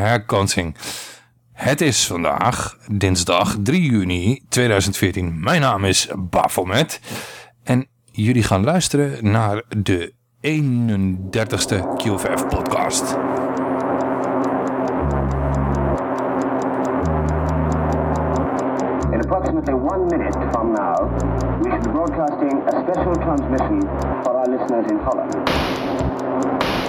herkansing. Het is vandaag dinsdag 3 juni 2014. Mijn naam is Bafomet. En jullie gaan luisteren naar de 31ste QFF podcast. In approximately one minute from now, we should be broadcasting a special transmission for our listeners in Holland.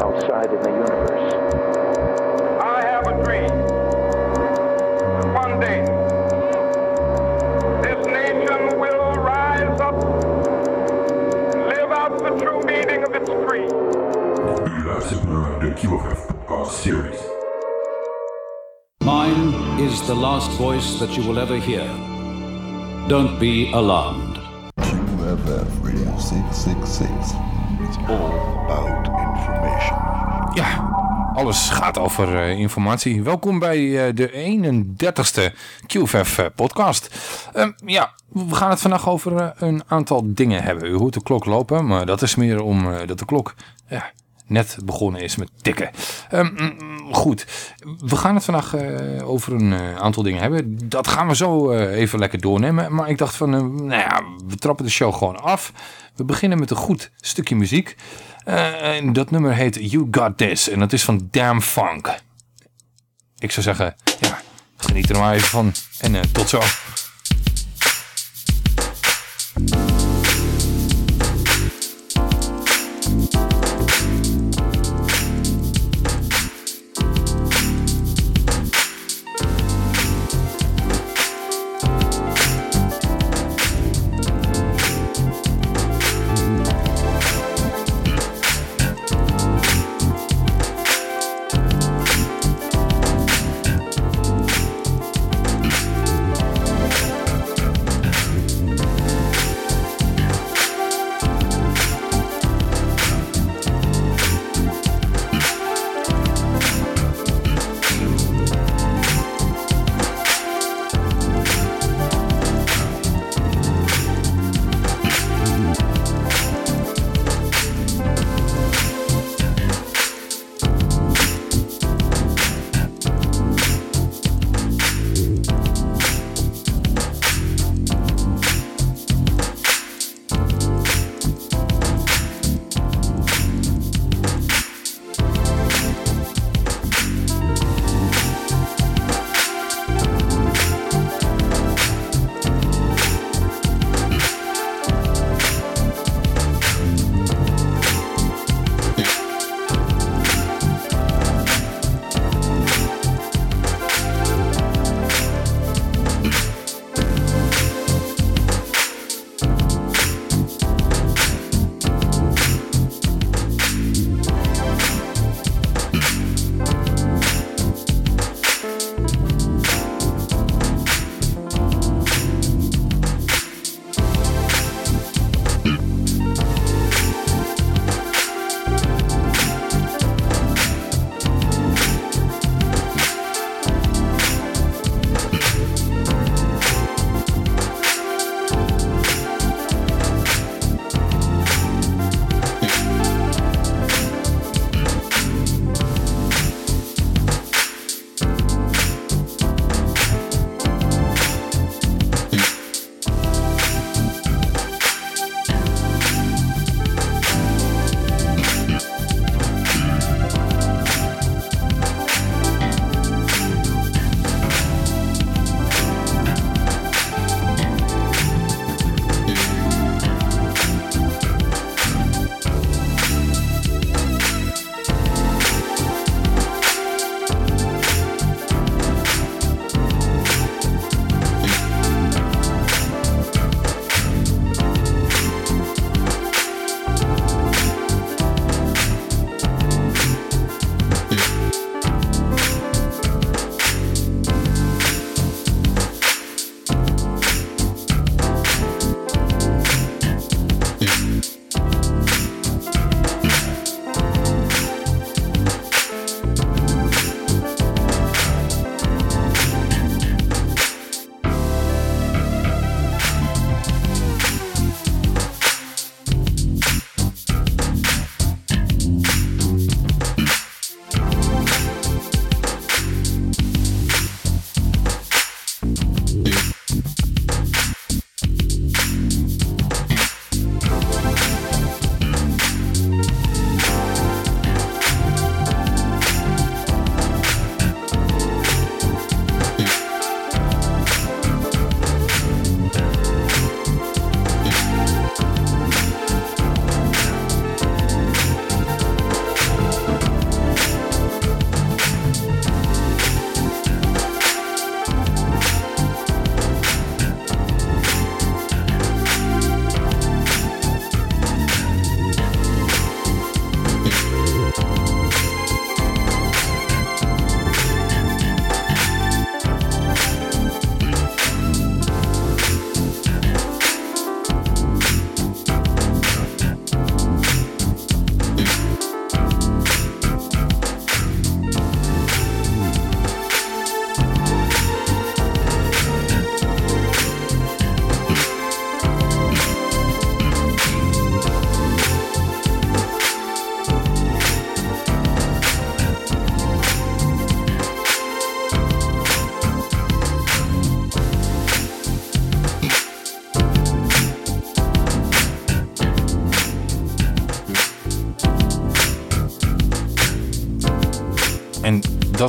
outside in the universe, I have a dream that one day this nation will rise up and live out the true meaning of its creed. U luistert naar de series. Mine is the last voice that you will ever hear. Don't be alarmed. QFF Radio 666. It's all about information. Ja, alles gaat over eh, informatie. Welkom bij eh, de 31ste QFF eh, podcast. Ehm, ja, we gaan het vandaag over een aantal dingen hebben. U hoort de klok lopen, maar dat is meer omdat dat de klok net begonnen is met tikken. Ehm, mm, goed, we gaan het vandaag over een aantal dingen hebben. Dat gaan we zo even lekker doornemen. Maar ik dacht van, nou ja, we trappen de show gewoon af. We beginnen met een goed stukje muziek. Eh, en dat nummer heet You Got This. En dat is van Damn Funk. Ik zou zeggen, ja, geniet er maar even van. En eh, tot zo.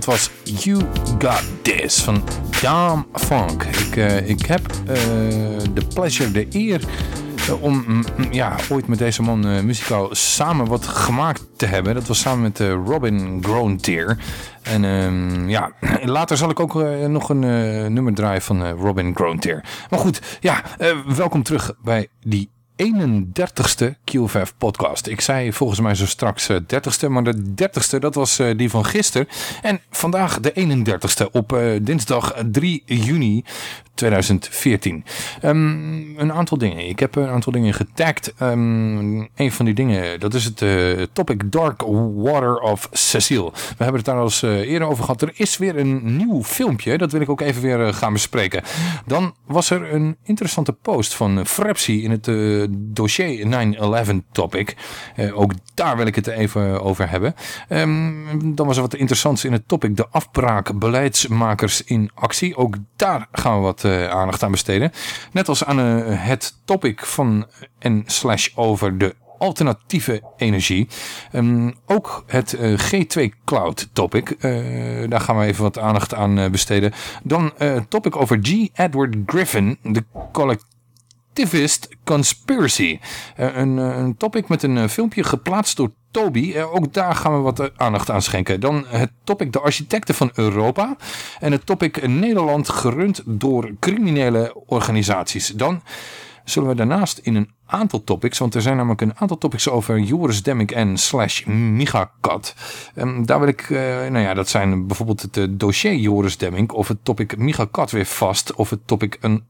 Dat was You Got This van Dam Funk. Ik, uh, ik heb uh, de pleasure, de eer uh, om mm, ja, ooit met deze man muzikaal samen wat gemaakt te hebben. Dat was samen met Robin Grontier. En uh, ja, later zal ik ook nog een nummer draaien van Robin Grontier. Maar goed, ja, welkom terug bij die 31ste QFF podcast. Ik zei volgens mij zo straks uh, 30ste, maar de 30ste dat was uh, die van gisteren. En vandaag de 31ste op uh, dinsdag 3 juni 2014. Um, een aantal dingen. Ik heb een aantal dingen getagd. Um, een van die dingen, dat is het topic Dark Water of Cecile. We hebben het daar al eens eerder over gehad. Er is weer een nieuw filmpje. Dat wil ik ook even weer gaan bespreken. Dan was er een interessante post van Frepsi in het dossier 9-11 topic. ook daar wil ik het even over hebben. Um, dan was er wat interessants in het topic de afbraak beleidsmakers in actie. Ook daar gaan we wat uh, aandacht aan besteden. Net als aan uh, het topic van en slash over de alternatieve energie. Um, ook het uh, G2 Cloud topic. daar gaan we even wat aandacht aan besteden. Dan topic over G. Edward Griffin, de collectivist conspiracy. een, een topic met een filmpje geplaatst door Toby, ook daar gaan we wat aandacht aan schenken. Dan het topic de architecten van Europa. En het topic Nederland gerund door criminele organisaties. Dan zullen we daarnaast in een aantal topics, want er zijn namelijk een aantal topics over Joris Demming en slash Migakat. Um, daar wil ik, nou ja, dat zijn bijvoorbeeld het dossier Joris Demming of het topic Migakat weer vast. Of het topic een,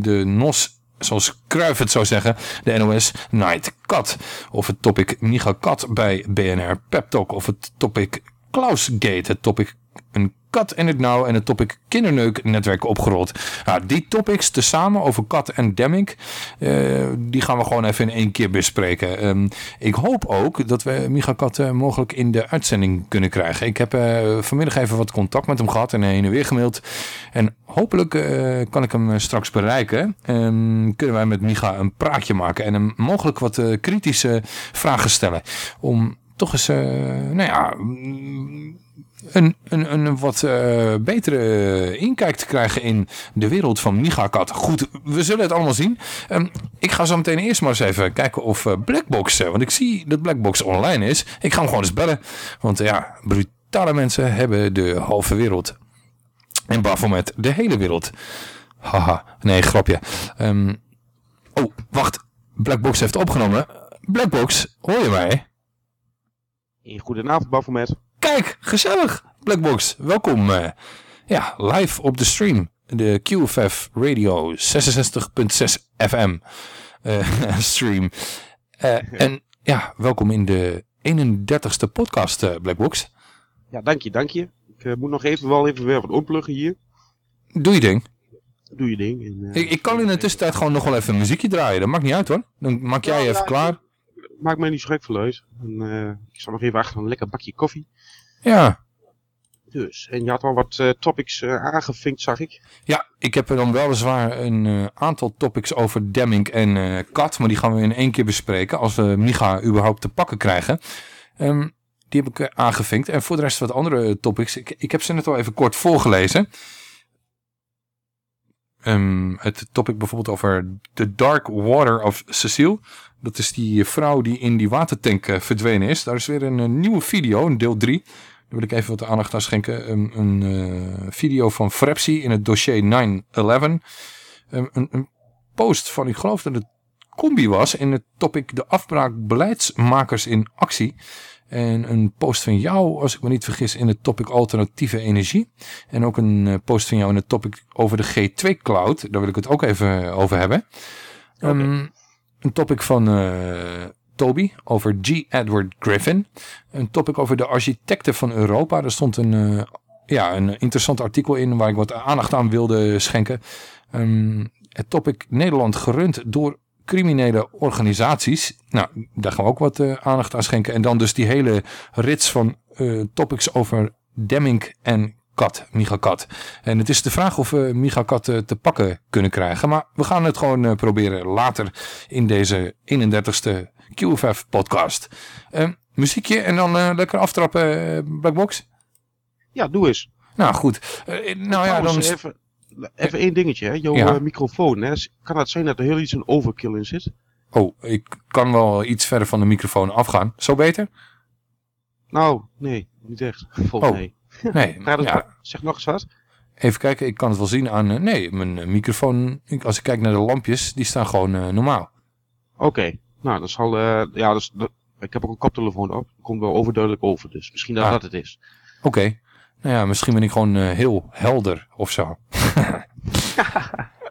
de NOS zoals Kruijf het zou zeggen, de NOS Night Cut. Of het topic Micha Kat bij BNR Pep Talk. Of het topic Klausgate, het topic een kat en het nauw en het topic kinderneuk netwerk opgerold. Nou, die topics tezamen over kat en Demming, uh, die gaan we gewoon even in één keer bespreken. Um, ik hoop ook dat we Micha Kat uh, mogelijk in de uitzending kunnen krijgen. Ik heb uh, vanmiddag even wat contact met hem gehad en heen en weer gemaild. En hopelijk kan ik hem straks bereiken. Um, kunnen wij met Micha een praatje maken en hem mogelijk wat kritische vragen stellen. Om toch eens, nou ja een, een, een wat uh, betere inkijk te krijgen in de wereld van Migakat. Goed, we zullen het allemaal zien. Um, ik ga zo meteen eerst maar eens even kijken of uh, Blackbox, want ik zie dat Blackbox online is. Ik ga hem gewoon eens bellen, want ja, brutale mensen hebben de halve wereld. En Baphomet de hele wereld. Haha, nee, grapje. Um, oh, wacht. Blackbox heeft opgenomen. Blackbox, hoor je mij? Goedenavond, Baphomet. Kijk, gezellig. Blackbox, welkom. Uh, ja, live op de stream. De QFF Radio 66.6 FM uh, stream. Uh, en ja, welkom in de 31ste podcast, Blackbox. Ja, dank je, dank je. Ik moet nog even wel even weer wat oppluggen hier. Doe je ding. Doe je ding. En, ik, ik, kan in de tussentijd gewoon nog wel even een muziekje draaien. Dat maakt niet uit hoor. Dan maak jij ja, even ja, klaar. Maakt mij niet zo gek. En, ik zal nog even achter een lekker bakje koffie. Ja. Dus, en je had al wat uh, topics uh, aangevinkt, zag ik. Ja, ik heb er dan weliswaar een uh, aantal topics over Demming en Kat, maar die gaan we in één keer bespreken als we Micha überhaupt te pakken krijgen. Um, die heb ik aangevinkt. En voor de rest wat andere topics, ik, ik heb ze net al even kort voorgelezen. Um, het topic bijvoorbeeld over The Dark Water of Cecile. Dat is die vrouw die in die watertank verdwenen is. Daar is weer een, een nieuwe video, een deel 3 wil ik even wat aandacht aan schenken. Een, een uh, video van Frepsi in het dossier 9-11. Um, een, een, post van, ik geloof dat het combi was, in het topic de afbraak beleidsmakers in actie. En een post van jou, als ik me niet vergis, in het topic alternatieve energie. En ook een post van jou in het topic over de G2 Cloud. Daar wil ik het ook even over hebben. Okay. Um, een topic van... Uh, Toby over G. Edward Griffin. Een topic over de architecten van Europa. Er stond een, uh, ja, een interessant artikel in waar ik wat aandacht aan wilde schenken. Um, het topic Nederland gerund door criminele organisaties. Nou, daar gaan we ook wat uh, aandacht aan schenken. En dan dus die hele rits van topics over Demming en Kat, Micha Kat. En het is de vraag of we Micha Kat uh, te pakken kunnen krijgen. Maar we gaan het gewoon uh, proberen later in deze 31ste QFF podcast. Uh, muziekje en dan uh, lekker aftrappen, Blackbox? Ja, doe eens. Nou goed. Nou ja, dan... Even, even één dingetje, hè. Jouw ja. microfoon, hè. Kan het zijn dat er heel iets een overkill in zit? Oh, ik kan wel iets verder van de microfoon afgaan. Zo beter? Nou, nee, niet echt. Volgens oh. mij. Nee. ja. Zeg nog eens wat. Even kijken, ik kan het wel zien aan... Uh, nee, mijn microfoon, als ik kijk naar de lampjes, die staan gewoon uh, normaal. Oké, okay. nou, dat zal... Uh, ja, dat is, dat, ik heb ook een koptelefoon op. Komt wel overduidelijk over, dus misschien dat ah. dat het is. Oké. Okay. Nou ja, misschien ben ik gewoon heel helder of zo.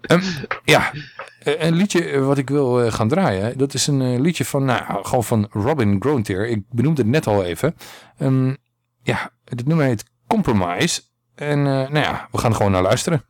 um, ja, een liedje wat ik wil gaan draaien, dat is een liedje van, nou, gewoon van Robin Grontier. Ik benoemde het net al even. Um, ja, het nummer heet Compromise. En uh, nou ja, we gaan gewoon naar luisteren.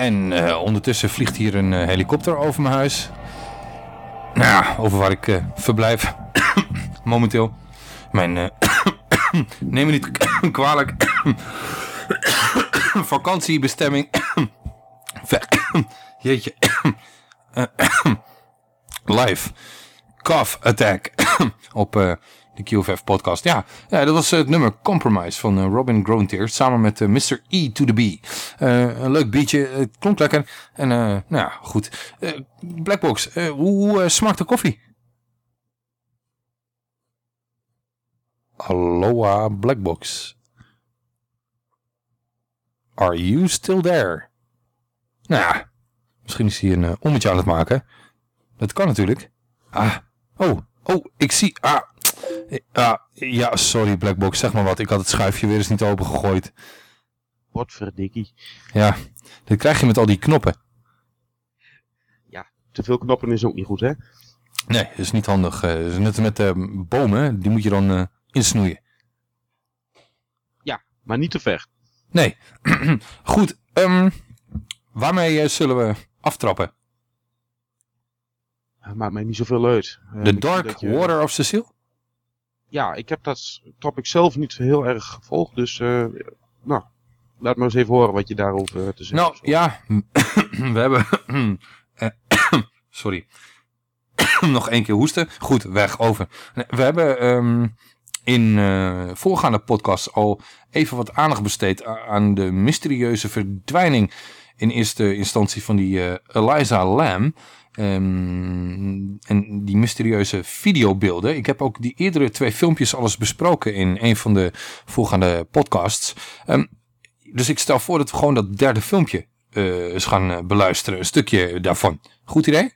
En uh, ondertussen vliegt hier een uh, helikopter over mijn huis. Nou ja, over waar ik uh, verblijf. Momenteel. Mijn... neem me niet kwalijk. Vakantiebestemming. Jeetje. Live. Cough attack. Op de QFF podcast. Ja, ja dat was het nummer Compromise van uh, Robin Grontier samen met uh, Mr. E to the B. Uh, een leuk beatje, het klonk lekker. En nou ja, goed. Blackbox, hoe smaakt de koffie? Aloha Blackbox. Are you still there? Nou misschien is hij een ommetje aan het maken. Dat kan natuurlijk. Ah, oh, oh, ik zie... Ah, ja, ja, sorry Blackbox, zeg maar wat. Ik had het schuifje weer eens niet open gegooid. Wat verdikkie. Ja, dat krijg je met al die knoppen. Ja, te veel knoppen is ook niet goed, hè? Nee, dat is niet handig. Uh, net met uh, bomen, die moet je dan uh, insnoeien. Ja, maar niet te ver. Nee. goed, um, waarmee zullen we aftrappen? Maakt mij niet zoveel uit. The Dark je... Water of Cecile? Ja, ik heb dat topic zelf niet heel erg gevolgd. Dus, uh, nou, laat me eens even horen wat je daarover te zeggen Nou, ja, we hebben... sorry. Nog één keer hoesten. Goed, weg, over. We hebben um, in uh, voorgaande podcast al even wat aandacht besteed aan de mysterieuze verdwijning in eerste instantie van die uh, Eliza Lam. Um, en die mysterieuze videobeelden. Ik heb ook die eerdere twee filmpjes alles besproken in een van de voorgaande podcasts. Um, dus ik stel voor dat we gewoon dat derde filmpje uh, eens gaan uh, beluisteren. Een stukje daarvan. Goed idee?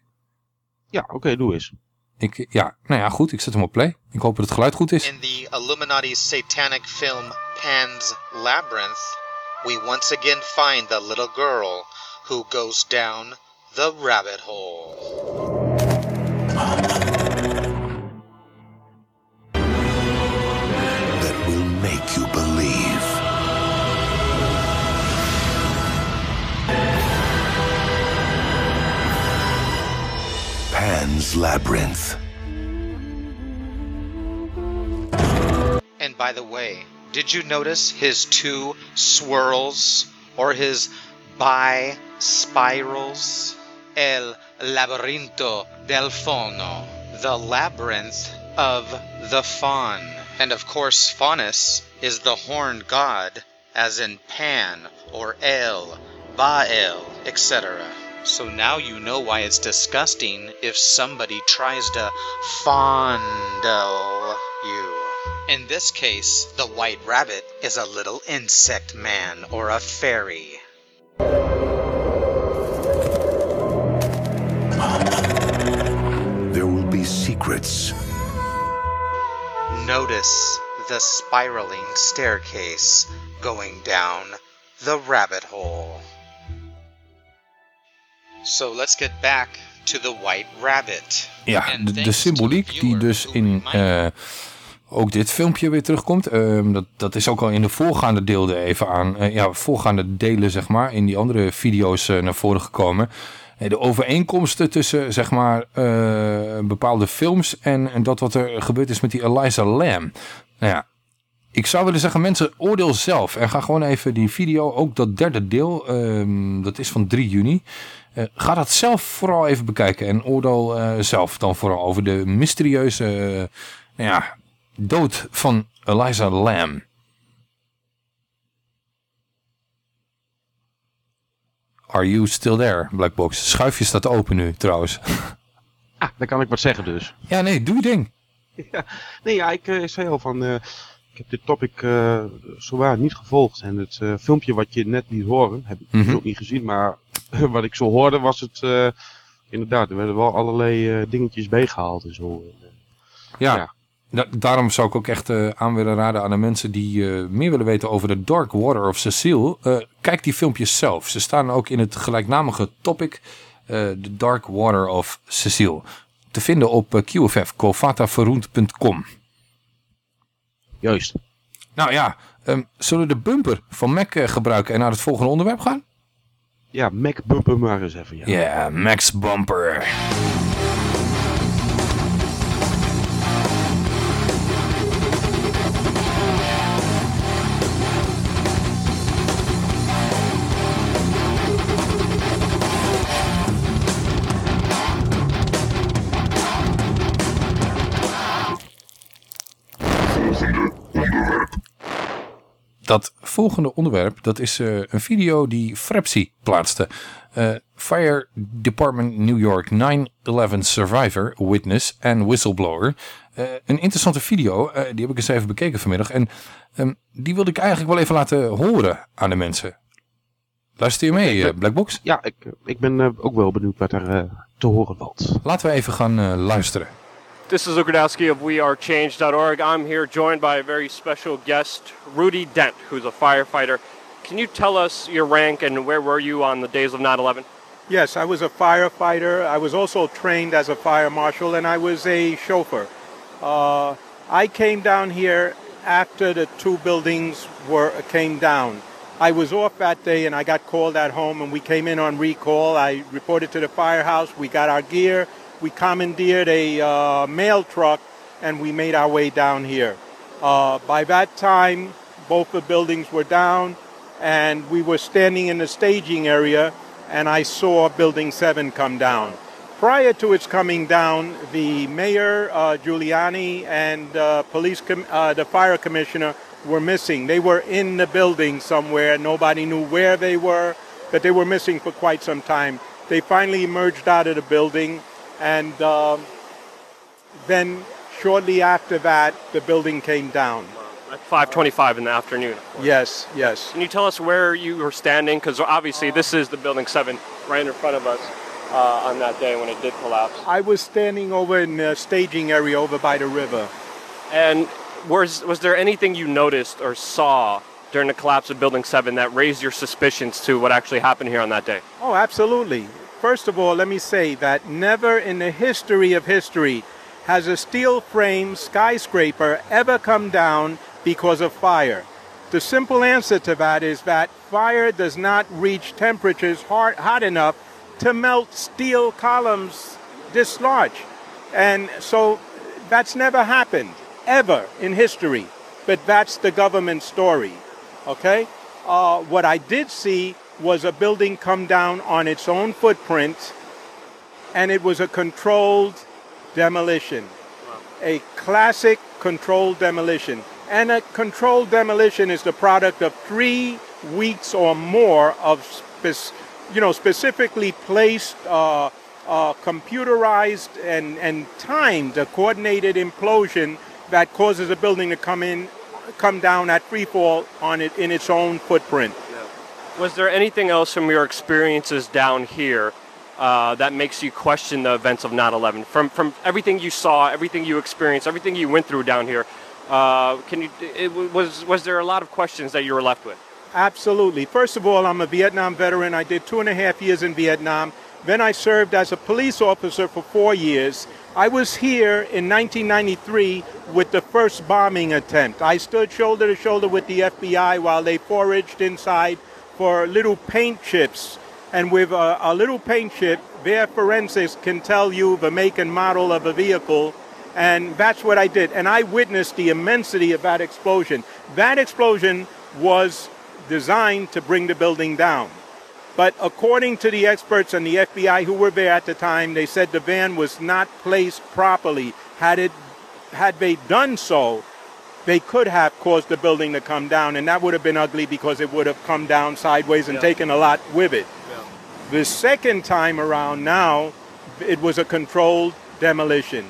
Ja, oké, doe eens. Ik, ja, nou ja, goed. Ik zet hem op play. Ik hoop dat het geluid goed is. In the Illuminati's satanic film Pan's Labyrinth, we once again find the little girl who goes down the rabbit hole. that will make you believe. Pan's Labyrinth. And by the way, did you notice his two swirls or his bi spirals? El laberinto del fauno, the labyrinth of the faun. And of course, Faunus is the horned god, as in Pan or El, Baal, etc. So now you know why it's disgusting if somebody tries to fondle you. In this case, the white rabbit is a little insect man or a fairy. Notice the spiraling staircase going down the rabbit hole. So let's get back to the white rabbit. Ja, de, de symboliek die dus in eh, ook dit filmpje weer terugkomt. ehm, dat, dat is ook al in de voorgaande deel even aan. eh, ja, voorgaande delen zeg maar. In die andere video's eh, naar voren gekomen. De overeenkomsten tussen zeg maar eh, bepaalde films en, en dat wat er gebeurd is met die Eliza Lam. Nou ja, ik zou willen zeggen, mensen, oordeel zelf. En ga gewoon even die video, ook dat derde deel, ehm, dat is van 3 juni. Eh, ga dat zelf vooral even bekijken en oordeel eh, zelf dan vooral over de mysterieuze nou ja, dood van Eliza Lam. Are you still there, Blackbox? Schuifje staat open nu, trouwens. Ah, dan kan ik wat zeggen dus. ja, nee, doe je ding. Ja, nee, ja, ik eh, zei al van, eh, ik heb dit topic uh, zowaar niet gevolgd. En het filmpje wat je net liet horen, heb ik Mhm. dus ook niet gezien. Maar wat ik zo hoorde was het, inderdaad, er werden wel allerlei dingetjes bijgehaald en zo. Ja, Ja. Da- daarom zou ik ook echt eh, aan willen raden aan de mensen die eh, meer willen weten over de Dark Water of Cecile. eh, kijk die filmpjes zelf. Ze staan ook in het gelijknamige topic, The Dark Water of Cecile. Te vinden op QFF, kovataverroend.com. Juist. Nou ja, ehm, zullen we de bumper van Mac gebruiken en naar het volgende onderwerp gaan? Ja, Mac bumper maar eens even. Ja. Ja, Max Bumper. Dat volgende onderwerp, dat is eh, een video die Frepsi plaatste. Eh, Fire Department New York 9-11 Survivor, Witness en Whistleblower. Eh, een interessante video, die heb ik eens even bekeken vanmiddag. En ehm, die wilde ik eigenlijk wel even laten horen aan de mensen. Luister je mee, Blackbox? Ja, ik, ik ben ook wel benieuwd wat er te horen valt. Laten we even gaan luisteren. This is Luke of WeAreChange.org. I'm here joined by a very special guest, Rudy Dent, who's a firefighter. Can you tell us your rank and where were you on the days of 9 11? Yes, I was a firefighter. I was also trained as a fire marshal, and I was a chauffeur. Uh, I came down here after the two buildings were came down. I was off that day, and I got called at home, and we came in on recall. I reported to the firehouse. We got our gear. We commandeered a uh, mail truck, and we made our way down here. Uh, by that time, both the buildings were down, and we were standing in the staging area, and I saw Building 7 come down. Prior to its coming down, the mayor, uh, Giuliani, and uh, police, com- uh, the fire commissioner were missing. They were in the building somewhere. Nobody knew where they were, but they were missing for quite some time. They finally emerged out of the building, and um, then shortly after that, the building came down. At 5:25 in the afternoon. Yes, yes. Can you tell us where you were standing? Because obviously this is the building seven right in front of us. uh, on that day when it did collapse. I was standing over in the staging area over by the river. And was was there anything you noticed or saw during the collapse of Building 7 that raised your suspicions to what actually happened here on that day? Oh, absolutely. First of all, let me say that never in the history of history has a steel frame skyscraper ever come down because of fire. The simple answer to that is that fire does not reach temperatures hot, enough to melt steel columns this large. And so that's never happened, ever in history. But that's the government story. Okay? Uh, what I did see was a building come down on its own footprint, and it was a controlled demolition. A classic controlled demolition. And a controlled demolition is the product of three weeks or more of, spec- you know, specifically placed, uh, uh, computerized and, and timed a coordinated implosion that causes a building to come in, come down at free fall on it in its own footprint. Was there anything else from your experiences down here uh, that makes you question the events of 9/11? From from everything you saw, everything you experienced, everything you went through down here, uh, can you? It, was was there a lot of questions that you were left with? Absolutely. First of all, I'm a Vietnam veteran. I did two and a half years in Vietnam. Then I served as a police officer for four years. I was here in 1993 with the first bombing attempt. I stood shoulder to shoulder with the FBI while they foraged inside for little paint chips. And with a, a little paint chip, their forensics can tell you the make and model of a vehicle. And that's what I did. And I witnessed the immensity of that explosion. That explosion was designed to bring the building down. But according to the experts and the FBI who were there at the time, they said the van was not placed properly. Had it had they done so, they could have caused the building to come down, and that would have been ugly because it would have come down sideways and Yeah. taken a lot with it. The second time around now, it was a controlled demolition.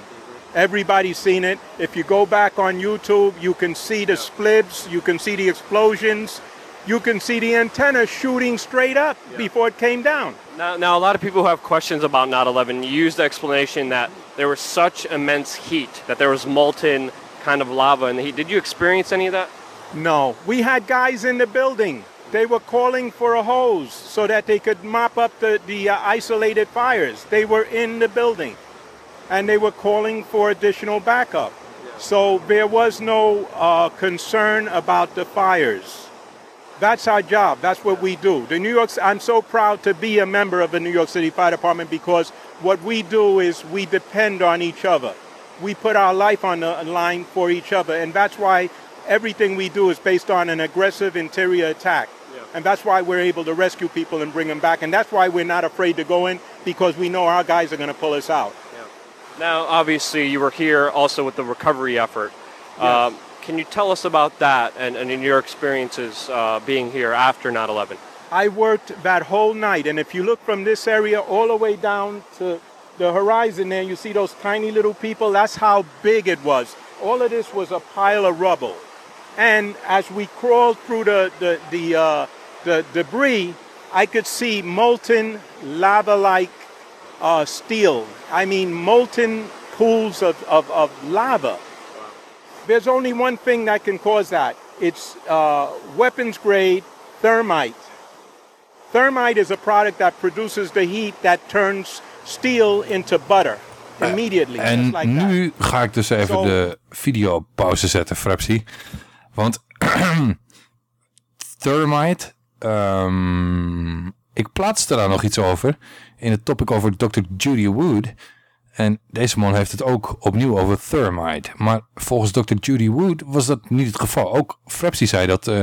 Everybody's seen it. If you go back on YouTube, you can see the splits, you can see the explosions, you can see the antenna shooting straight up before it came down. Now, now, a lot of people who have questions about 9/11 use the explanation that there was such immense heat that there was molten kind of lava in the heat. Did you experience any of that? No, we had guys in the building. They were calling for a hose so that they could mop up the, the uh, isolated fires. They were in the building and they were calling for additional backup. So there was no uh, concern about the fires. That's our job. That's what we do. The New York. I'm so proud to be a member of the New York City Fire Department because what we do is we depend on each other. We put our life on the line for each other, and that's why everything we do is based on an aggressive interior attack. And that's why we're able to rescue people and bring them back. And that's why we're not afraid to go in because we know our guys are going to pull us out. Now, obviously, you were here also with the recovery effort. Um, can you tell us about that and, and in your experiences uh, being here after 9/11? I worked that whole night, and if you look from this area all the way down to the horizon there, you see those tiny little people. That's how big it was. All of this was a pile of rubble. And as we crawled through the, the, the, uh, the debris, I could see molten lava like uh, steel. I mean, molten pools of, of, of lava. There's only one thing that can cause that it's uh, weapons grade thermite. Thermite is a product that produces the heat that turns steel into butter immediately. En that. nu ga ik dus even de video op pauze zetten, Frapsy. Want Thermite, ehm, ik plaatste daar nog iets over in het topic over Dr. Judy Wood. En deze man heeft het ook opnieuw over Thermite. Maar volgens Dr. Judy Wood was dat niet het geval. Ook Frapsy zei dat eh,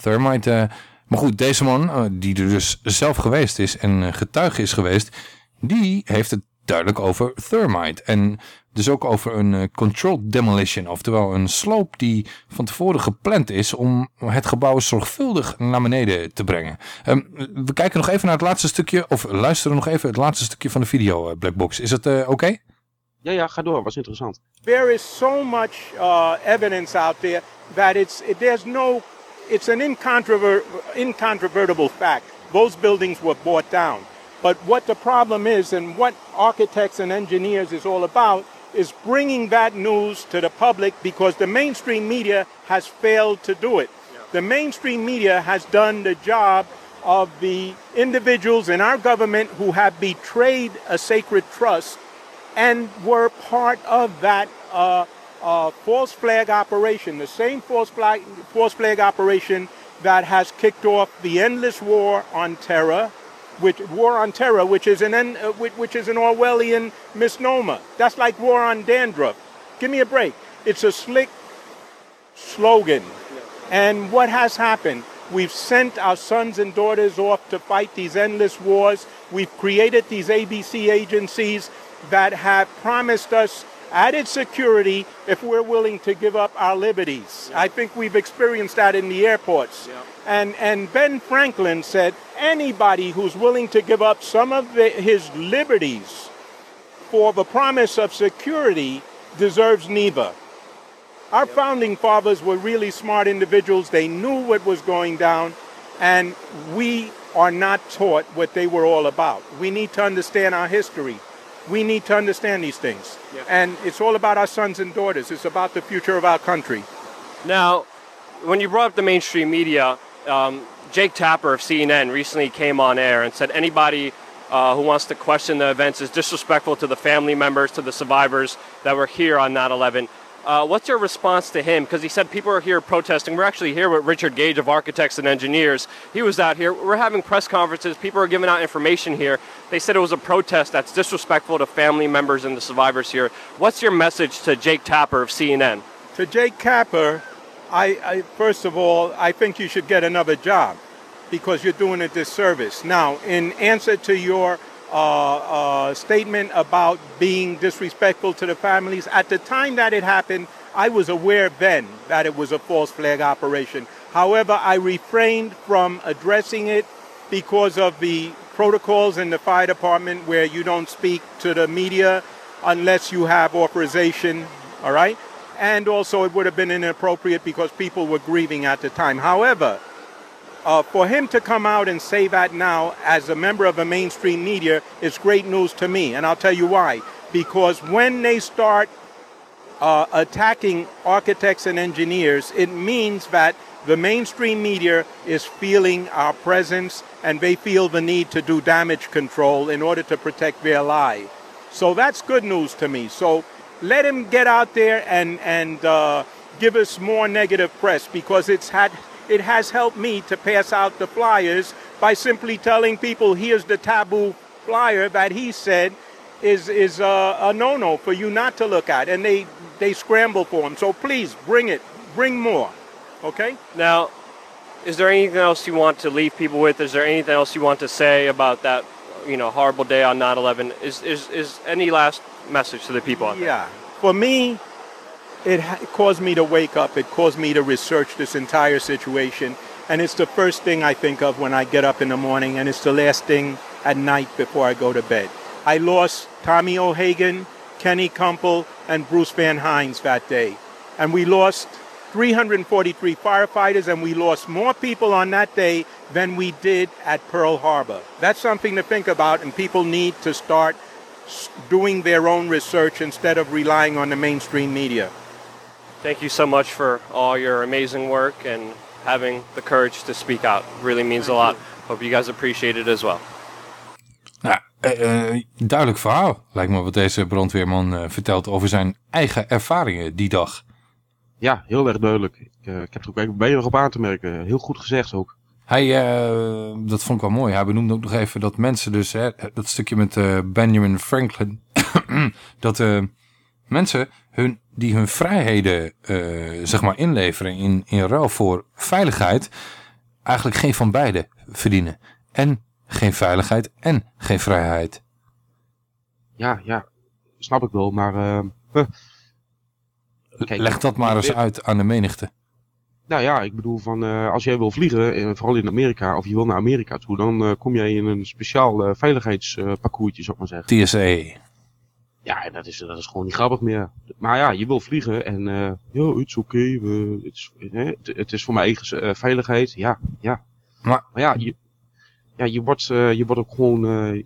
Thermite... eh, maar goed, deze man, eh, die er dus zelf geweest is en getuige is geweest... die heeft het duidelijk over Thermite. En dus ook over een eh, controlled demolition. Oftewel een sloop die van tevoren gepland is... om het gebouw zorgvuldig naar beneden te brengen. Ehm, we kijken nog even naar het laatste stukje... of luisteren nog even het laatste stukje van de video, eh, Blackbox. Is dat eh, oké? Ja, ja, ga door. Was interessant. There is so much uh, evidence out there that it's it, there's no it's an incontrover- incontrovertible fact. Those buildings were brought down. But what the problem is, and what architects and engineers is all about, is bringing that news to the public because the mainstream media has failed to do it. The mainstream media has done the job of the individuals in our government who have betrayed a sacred trust and were part of that uh, uh, false flag operation, the same false flag, false flag operation that has kicked off the endless war on terror, which war on terror, which is an uh, which, which is an Orwellian misnomer. That's like war on dandruff. Give me a break. It's a slick slogan. And what has happened? We've sent our sons and daughters off to fight these endless wars. We've created these ABC agencies that have promised us added security if we're willing to give up our liberties. I think we've experienced that in the airports. And, and Ben Franklin said anybody who's willing to give up some of the, his liberties for the promise of security deserves neither. Our founding fathers were really smart individuals. They knew what was going down, and we are not taught what they were all about. We need to understand our history. We need to understand these things. And it's all about our sons and daughters. It's about the future of our country. Now, when you brought up the mainstream media, um, Jake Tapper of CNN recently came on air and said anybody uh, who wants to question the events is disrespectful to the family members, to the survivors that were here on 9 11. Uh, what's your response to him? Because he said people are here protesting. We're actually here with Richard Gage of Architects and Engineers. He was out here. We're having press conferences. People are giving out information here. They said it was a protest that's disrespectful to family members and the survivors here. What's your message to Jake Tapper of CNN? To Jake Capper, I, I first of all, I think you should get another job because you're doing a disservice. Now, in answer to your uh, uh, statement about being disrespectful to the families, at the time that it happened, I was aware then that it was a false flag operation. However, I refrained from addressing it because of the protocols in the fire department where you don't speak to the media unless you have authorization, all right? And also, it would have been inappropriate because people were grieving at the time. However, uh, for him to come out and say that now as a member of a mainstream media is great news to me. And I'll tell you why. Because when they start uh, attacking architects and engineers, it means that the mainstream media is feeling our presence and they feel the need to do damage control in order to protect their lie. So that's good news to me. So let him get out there and, and uh, give us more negative press because it's had it has helped me to pass out the flyers by simply telling people here's the taboo flyer that he said is is uh, a no-no for you not to look at and they they scramble for him so please bring it bring more okay Now, is there anything else you want to leave people with? Is there anything else you want to say about that, you know, horrible day on 9/11? Is is is any last message to the people yeah. For me it, caused me to wake up. It caused me to research this entire situation. And it's the first thing i think of when i get up in the morning and it's the last thing at night before i go to bed. I lost tommy o'hagan kenny Kumpel, and bruce van hines that day. And we lost 343 firefighters and we lost more people on that day than we did at pearl harbor. That's something to think about and people need to start doing their own research instead of relying on the mainstream media Thank you so much for all your amazing work and having the courage to speak out. Really means a lot. Hope you guys appreciate it as well. Nou, eh, eh, duidelijk verhaal lijkt me wat deze brandweerman eh, vertelt over zijn eigen ervaringen die dag. Ja, heel erg duidelijk. Ik, eh, ik heb er ook even weinig op aan te merken. Heel goed gezegd ook. Hij, eh, dat vond ik wel mooi. Hij benoemde ook nog even dat mensen dus, hè, dat stukje met eh, Benjamin Franklin, dat eh, mensen hun, die hun vrijheden zeg maar inleveren in, in ruil voor veiligheid, eigenlijk geen van beide verdienen. En geen veiligheid en geen vrijheid. Ja, ja. Snap ik wel, maar... huh. Kijk, Leg dat maar eens uit aan de menigte. Nou ja, ik bedoel van eh, als jij wil vliegen, eh, vooral in Amerika, of je wil naar Amerika toe, dan eh, kom jij in een speciaal eh, veiligheidsparcoursje, zou ik maar zeggen. TSA. Ja, en dat is, dat is gewoon niet grappig meer. Maar ja, je wil vliegen en ja, het is oké, we- het, is- hè, het, het is voor mijn eigen veiligheid. Ja, ja. Maar, ja, je, ja, je wordt, je wordt ook gewoon,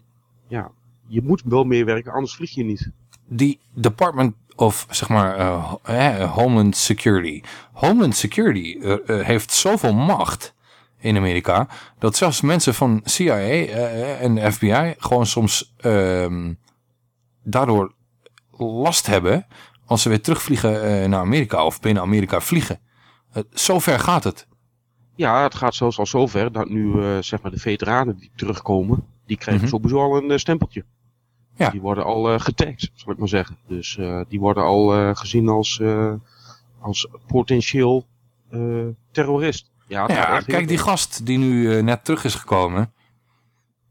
ja, je moet wel meewerken, anders vlieg je niet. Die Department of, zeg maar, eh, eh, Homeland Security. Homeland Security eh, eh, heeft zoveel macht in Amerika, dat zelfs mensen van CIA en FBI gewoon soms ehm, daardoor last hebben als ze weer terugvliegen naar Amerika of binnen Amerika vliegen. Uh, zo ver gaat het. Ja, het gaat zelfs al zover dat nu zeg maar de veteranen die terugkomen, die krijgen Mhm. sowieso al een stempeltje. Ja. Die worden al eh, getagd, zal ik maar zeggen. Dus eh, die worden al eh, gezien als, als potentieel terrorist. Ja, heel kijk, die gast die nu net terug is gekomen.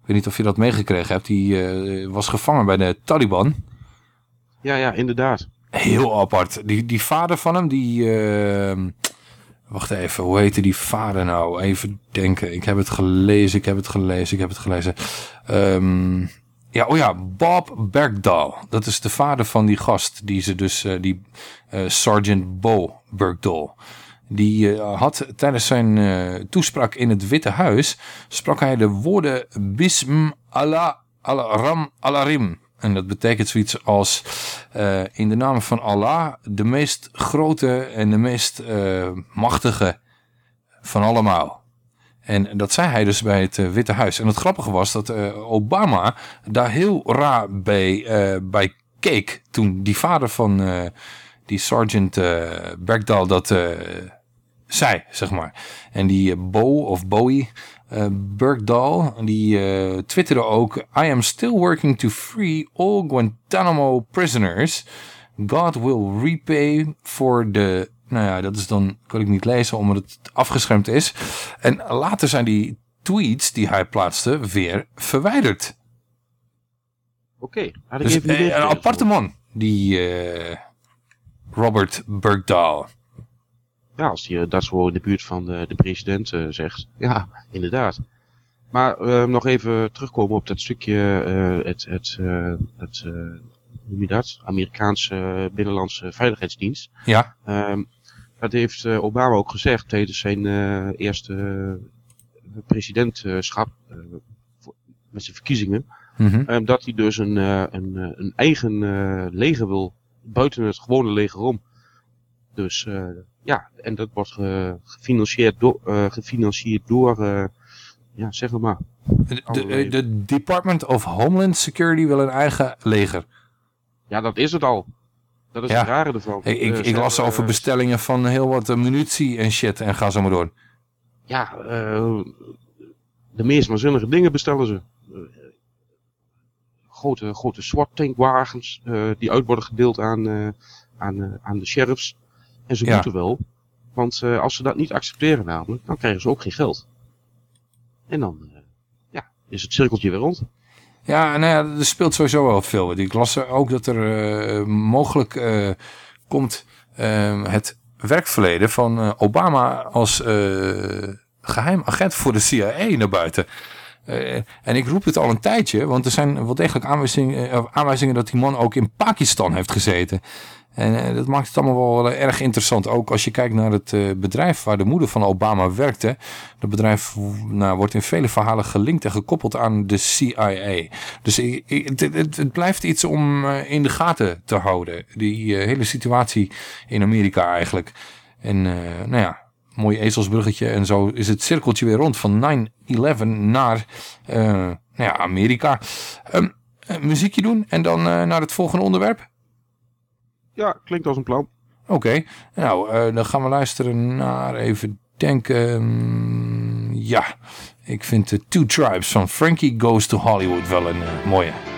Ik weet niet of je dat meegekregen hebt. Die was gevangen bij de Taliban. Ja, ja, inderdaad. Heel apart. Die, die vader van hem, die... eh, wacht even, hoe heette die vader nou? Even denken. Ik heb het gelezen, ik heb het gelezen, ik heb het gelezen. Ehm, ja, oh ja, Bob Bergdahl. Dat is de vader van die gast. Die ze dus, eh, die eh, Sergeant Bo Bergdahl. Die eh, had tijdens zijn toespraak in het Witte Huis... sprak hij de woorden Bism Allah al-Ram al-Arim. En dat betekent zoiets als... in de naam van Allah, de meest grote en de meest machtige van allemaal. En dat zei hij dus bij het eh, Witte Huis. En het grappige was dat eh, Obama daar heel raar bij, eh, bij keek... toen die vader van die sergeant Bergdahl dat zei, zeg maar. En die Bo of Bowie eh Bergdahl, die twitterde ook... I am still working to free all Guantanamo prisoners. God will repay for the... Nou ja, dat is dan, kan ik niet lezen omdat het afgeschermd is. En later zijn die tweets die hij plaatste weer verwijderd. Oké, had ik Dus even niet eh, een aparte man, die eh, Robert Bergdahl. Ja, als hij eh, dat zo in de buurt van de, de president zegt. Ja, inderdaad. Maar nog even terugkomen op dat stukje, eh, het, het, het hoe noem je dat? Amerikaanse Binnenlandse Veiligheidsdienst. Ja. Ehm, dat heeft eh, Obama ook gezegd tijdens zijn eh, eerste eh, presidentschap, voor- met zijn verkiezingen. Mhm. Ehm, dat hij dus een, een, een eigen leger wil, buiten het gewone leger om. Dus ja, en dat wordt ge- gefinancierd, door gefinancierd door, ja, zeg maar. De, de, de Department of Homeland Security wil een eigen leger. Ja, dat is het al. Dat is Ja. het rare ervan. Ik, ik, Eh, ik las hebben, over bestellingen van heel wat eh, munitie en shit en ga zo maar door. Ja, eh, de meest waanzinnige dingen bestellen ze. Grote, grote SWAT-tankwagens die uit worden gedeeld aan, aan, aan de sheriffs. En ze Ja. moeten wel, want als ze dat niet accepteren namelijk, dan krijgen ze ook geen geld. En dan ja, is het cirkeltje weer rond. Ja, nou ja, er speelt sowieso wel veel. Ik las ook dat er eh, mogelijk eh, komt eh, het werkverleden van Obama als eh, geheim agent voor de CIA naar buiten. Eh, en ik roep het al een tijdje, want er zijn wel degelijk aanwijzingen, aanwijzingen dat die man ook in Pakistan heeft gezeten. En eh, dat maakt het allemaal wel erg interessant. Ook als je kijkt naar het eh, bedrijf waar de moeder van Obama werkte. Dat bedrijf nou, wordt in vele verhalen gelinkt en gekoppeld aan de CIA. Dus het, het, blijft iets om eh, in de gaten te houden. Die hele situatie in Amerika eigenlijk. En nou ja, mooi ezelsbruggetje. En zo is het cirkeltje weer rond van 9-11 naar nou ja, Amerika. Ehm, eh, muziekje doen en dan naar het volgende onderwerp. Ja, klinkt als een plan. Oké, nou eh, dan gaan we luisteren naar even denken. ja, ik vind de Two Tribes van Frankie Goes to Hollywood wel een eh, mooie.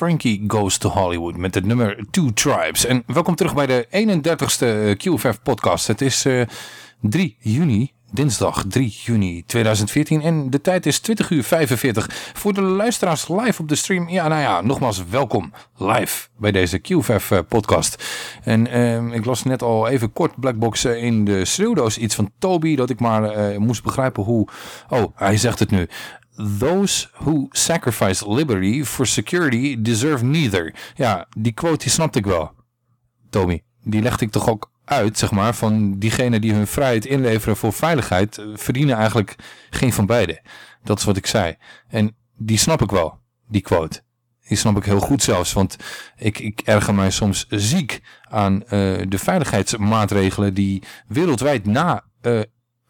Frankie Goes to Hollywood met het nummer Two Tribes. En welkom terug bij de 31ste QFF podcast. Het is eh 3 juni, dinsdag 3 juni 2014 en de tijd is 20 uur 45. Voor de luisteraars live op de stream, ja nou ja, nogmaals welkom live bij deze QFF eh, podcast. En eh, ik las net al even kort Blackbox eh, in de schreeuwdoos iets van Toby, dat ik maar eh, moest begrijpen hoe... Oh, hij zegt het nu. Those who sacrifice liberty for security deserve neither. Ja, die quote die snapte ik wel. Tommy, die legde ik toch ook uit, zeg maar, van diegenen die hun vrijheid inleveren voor veiligheid, eh, verdienen eigenlijk geen van beide. Dat is wat ik zei. En die snap ik wel, die quote. Die snap ik heel goed zelfs, want ik, ik erger mij soms ziek aan eh, de veiligheidsmaatregelen die wereldwijd na eh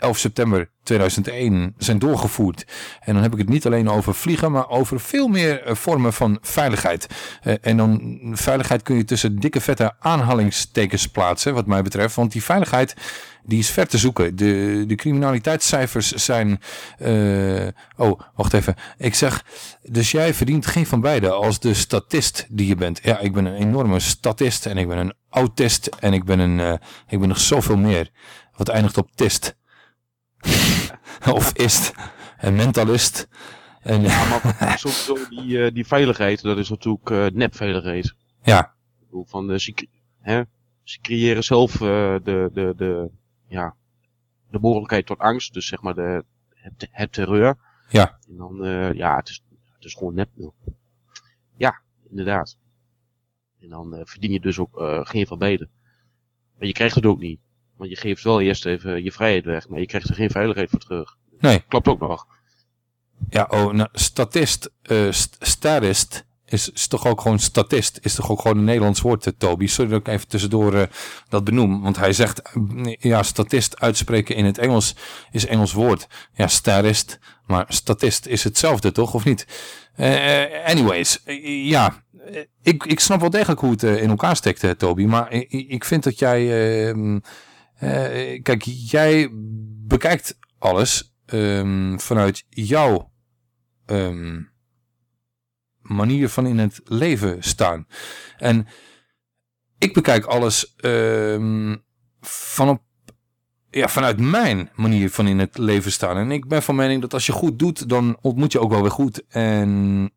11 september 2001 zijn doorgevoerd. En dan heb ik het niet alleen over vliegen, maar over veel meer eh, vormen van veiligheid. Eh, en dan veiligheid kun je tussen dikke vette aanhalingstekens plaatsen, wat mij betreft. Want die veiligheid, die is ver te zoeken. De, de criminaliteitscijfers zijn... eh, oh, wacht even. Ik zeg, dus jij verdient geen van beide als de statist die je bent. Ja, ik ben een enorme statist en ik ben een autist en ik ben, een, ik ben nog zoveel meer. Wat eindigt op tist. of ist. Een mentalist. En, Ja, maar sowieso die, eh, die veiligheid, dat is natuurlijk eh nepveiligheid. Ja. Ik bedoel, Van, ze, hè, ze creëren zelf eh, de, de, de, ja, de mogelijkheid tot angst, dus zeg maar de, het, het terreur. Ja. En dan, ja, het is, het is gewoon nep. Ja, inderdaad. En dan verdien je dus ook geen van beide. Maar je krijgt het ook niet. Want je geeft wel eerst even je vrijheid weg, maar je krijgt er geen veiligheid voor terug. Nee. Klopt ook nog. Ja, oh, nou, statist, st- statist is, is toch ook gewoon statist. Is toch ook gewoon een Nederlands woord, eh, Toby. Sorry dat ik even tussendoor eh, dat benoem. Want hij zegt, eh, ja, statist uitspreken in het Engels is Engels woord. Ja, statist. Maar statist is hetzelfde, toch? Of niet? Anyways, ja. Ik, ik snap wel degelijk hoe het in elkaar steekt, Toby. Maar ik, ik vind dat jij... eh, kijk, jij bekijkt alles ehm, vanuit jouw ehm, manier van in het leven staan. En ik bekijk alles ehm, van op, ja, vanuit mijn manier van in het leven staan. En ik ben van mening dat als je goed doet, dan ontmoet je ook wel weer goed. En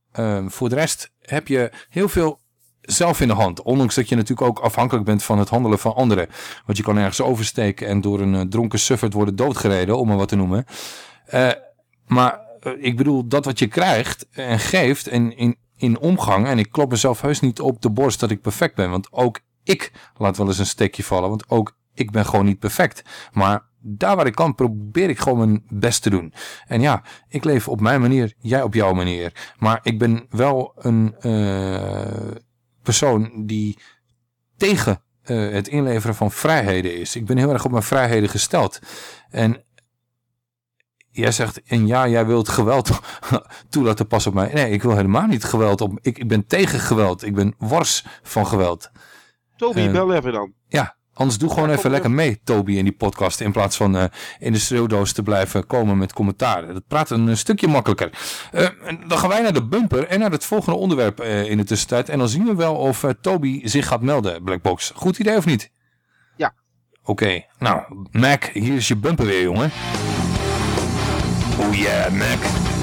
voor de rest heb je heel veel zelf in de hand. Ondanks dat je natuurlijk ook afhankelijk bent van het handelen van anderen. Want je kan ergens oversteken en door een eh, dronken suffert worden doodgereden, om maar wat te noemen. Eh, maar eh, ik bedoel, dat wat je krijgt en geeft en in, in omgang, en ik klop mezelf heus niet op de borst dat ik perfect ben, want ook ik laat wel eens een steekje vallen, want ook ik ben gewoon niet perfect. Maar daar waar ik kan, probeer ik gewoon mijn best te doen. En ja, ik leef op mijn manier, jij op jouw manier. Maar ik ben wel een eh, persoon die tegen eh, het inleveren van vrijheden is. Ik ben heel erg op mijn vrijheden gesteld. En jij zegt, en ja, jij wilt geweld toelaten pas op mij. Nee, ik wil helemaal niet geweld op. Ik, ik ben tegen geweld. Ik ben wars van geweld. Toby, Eh, bel even dan. Ja, anders doe gewoon even lekker mee, Toby, in die podcast. In plaats van eh, in de schreeuwdoos te blijven komen met commentaren. Dat praat een, stukje makkelijker. Eh, dan gaan wij naar de bumper en naar het volgende onderwerp eh, in de tussentijd. En dan zien we wel of eh, Toby zich gaat melden, Blackbox. Goed idee of niet? Ja. Oké, nou, Mac, hier is je bumper weer, jongen. Oh yeah, Mac.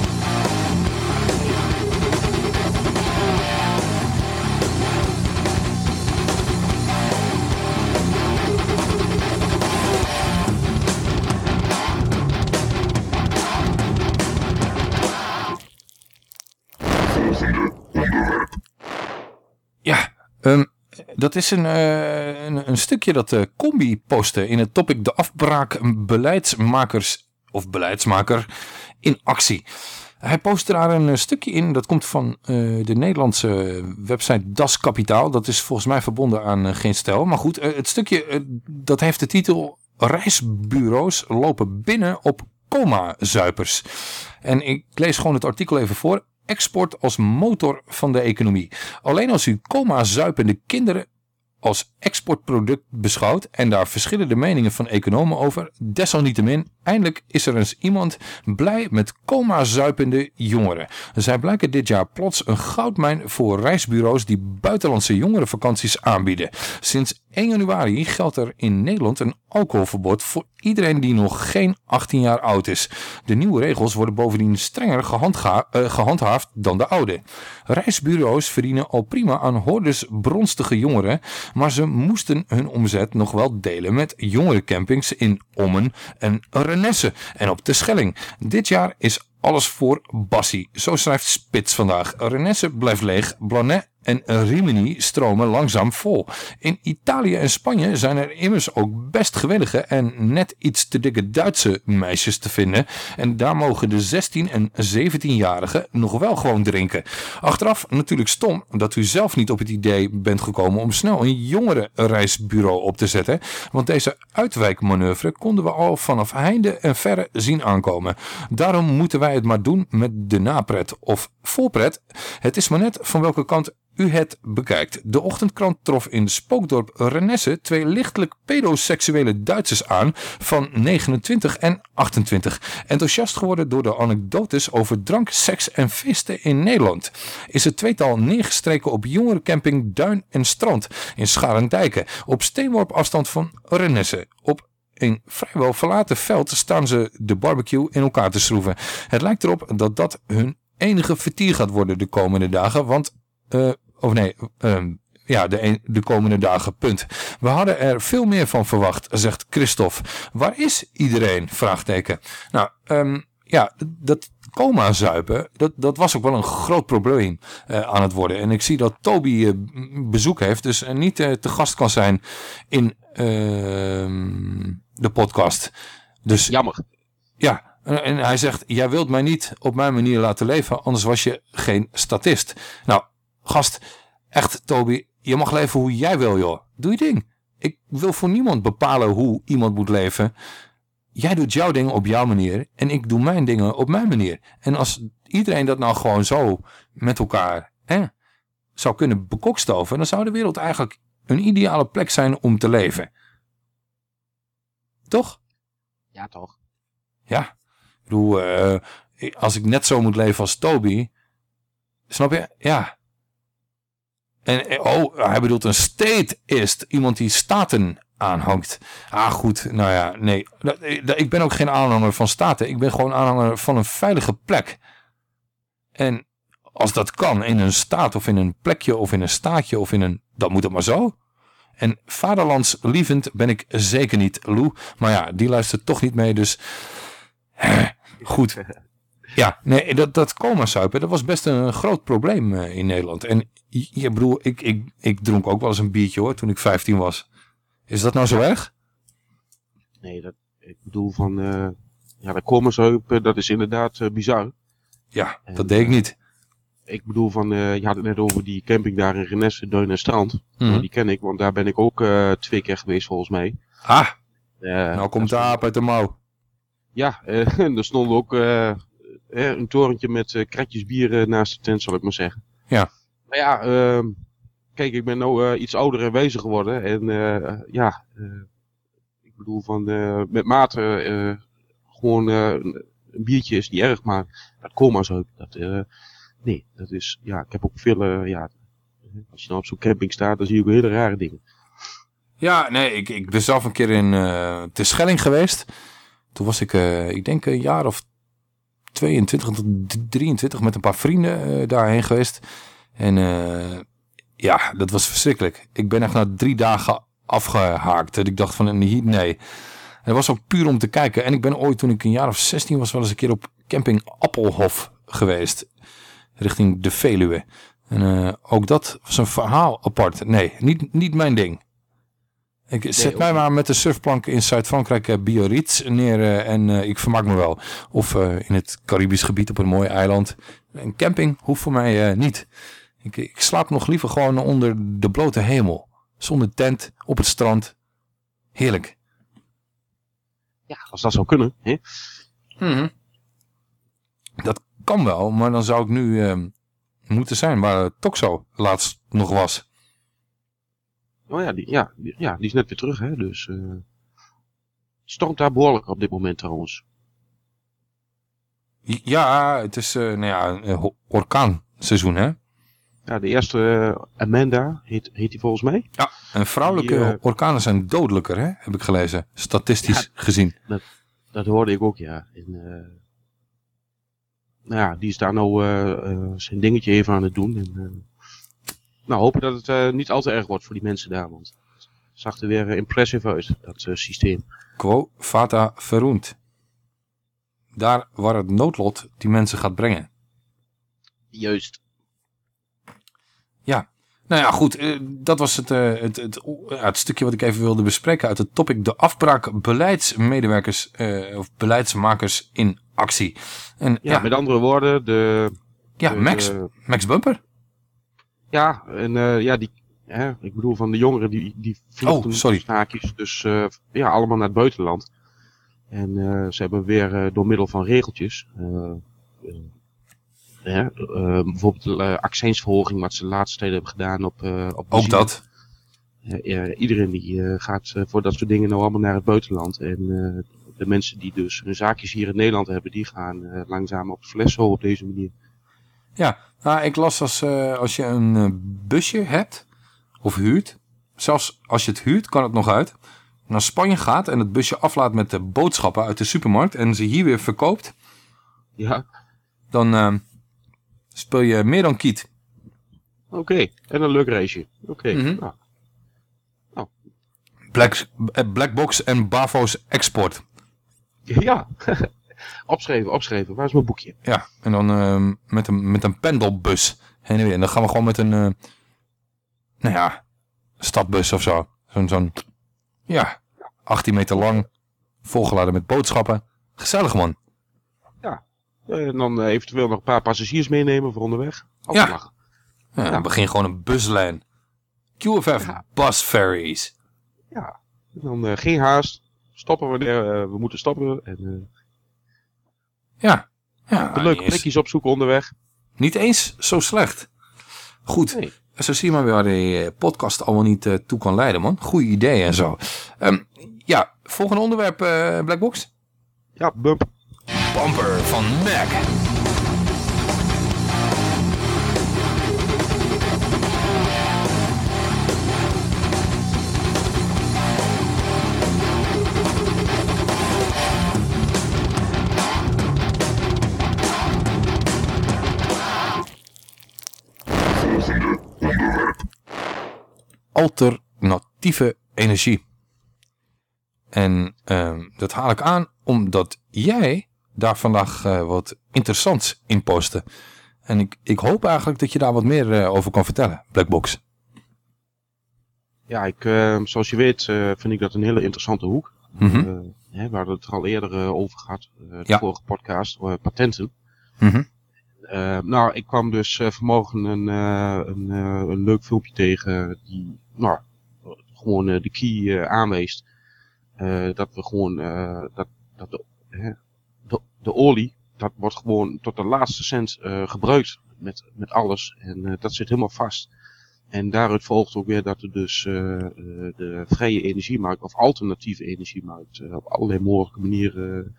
Ehm, dat is een, eh, een, een stukje dat de Combi postte in het topic de afbraak beleidsmakers of beleidsmaker in actie. Hij post daar een eh, stukje in, dat komt van eh, de Nederlandse website Das Kapitaal. Dat is volgens mij verbonden aan eh, Geen Stel. Maar goed, eh, het stukje eh, dat heeft de titel Reisbureaus lopen binnen op coma-zuipers. En ik lees gewoon het artikel even voor. Export als motor van de economie. Alleen als u coma-zuipende kinderen als exportproduct beschouwt en daar verschillende meningen van economen over. Desalniettemin, eindelijk is er eens iemand blij met coma-zuipende jongeren. Zij blijken dit jaar plots een goudmijn voor reisbureaus die buitenlandse jongerenvakanties aanbieden. Sinds 1 januari geldt er in Nederland een alcoholverbod voor iedereen die nog geen 18 jaar oud is. De nieuwe regels worden bovendien strenger eh, gehandhaafd dan de oude. Reisbureaus verdienen al prima aan hordes bronstige jongeren, maar ze moesten hun omzet nog wel delen met jongerencampings in Ommen en Renesse en op de Schelling. Dit jaar is alles voor Bassie. Zo schrijft Spits vandaag. Renesse blijft leeg, Blanet en Rimini stromen langzaam vol. In Italië en Spanje zijn er immers ook best gewillige en net iets te dikke Duitse meisjes te vinden. En daar mogen de 16 en 17-jarigen nog wel gewoon drinken. Achteraf natuurlijk stom dat u zelf niet op het idee bent gekomen om snel een jongerenreisbureau op te zetten. Want deze uitwijkmanoeuvre konden we al vanaf heinde en verre zien aankomen. Daarom moeten wij het maar doen met de napret of voorpret. Het is maar net van welke kant u het bekijkt. De ochtendkrant trof in spookdorp Renesse twee lichtelijk pedoseksuele Duitsers aan van 29 en 28. Enthousiast geworden door de anekdotes over drank, seks en feesten in Nederland. Is het tweetal neergestreken op jongerencamping Duin en Strand in Scharendijken. Op steenworp afstand van Renesse. Op een vrijwel verlaten veld staan ze de barbecue in elkaar te schroeven. Het lijkt erop dat dat hun enige vertier gaat worden de komende dagen, want... eh, of nee, ehm, ja, de, een- de komende dagen, punt. We hadden er veel meer van verwacht, zegt Christophe. Waar is iedereen? Vraagteken. Nou, ehm, ja, dat coma zuipen, dat, dat was ook wel een groot probleem eh, aan het worden. En ik zie dat Toby eh, bezoek heeft, dus eh, niet te gast kan zijn in ehm, de podcast. Dus, Jammer. Ja, en hij zegt, jij wilt mij niet op mijn manier laten leven, anders was je geen statist. Nou, gast, echt Toby, je mag leven hoe jij wil joh. Doe je ding. Ik wil voor niemand bepalen hoe iemand moet leven. Jij doet jouw dingen op jouw manier en ik doe mijn dingen op mijn manier. En als iedereen dat nou gewoon zo met elkaar hè, zou kunnen bekokstoven, dan zou de wereld eigenlijk een ideale plek zijn om te leven. Toch? Ja, toch. Ja, ik bedoel, eh, als ik net zo moet leven als Toby, snap je? Ja. En, eh, oh, hij bedoelt een statist, iemand die staten aanhangt. Ah, goed, nou ja, nee. Eh, Ik ben ook geen aanhanger van staten, ik ben gewoon aanhanger van een veilige plek. En als dat kan, in een staat of in een plekje of in een staatje of in een... Dan moet het maar zo. En vaderlandslievend ben ik zeker niet, Lou. Maar ja, die luistert toch niet mee, dus... Goed. Ja, nee, dat, dat coma-suipen, dat was best een groot probleem eh, in Nederland. En je, bedoel, ik, ik, ik dronk ook wel eens een biertje hoor, toen ik 15 was. Is dat nou zo erg? Nee, dat, ik bedoel van, eh ja, de kommersheup, dat is inderdaad eh, bizar. Ja, dat deed ik niet. Ik bedoel van, eh, je had het net over die camping daar in Renesse, Duin en Strand. Mhm. Nou, die ken ik, want daar ben ik ook eh, twee keer geweest volgens mij. Ah, nou komt de aap uit de mouw. Ja, eh, en er stond ook een torentje met eh, kratjes bier eh, naast de tent, zal ik maar zeggen. Ja. Maar ja, ehm, kijk, ik ben nou eh, iets ouder en wijzer geworden. En ja, ik bedoel van met mate gewoon een, biertje is niet erg, maar dat coma zo, dat, nee, dat is, ja, ik heb ook veel, ja, als je nou op zo'n camping staat, dan zie je ook hele rare dingen. Ja, nee, ik, ik ben zelf een keer in uh, Terschelling geweest. Toen was ik, uh, ik denk een jaar of 22 tot 23 met een paar vrienden uh, daarheen geweest. En uh, ja, dat was verschrikkelijk. Ik ben echt na drie dagen afgehaakt. Dat ik dacht van, nee. Het was ook puur om te kijken. En ik ben ooit, toen ik een jaar of 16 was, wel eens een keer op camping Appelhof geweest. Richting de Veluwe. En uh, ook dat was een verhaal apart. Nee, niet, niet mijn ding. Ik zet mij maar met de surfplank in Zuid-Frankrijk uh, Biarritz neer uh, en uh, ik vermaak me wel. Of in het Caribisch gebied op een mooi eiland. Een camping hoeft voor mij niet. Ik, ik, slaap nog liever gewoon onder de blote hemel. Zonder tent, op het strand. Heerlijk. Ja, als dat zou kunnen. Hè? Mm Dat kan wel, maar dan zou ik nu ehm, moeten zijn waar Toxo laatst nog was. Oh ja, die, ja, die, ja, die is net weer terug, hè. Dus uh, het stormt daar behoorlijk op dit moment trouwens. Ja, het is uh, nou ja, een orkaanseizoen, hè? Ja, de eerste uh, Amanda heet, heet die volgens mij. Ja, en vrouwelijke die, orkanen zijn dodelijker, hè? Heb ik gelezen, statistisch ja, gezien. Dat, dat hoorde ik ook, ja. En, nou ja, die is daar nou zijn dingetje even aan het doen. En, nou, hopen dat het uh, niet al te erg wordt voor die mensen daar, want het zag er weer uh, impressive uit, dat uh, systeem. Quo fata verunt. Daar waar het noodlot die mensen gaat brengen. Juist. Ja, nou ja, goed. dat was het, het, het, het, stukje wat ik even wilde bespreken uit het topic de afbraak beleidsmedewerkers of beleidsmakers in actie. En, ja, ja, met andere woorden, de... Ja, de, Max, Max Bumper. Ja, en uh, ja, die, hè, ik bedoel van de jongeren die, die vluchten oh, sorry. haakjes dus uh, ja, allemaal naar het buitenland. En uh, ze hebben weer door middel van regeltjes, bijvoorbeeld de accijnsverhoging wat ze de laatste tijd hebben gedaan op, op Ook dat? iedereen die gaat voor dat soort dingen nou allemaal naar het buitenland. En de mensen die dus hun zaakjes hier in Nederland hebben, die gaan langzaam op de fles zo op deze manier. Ja, nou, ik las als, uh, als je een uh, busje hebt of huurt. Zelfs als je het huurt kan het nog uit. Naar Spanje gaat en het busje aflaat met de boodschappen uit de supermarkt. En ze hier weer verkoopt. Ja. Dan uh, speel je meer dan kiet. Oké, okay. en een leuk raceje. Oké. Okay. Mm -hmm. nou. nou. Black, Blackbox en Bavo's Export. Ja. opschrijven, opschrijven. Waar is mijn boekje? Ja, en dan uh, met, een, met een pendelbus heen en weer. En dan gaan we gewoon met een, uh, nou ja, stadbus of zo. Zo'n, zo'n, ja, 18 meter lang, volgeladen met boodschappen. Gezellig man. Ja, en dan uh, eventueel nog een paar passagiers meenemen voor onderweg. Ja. ja. ja, dan begin gewoon een buslijn. QFF ja. bus ferries. Ja, en dan geen haast. Stoppen wanneer we moeten stoppen. En ja. ja de leuke plekjes opzoeken onderweg. Niet eens zo slecht. Goed. Nee. Zo zie je maar waar de podcast allemaal niet uh, toe kan leiden, man. Goeie ideeën en zo. Um, ja, volgende onderwerp, uh, Blackbox. Ja, bump. Bumper van Mac. Alternatieve energie. En uh, dat haal ik aan omdat jij daar vandaag uh, wat interessants in postte. En ik, ik hoop eigenlijk dat je daar wat meer uh, over kan vertellen, Blackbox. Ja, ik, uh, zoals je weet vind ik dat een hele interessante hoek. Mm -hmm. hè, we hadden het er al eerder over gehad, de ja. vorige podcast, patenten. Mm -hmm. Uh, nou, ik kwam dus vanmorgen een, een, een, leuk filmpje tegen die nou, gewoon de key aanweest. dat we gewoon, dat, dat de, de, de, olie, dat wordt gewoon tot de laatste cent gebruikt met, met alles. En dat zit helemaal vast. En daaruit volgt ook weer dat er dus de vrije energiemarkt of alternatieve energiemarkt op allerlei mogelijke manieren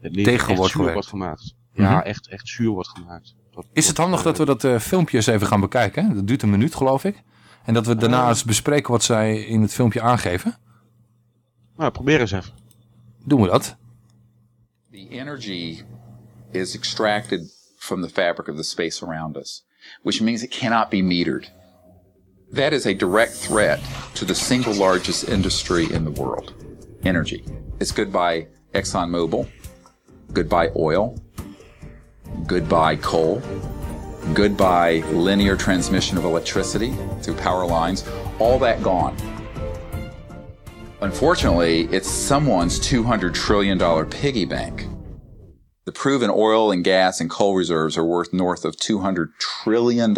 het tegen wordt, wordt gemaakt. Ja, mm -hmm. echt, echt zuur wordt gemaakt. Dat is het handig dat we dat uh, filmpje eens even gaan bekijken? Dat duurt een minuut, geloof ik. En dat we daarna eens bespreken wat zij in het filmpje aangeven? Nou, probeer eens even. Doen we dat? The energy is extracted from the fabric of the space around us, which means it cannot be metered. That is a direct threat to the single largest industry in the world, energy. It's goodbye ExxonMobil, goodbye oil, goodbye coal, goodbye linear transmission of electricity through power lines, all that gone. Unfortunately, it's someone's $200 trillion piggy bank. The proven oil and gas and coal reserves are worth north of $200 trillion.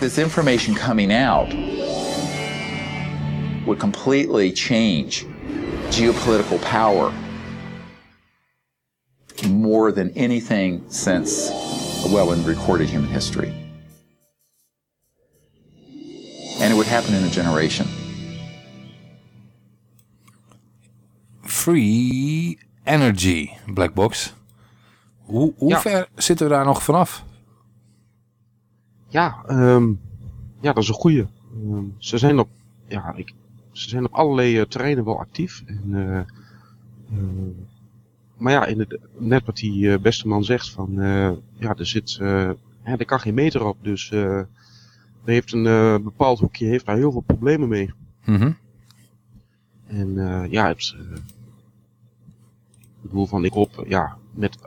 This information coming out would completely change geopolitical power more than anything since, well, in recorded human history. And it would happen in a generation. Free Energy, Blackbox. Hoe, hoe Ja. ver zitten we daar nog vanaf? Ja, ehm, ja, dat is een goeie. Ehm, ze zijn op, ja, ik, ze zijn op allerlei eh, terreinen wel actief. En, eh, eh, maar ja, in het, net wat die eh, beste man zegt van, eh, ja, er zit, eh, ja, er kan geen meter op. Dus er heeft een bepaald hoekje heeft daar heel veel problemen mee. Mhm. En ja, het, ik bedoel van, ik hoop, ja, met,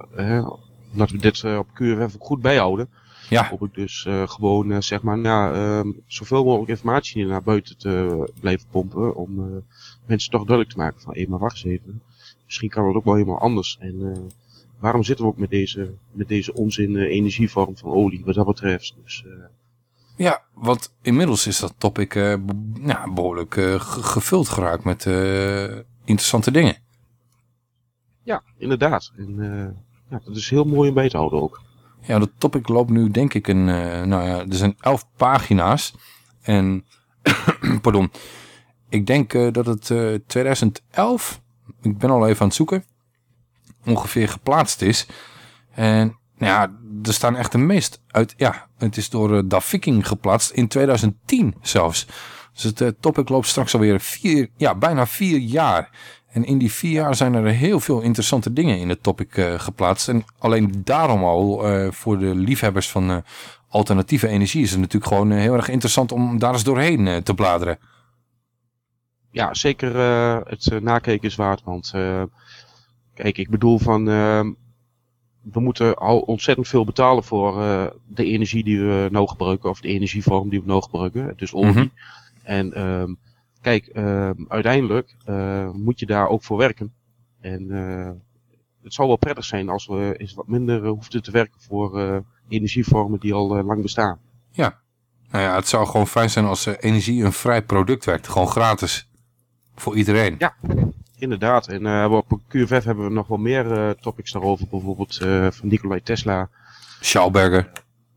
dat we dit op ook goed bijhouden. Ja. Hoop ik dus gewoon, zeg maar, nou, zoveel mogelijk informatie naar buiten te blijven pompen. Om mensen toch duidelijk te maken van, hé, maar wacht eens even. Misschien kan het ook wel helemaal anders. En eh, waarom zitten we ook met deze, met deze onzin eh, energievorm van olie, wat dat betreft. Dus, eh, Ja, want inmiddels is dat topic eh, ja, behoorlijk eh, ge- gevuld geraakt met eh, interessante dingen. ja, inderdaad. En eh, ja, dat is heel mooi om bij te houden ook. Ja, dat topic loopt nu denk ik een, eh, nou ja, er zijn elf pagina's. En, pardon, ik denk eh, dat het eh 2011, ik ben al even aan het zoeken, ongeveer geplaatst is. En nou ja, er staan echt de meest uit, ja, het is door Viking geplaatst in 2010 zelfs. Dus het eh, topic loopt straks alweer vier, ja, bijna vier jaar. En in die vier jaar zijn er heel veel interessante dingen in het topic eh, geplaatst. En alleen daarom al, voor de liefhebbers van alternatieve energie, is het natuurlijk gewoon heel erg interessant om daar eens doorheen te bladeren. Ja, zeker eh, het eh, nakijken is waard. Want eh, kijk, ik bedoel van ehm, we moeten al ontzettend veel betalen voor de energie die we nou gebruiken, of de energievorm die we nou gebruiken, dus olie. Mhm. En ehm, kijk, ehm, uiteindelijk moet je daar ook voor werken. En het zou wel prettig zijn als we eens wat minder hoefden te werken voor energievormen die al lang bestaan. Ja. Nou ja, het zou gewoon fijn zijn als energie een vrij product werkt. Gewoon gratis. Voor iedereen. Ja, inderdaad. En eh, op QFF hebben we nog wel meer eh, topics daarover. Bijvoorbeeld eh, van Nikolai Tesla. Schauberger.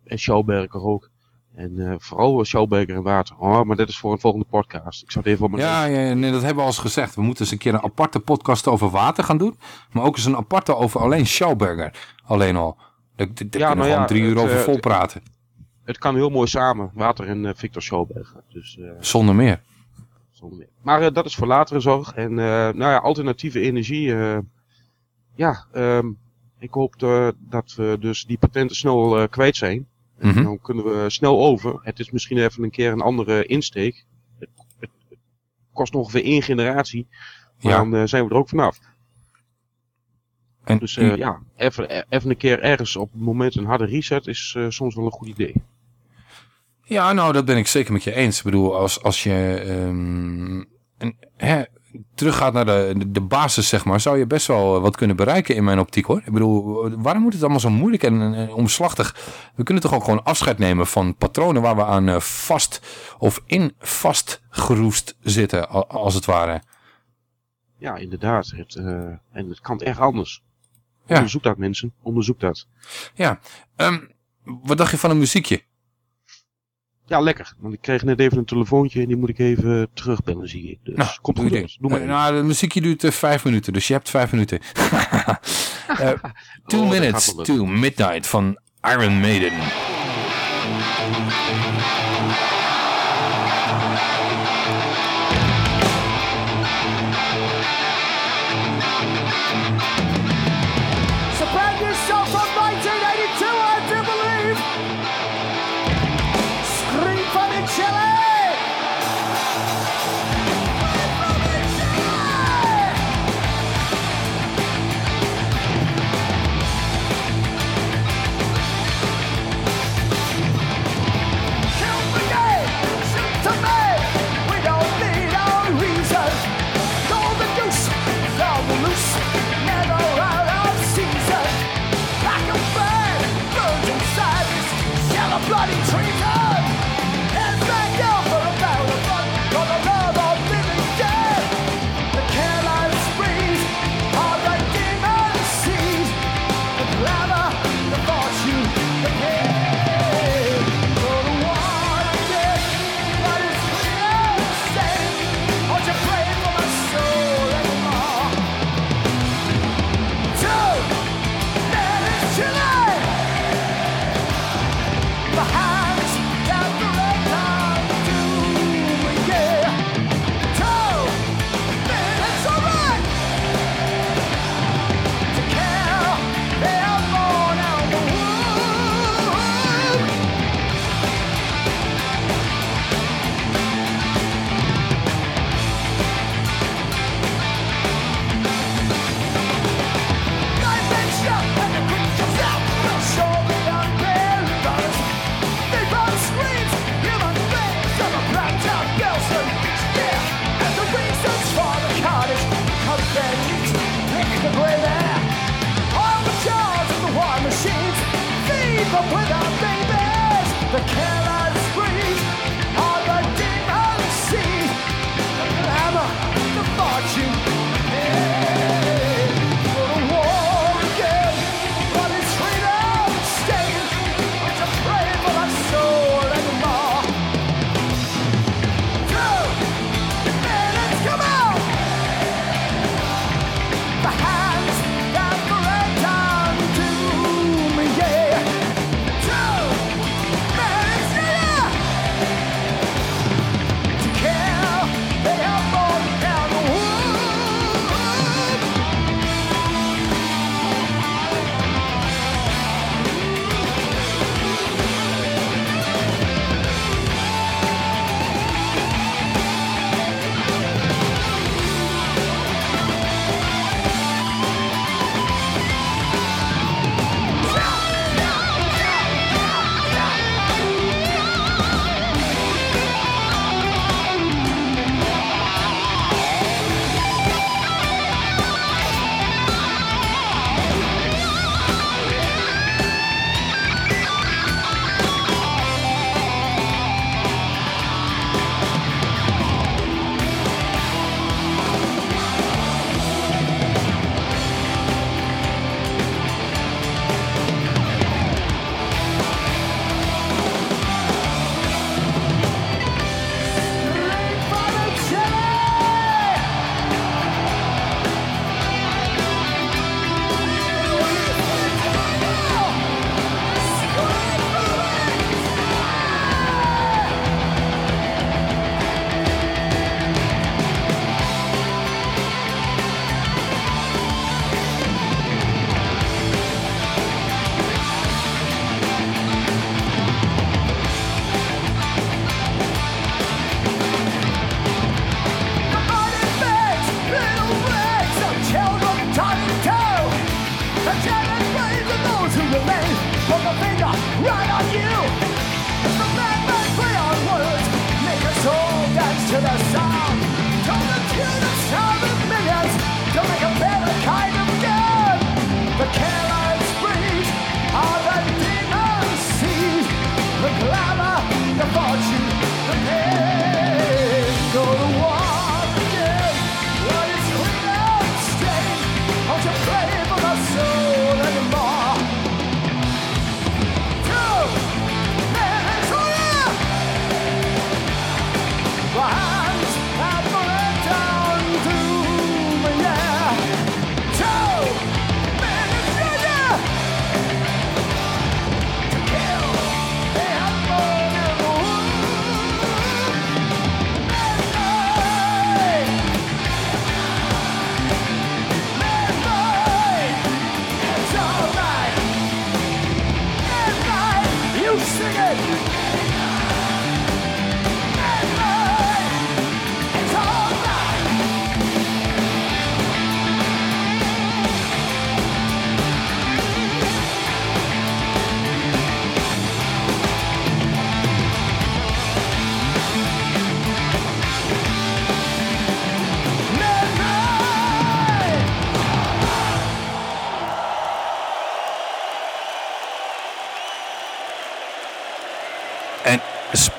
En Schauberger ook. En vooral Schauberger en water. Oh, maar dat is voor een volgende podcast. Ik zou het even op mijn Ja, ja, nee, dat hebben we al eens gezegd. We moeten eens een keer een aparte podcast over water gaan doen. Maar ook eens een aparte over alleen Schauberger. Alleen al. Daar, daar kunnen we nou gewoon ja, drie uur over vol praten. Het kan heel mooi samen. Water en Victor Schauberger. Dus, Zonder meer. Meer. Maar eh, dat is voor latere zorg. En eh, nou ja, alternatieve energie. eh, ja, ehm, ik hoop dat we dus die patenten snel kwijt zijn. En Mhm. dan kunnen we snel over. Het is misschien even een keer een andere insteek. Het, het, het kost ongeveer één generatie. Maar Ja. dan zijn we er ook vanaf. En Dus ja, even, eh, even een keer ergens op het moment een harde reset is soms wel een goed idee. Ja, nou, dat ben ik zeker met je eens. Ik bedoel, als, als je ehm, een, hè, teruggaat naar de, de, basis, zeg maar, zou je best wel wat kunnen bereiken in mijn optiek, hoor. Ik bedoel, waarom moet het allemaal zo moeilijk en, omslachtig? We kunnen toch ook gewoon afscheid nemen van patronen waar we aan eh, vast of in vastgeroest zitten, a- als het ware. Ja, inderdaad. Het, eh, en het kan echt anders. Ja. Onderzoek dat mensen. Onderzoek dat. Ja, ehm, wat dacht je van een muziekje? Ja, lekker. Want ik kreeg net even een telefoontje en die moet ik even terugbellen, zie ik. Dus Nou, komt goed ding. Doe maar Eh, even. nou, de muziekje duurt eh, vijf minuten, dus je hebt vijf minuten. Eh, two Oh, minutes to midnight van Iron Maiden.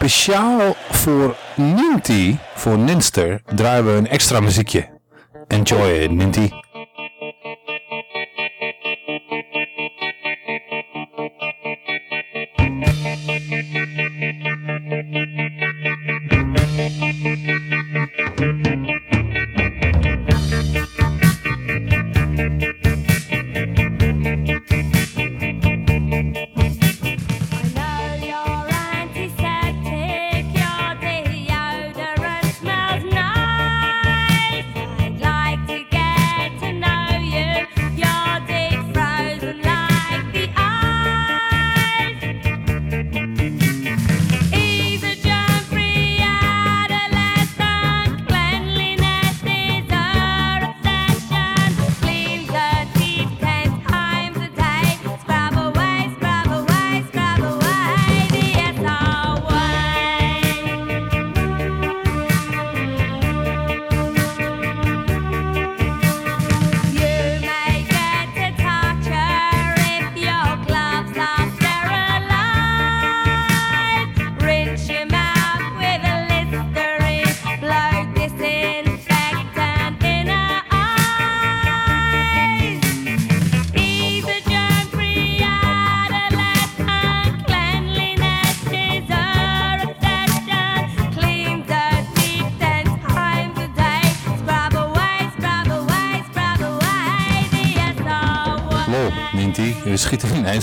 Speciaal voor Ninty, voor Ninster, draaien we een extra muziekje. Enjoy it,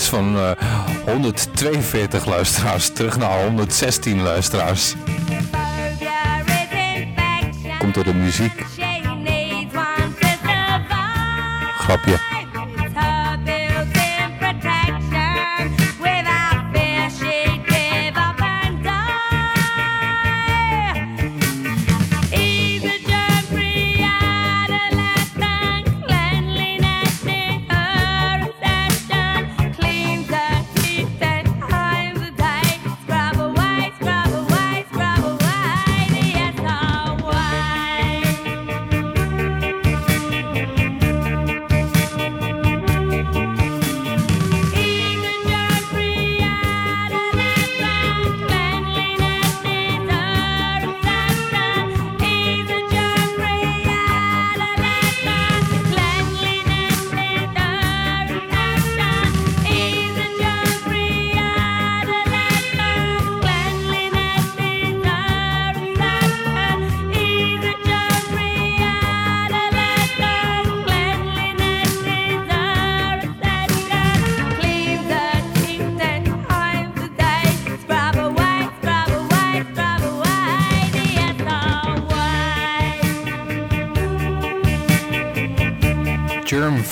van eh, 142 luisteraars terug naar 116 luisteraars. Komt door de muziek.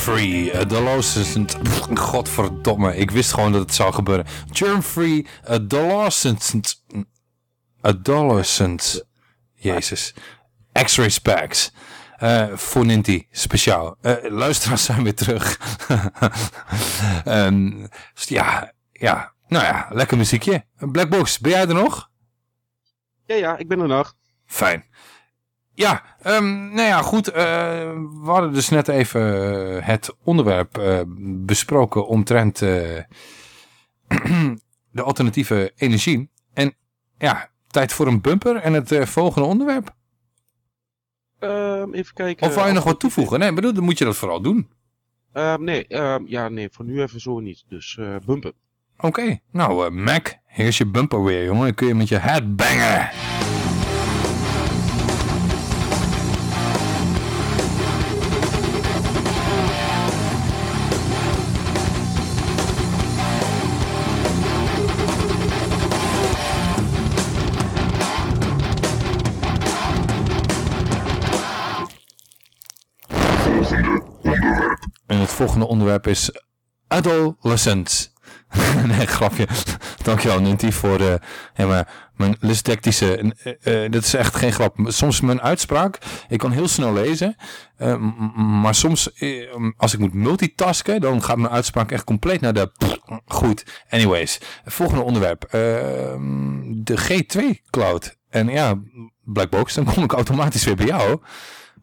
Germ-free, adolescent. Godverdomme, ik wist gewoon dat het zou gebeuren. Germ-free, adolescent. Adolescent. Jezus. X-ray specs. Eh voor Ninty, speciaal. Eh, luisteraars zijn weer terug. Ehm, ja, ja, nou ja, lekker muziekje. Blackbox, ben jij er nog? Ja, ja, ik ben er nog. Fijn. Ja, ehm, nou ja, goed. eh, we hadden dus net even eh, het onderwerp eh, besproken omtrent de alternatieve energie. En ja, tijd voor een bumper en het volgende onderwerp. Ehm, even kijken. Of wou je nog wat toevoegen? Nee, bedoel, dan moet je dat vooral doen. Ehm, nee, ja, nee, voor nu even zo niet. Dus bumpen. Oké, nou Mac, hier is je bumper weer, jongen. Dan kun je met je head bangen. En het volgende onderwerp is adolescent. nee, grapje. Dankjewel Ninty voor de, ja, maar mijn dyslectische, eh eh, dit is echt geen grap. Soms mijn uitspraak, ik kan heel snel lezen, eh, maar soms eh, als ik moet multitasken, dan gaat mijn uitspraak echt compleet naar de goed. Anyways, volgende onderwerp. Ehm, de G2 Cloud. En ja, Blackbox, dan kom ik automatisch weer bij jou.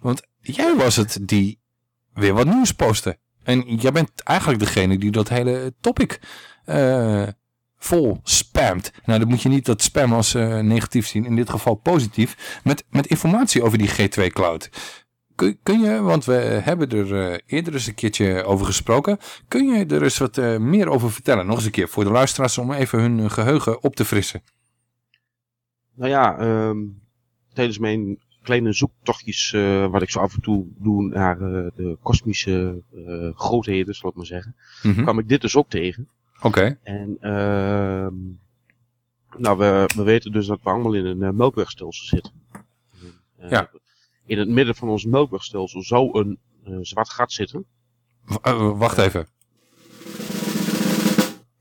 Want jij was het die weer wat nieuws postte. En jij bent eigenlijk degene die dat hele topic eh, vol sp- spamt. Nou, dan moet je niet dat spam als eh, negatief zien. In dit geval positief. Met, met informatie over die G2 Cloud. Kun, kun je, want we hebben er eh, eerder eens een keertje over gesproken. Kun je er eens wat meer over vertellen? Nog eens een keer voor de luisteraars om even hun geheugen op te frissen. Nou ja, ehm, tijdens mijn kleine zoektochtjes, eh, wat ik zo af en toe doe naar eh, de kosmische eh, grootheden, zal ik maar zeggen, Mhm. kwam ik dit dus ook tegen. Oké. En ehm, nou, we, we weten dus dat we allemaal in een melkwegstelsel zitten. En, Ja. In het midden van ons melkwegstelsel zou een zwart gat zitten. W- wacht even.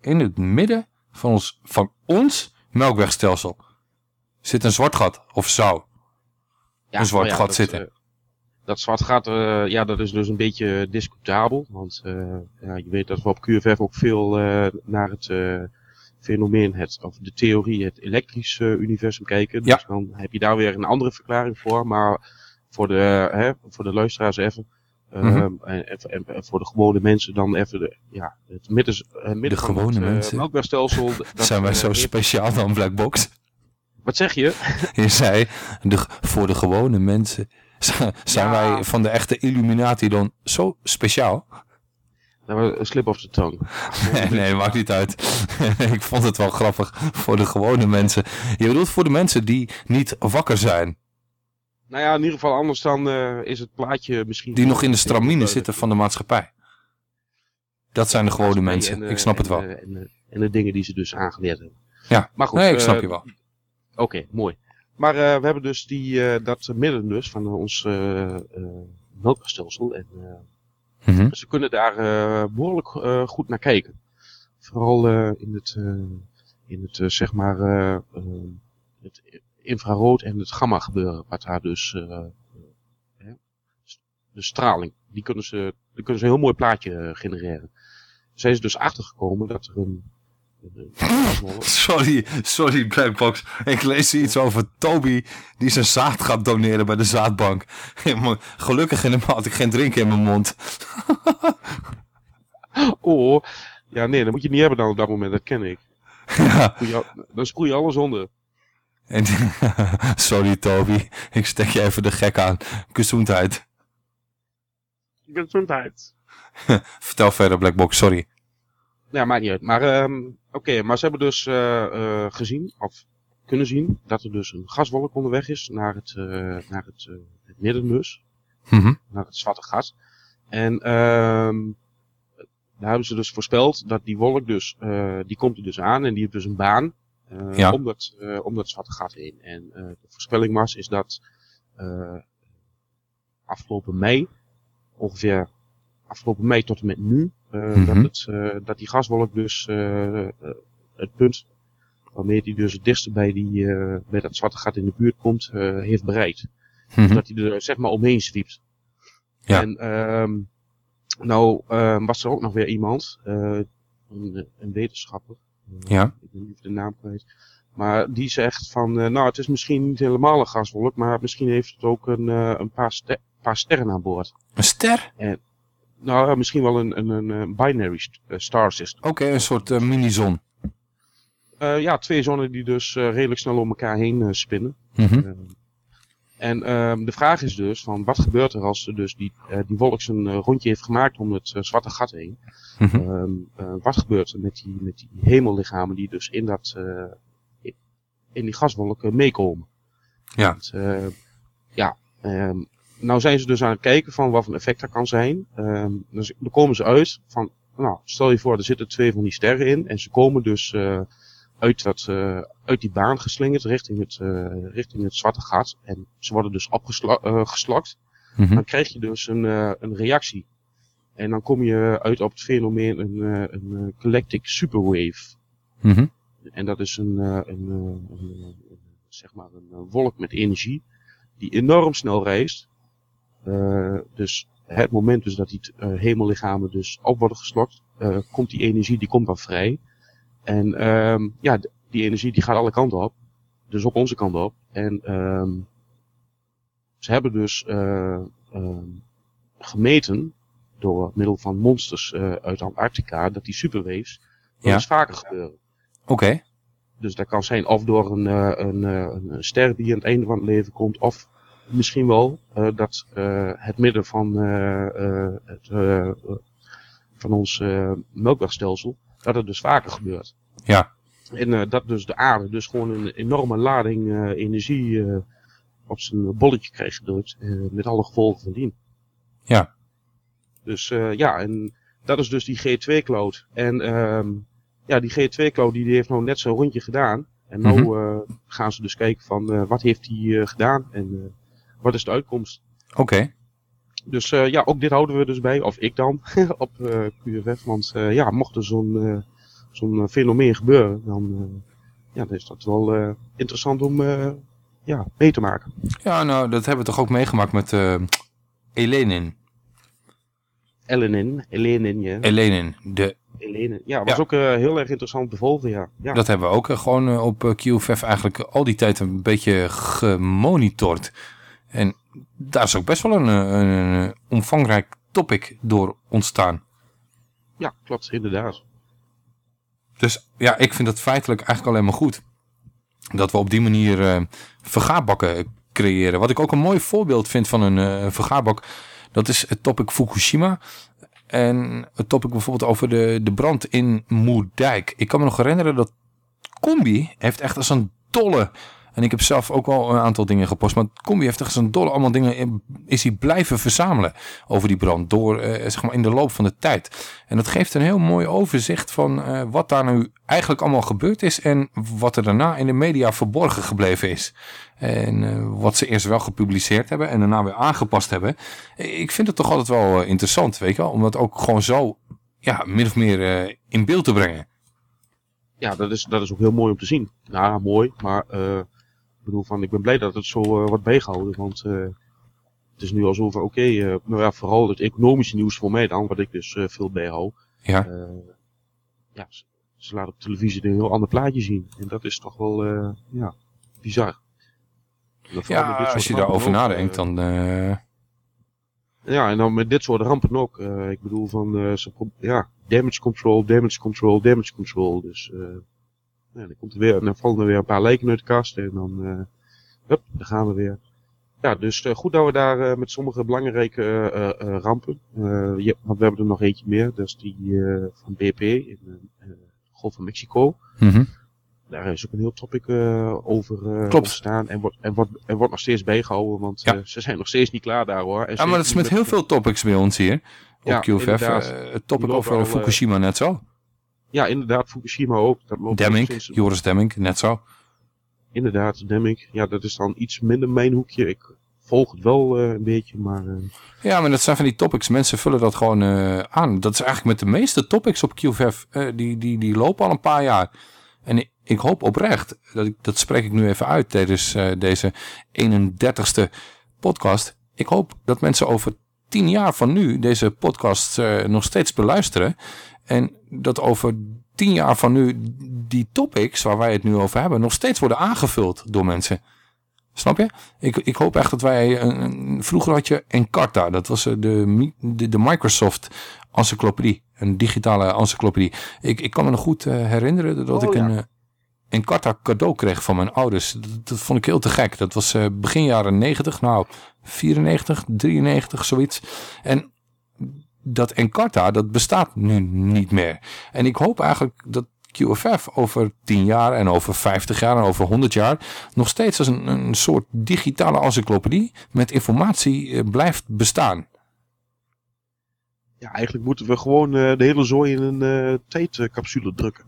In het midden van ons, van ons melkwegstelsel zit een zwart gat. Of zou een zwart nou ja, gat dat, zitten. eh, dat zwart gat, eh, ja, dat is dus een beetje discutabel. Want eh, ja, je weet dat we op QFF ook veel naar het fenomeen, het, of de theorie, het elektrisch eh, universum kijken. Dus dan heb je daar weer een andere verklaring voor. Maar voor de, hè, voor de luisteraars even. ehm, Mhm. en, en, en voor de gewone mensen dan even de, ja, het midden, het midden De gewone het, mensen? melkwegstelsel. dat, Zijn wij zo speciaal dan Blackbox? Wat zeg je? Je zei, de, voor de gewone mensen zijn Ja. wij van de echte Illuminati dan zo speciaal? Een slip of the tongue. Nee, nee, maakt niet uit. Ik vond het wel grappig voor de gewone mensen. Je bedoelt voor de mensen die niet wakker zijn. Nou ja, in ieder geval anders dan eh, is het plaatje misschien... Die nog in de stramine zitten van de maatschappij. Dat zijn de gewone mensen. En, eh, Ik snap het en, wel. eh, En, eh, en de dingen die ze dus aangeleerd hebben. Ja, Maar goed, nee, ik eh, snap je wel. Oké, mooi. Maar eh, we hebben dus die, eh, dat midden dus van ons eh eh, melkwegstelsel. En eh, Mhm. ze kunnen daar eh, behoorlijk eh, goed naar kijken. Vooral eh, in het, eh, in het zeg maar, het infrarood en het gamma gebeuren. Wat daar dus, hè, de straling, die kunnen ze, daar kunnen ze een heel mooi plaatje genereren. Zijn ze dus achtergekomen dat er een Sorry, sorry Blackbox. Ik lees iets over Toby die zijn zaad gaat doneren bij de zaadbank. Gelukkig in hem had ik geen drinken in mijn mond. Oh, ja nee, dat moet je niet hebben dan op dat moment, dat ken ik. Ja. Dan sproei je alles onder. En, sorry Toby, ik stek je even de gek aan. Gezondheid. Gezondheid. Vertel verder Blackbox, sorry. Ja, maakt niet uit. Maar ehm, oké, maar ze hebben dus eh, eh, gezien, of kunnen zien, dat er dus een gaswolk onderweg is naar het, eh, naar het, het midden dus. Mhm. Naar het zwarte gat. En ehm, daar hebben ze dus voorspeld dat die wolk dus, die komt er dus aan en die heeft dus een baan eh, Ja. om, dat, eh, om dat zwarte gat heen. En eh, de voorspelling was is dat afgelopen mei, ongeveer afgelopen mei tot en met nu, eh, Mhm. dat, het, eh, dat die gaswolk dus eh, het punt waarmee die dus het dichtste bij, die, bij dat zwarte gat in de buurt komt, heeft bereikt. Mhm. Dus dat hij er zeg maar omheen zwiept. Ja. En ehm nou ehm, was er ook nog weer iemand, een, een wetenschapper, Ja. ik ben even de naam kwijt, maar die zegt van, nou het is misschien niet helemaal een gaswolk, maar misschien heeft het ook een, een paar, ster- paar sterren aan boord. Een ster? En, nou ja, misschien wel een, een, een, een binary eh, star system. Oké, een soort eh, mini-zon. Eh, ja, twee zonnen die dus eh, redelijk snel om elkaar heen eh, spinnen. Mhm. Eh, en ehm, de vraag is dus van wat gebeurt er als dus die, eh, die wolk zijn eh, rondje heeft gemaakt om het eh, zwarte gat heen. Mhm. Ehm, eh, wat gebeurt er met die, met die hemellichamen die dus in, dat, eh, in- die gaswolk eh, meekomen? Ja. Want, eh, ja, ehm, nou zijn ze dus aan het kijken van wat voor effect dat kan zijn. Ehm, dus dan komen ze uit van, nou, stel je voor, er zitten twee van die sterren in. En ze komen dus eh, uit, dat, eh, uit die baan geslingerd richting het, eh, richting het zwarte gat. En ze worden dus opgeslakt. Mhm. Dan krijg je dus een, een reactie. En dan kom je uit op het fenomeen een, een galactic superwave. Mhm. En dat is een, een, een, een, zeg maar een wolk met energie die enorm snel reist. Eh, dus het moment dus dat die eh, hemellichamen dus op worden geslokt, eh, komt die energie die komt dan vrij. En ehm, ja, die energie die gaat alle kanten op. Dus ook onze kant op. En ehm, ze hebben dus eh, ehm, gemeten door middel van monsters uit Antarctica dat die superwaves Ja. eens vaker gebeuren. Oké. Dus dat kan zijn of door een, een, een, ster die aan het einde van het leven komt, of misschien wel uh, dat het midden van, het, van ons melkwegstelsel, dat het dus vaker gebeurt. Ja. En dat dus de aarde dus gewoon een enorme lading energie op zijn bolletje krijgt gedrukt, met alle gevolgen van dien. Ja. Dus ja, en dat is dus die G2-cloud. En ehm, ja, die G2-cloud die, die heeft nou net zo'n rondje gedaan. En nu Mhm. uh, gaan ze dus kijken van uh, wat heeft hij uh, gedaan en wat is de uitkomst. Oké. Okay. Dus ja, ook dit houden we dus bij, of ik dan, op QFF. Want ja, mocht er zo'n zo'n fenomeen gebeuren, dan, ja, dan is dat wel interessant om ja, mee te maken. Ja, nou, dat hebben we toch ook meegemaakt met Elenin. Elenin, Elenin, ja. Elenin, de... Elenin, ja, was ja. ook uh, heel erg interessant te volgen, ja. ja. Dat hebben we ook uh, gewoon uh, op QFF eigenlijk al die tijd een beetje gemonitord. En daar is ook best wel een, een, een omvangrijk topic door ontstaan. Ja, klopt, inderdaad. Dus ja, ik vind dat feitelijk eigenlijk alleen maar goed. Dat we op die manier vergaarbakken creëren. Wat ik ook een mooi voorbeeld vind van een vergaarbak... Dat is het topic Fukushima. En het topic bijvoorbeeld over de, de brand in Moerdijk. Ik kan me nog herinneren dat Combi heeft echt als een dolle... En ik heb zelf ook wel een aantal dingen gepost. Maar Combi heeft echt zo'n dolle allemaal dingen... Is hij blijven verzamelen over die brand. Door, uh, zeg maar, in de loop van de tijd. En dat geeft een heel mooi overzicht van uh, wat daar nu eigenlijk allemaal gebeurd is. En wat er daarna in de media verborgen gebleven is. En uh, wat ze eerst wel gepubliceerd hebben en daarna weer aangepast hebben. Ik vind het toch altijd wel interessant, weet je wel. Om dat ook gewoon zo, ja, min of meer in beeld te brengen. Ja, dat is, dat is ook heel mooi om te zien. Nou, mooi, maar ik bedoel van, ik ben blij dat het zo wordt bijgehouden. Want het is nu al zo van, oké, okay, nou ja, vooral het economische nieuws voor mij dan, wat ik dus veel bijhoud. Ja. ja, ze, ze laten op televisie een heel ander plaatje zien. En dat is toch wel, ja, bizar. Ja, als je daarover nadenkt, dan... Uh... Ja, en dan met dit soort rampen ook. Uh, ik bedoel van, uh, ze ja, damage control, damage control, damage control. Dus ja, dan, komt er weer, dan vallen er weer een paar lijken uit de kast en dan, hup, dan gaan we weer. Ja, dus goed dat we daar met sommige belangrijke rampen, ja, want we hebben er nog eentje meer, dat is die van BP in de Golf van Mexico. Mm -hmm daar is ook een heel topic uh, over uh, ontstaan. En wordt, en, wordt, en wordt nog steeds bijgehouden, want ja. uh, ze zijn nog steeds niet klaar daar hoor. En ja, maar dat is met heel veel topics bij ons hier. Op ja, QFF. het topic over Fukushima net zo. Ja, inderdaad, Fukushima ook. Dat loopt Demming, steeds... Joris Demming, net zo. Inderdaad, Demming. Ja, dat is dan iets minder mijn hoekje. Ik volg het wel een beetje, maar... Ja, maar dat zijn van die topics. Mensen vullen dat gewoon aan. Dat is eigenlijk met de meeste topics op QFF. die, die, die lopen al een paar jaar. En ik hoop oprecht, dat, ik, dat spreek ik nu even uit tijdens deze 31ste podcast. Ik hoop dat mensen over tien jaar van nu deze podcast nog steeds beluisteren. En dat over tien jaar van nu die topics waar wij het nu over hebben nog steeds worden aangevuld door mensen. Snap je? Ik, ik hoop echt dat wij... Een, vroeger had je Encarta. Dat was de, de, de Microsoft encyclopedie. Een digitale encyclopedie. Ik, ik kan me nog goed uh, herinneren dat oh, ik ja. een... Uh, Encarta cadeau kreeg van mijn ouders. Dat, dat vond ik heel te gek. Dat was begin jaren 90, nou 94, 93, zoiets. En dat Encarta, dat bestaat nu niet meer. En ik hoop eigenlijk dat QFF over 10 jaar en over 50 jaar en over 100 jaar nog steeds als een, een soort digitale encyclopedie met informatie uh, blijft bestaan. Ja, eigenlijk moeten we gewoon uh, de hele zooi in een uh, tijdcapsule drukken.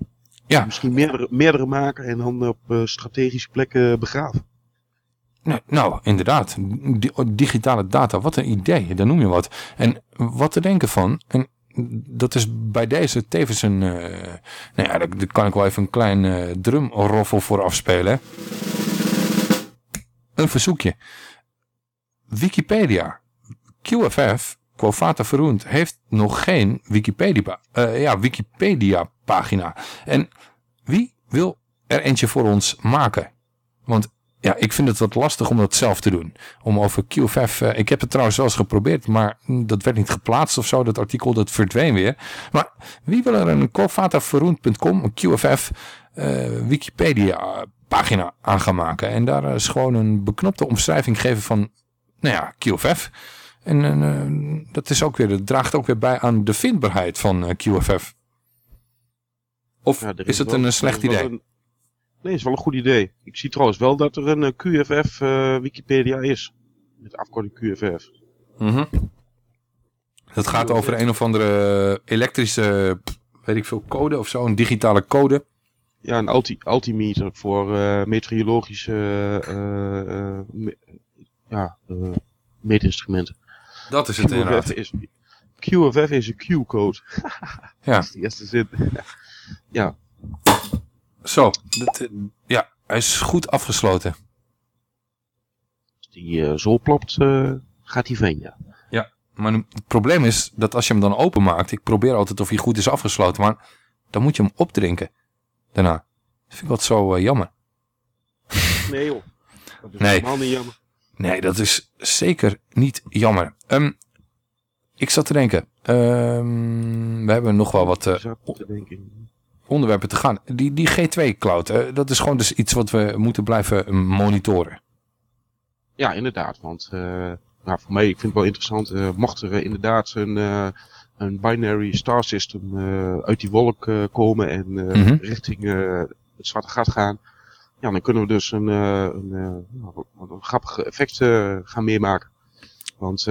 Ja. Misschien meerdere, meerdere maken en dan op uh, strategische plekken begraven. Nou, inderdaad. Di digitale data, wat een idee. Daar noem je wat. En wat te denken van... En dat is bij deze tevens een... Uh, nou ja, daar, kan ik wel even een klein uh, drumroffel voor afspelen. Een verzoekje. Wikipedia. QFF, Quo Vata Verroend, heeft nog geen Wikipedia, uh, ja, Wikipedia pagina. En wie wil er eentje voor ons maken? Want ja, ik vind het wat lastig om dat zelf te doen. Om over QFF, uh, ik heb het trouwens wel eens geprobeerd, maar dat werd niet geplaatst of zo. Dat artikel, dat verdween weer. Maar wie wil er een quovatafverroend.com, een QFF, eh, Wikipedia pagina aan gaan maken. En daar is gewoon een beknopte omschrijving geven van, nou ja, QFF. En eh, dat, is ook weer, dat draagt ook weer bij aan de vindbaarheid van eh, QFF. Of Ja, is het wel- een slecht idee? Nee, is wel een goed idee. Ik zie trouwens wel dat er een eh, QFF eh, Wikipedia is. Met afkorting QFF. Mhm. Dat gaat over een of andere elektrische, pff, weet ik veel, code of zo, een digitale code. Ja, een alti altimeter voor eh, meteorologische eh, eh, me- ja, eh, meetinstrumenten. Dat is het inderdaad. QFF is, QFF is een Q-code. Ja. Dat is de eerste zin. ja. Zo, dat, eh, ja, hij is goed afgesloten. Als die eh, zo plopt, eh, gaat hij veen, ja. Ja, maar het probleem is dat als je hem dan openmaakt, ik probeer altijd of hij goed is afgesloten, maar dan moet je hem opdrinken daarna. Dat vind ik wat zo jammer. Nee joh. Dat is Nee. helemaal niet jammer. Nee, dat is zeker niet jammer. Ehm, ik zat te denken, ehm, we hebben nog wel wat eh, Onderwerpen te gaan. Die, die G2 cloud, eh, dat is gewoon dus iets wat we moeten blijven monitoren. Ja, inderdaad. Want eh, nou, voor mij, ik vind het wel interessant. eh, mocht er eh, inderdaad een, een binary star system uit die wolk komen en Mhm. richting het zwarte gat gaan. Ja, dan kunnen we dus een, een, nou, een grappig effect gaan meemaken. Want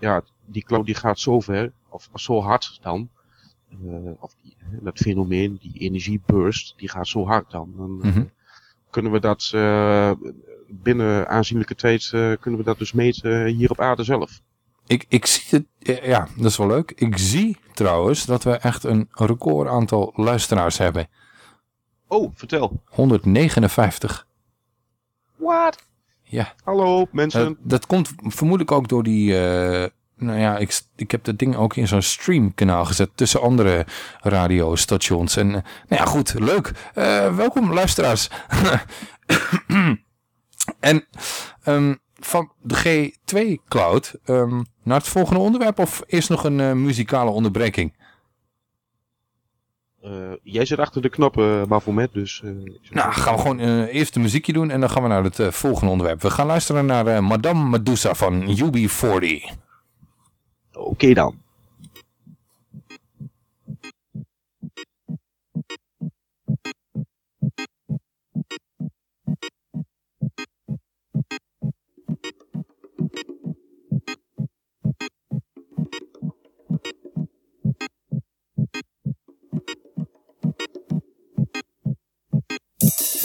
ja, die cloud die gaat zo ver, of zo hard dan. Eh, of die, dat fenomeen, die energieburst, die gaat zo hard dan. dan eh, Mhm. kunnen we dat eh, binnen aanzienlijke tijd eh, kunnen we dat dus meten hier op aarde zelf. Ik, ik zie het, ja, dat is wel leuk. Ik zie trouwens dat we echt een record aantal luisteraars hebben. Oh, vertel. 159. What? Ja. Hallo mensen. Dat, dat komt vermoedelijk ook door die... eh, nou ja, ik, ik heb dat ding ook in zo'n streamkanaal gezet tussen andere radiostations. En eh, nou ja, goed, leuk. Eh, welkom luisteraars. en ehm, van de G2 Cloud ehm, naar het volgende onderwerp of eerst nog een eh, muzikale onderbreking? Jij zit achter de knoppen, Baphomet, dus... eh, Nou, gaan we gewoon eerst een muziekje doen en dan gaan we naar het volgende onderwerp. We gaan luisteren naar Madame Medusa van UB40. Oké dan. From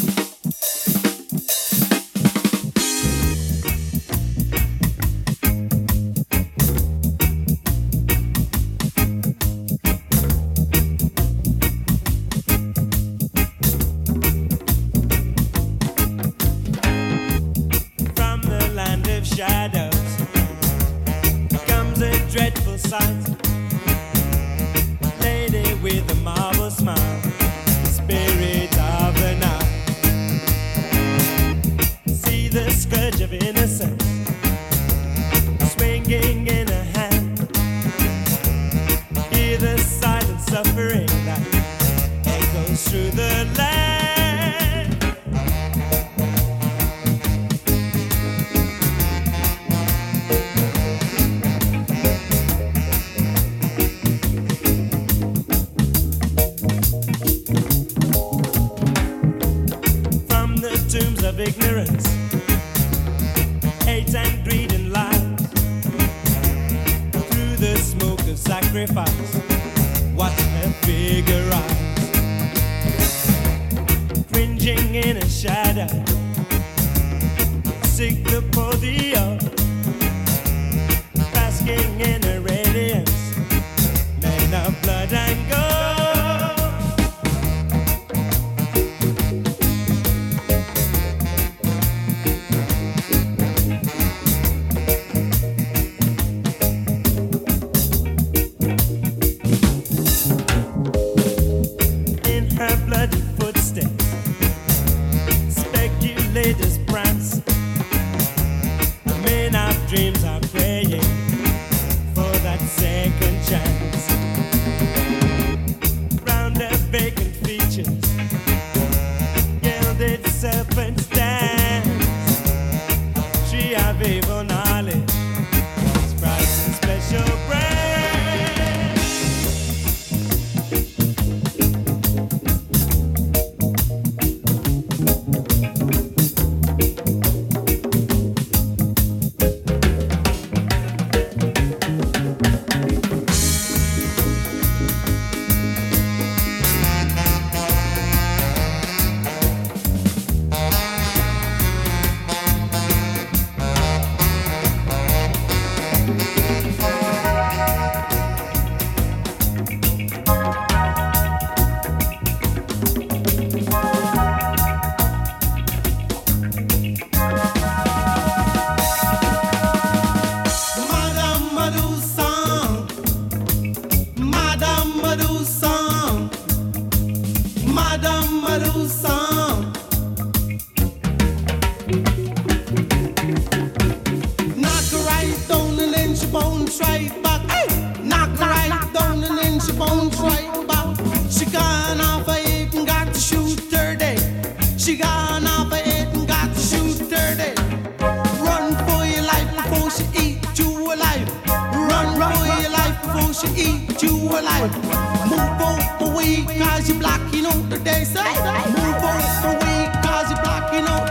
you should eat you alive. Move on away, cause you're blocking out the day. Move on away, cause you're blocking out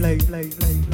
play, play, play.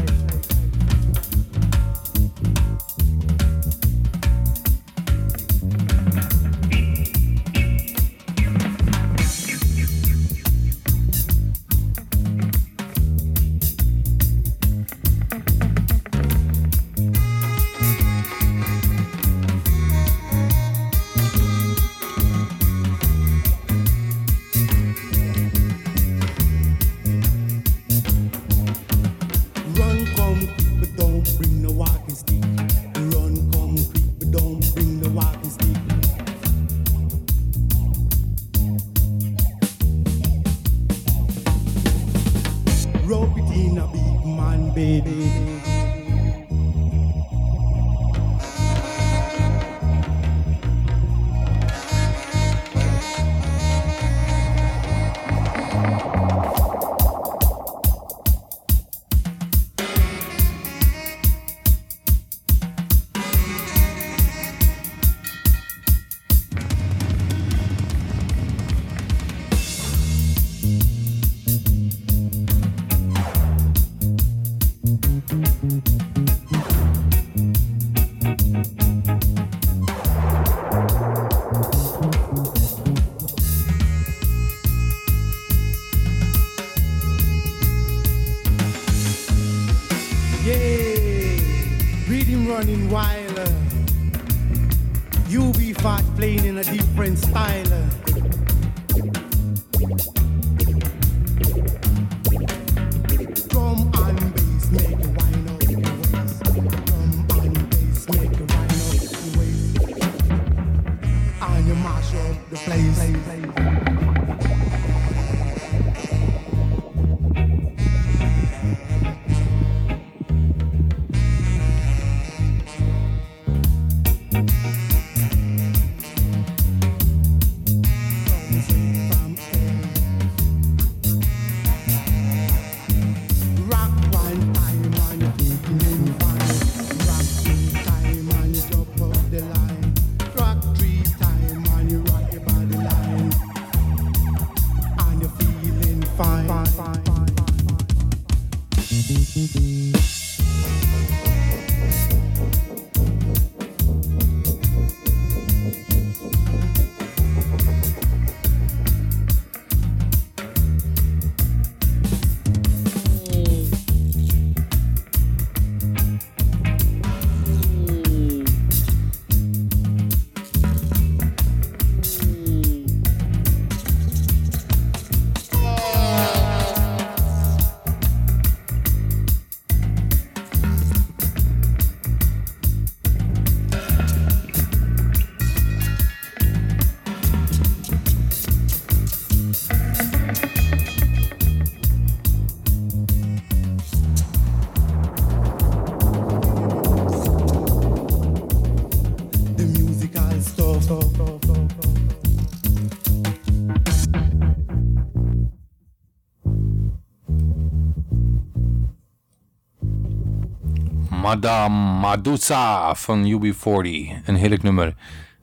Madame Madusa van UB40. Een heerlijk nummer.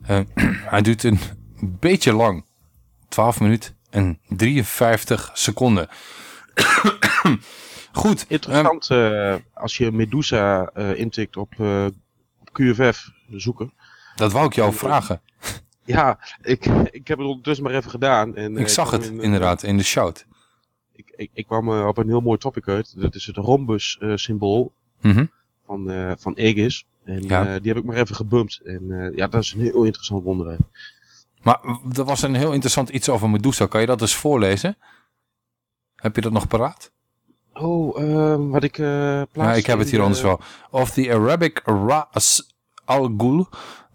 Eh, hij duurt een beetje lang. 12 minuten en 53 seconden. Goed. Interessant eh, als je Medusa eh, intikt op, QFF zoeken. Dat wou ik jou vragen. Ja, ik, ik heb het ondertussen maar even gedaan. En, Ik zag het in, inderdaad in de shout. Ik, ik, ik kwam op een heel mooi topic uit. Dat is het rhombus eh, symbool Mhm. Van, eh van Aegis. En Ja. eh, die heb ik maar even gebumpt. En eh, ja, dat is een heel interessant onderwerp. Maar er was een heel interessant iets over Medusa. Kan je dat eens voorlezen? Heb je dat nog paraat? Oh, ehm, wat ik eh Ja, ik heb het hier anders wel. Of the Arabic Ras Al Ghul,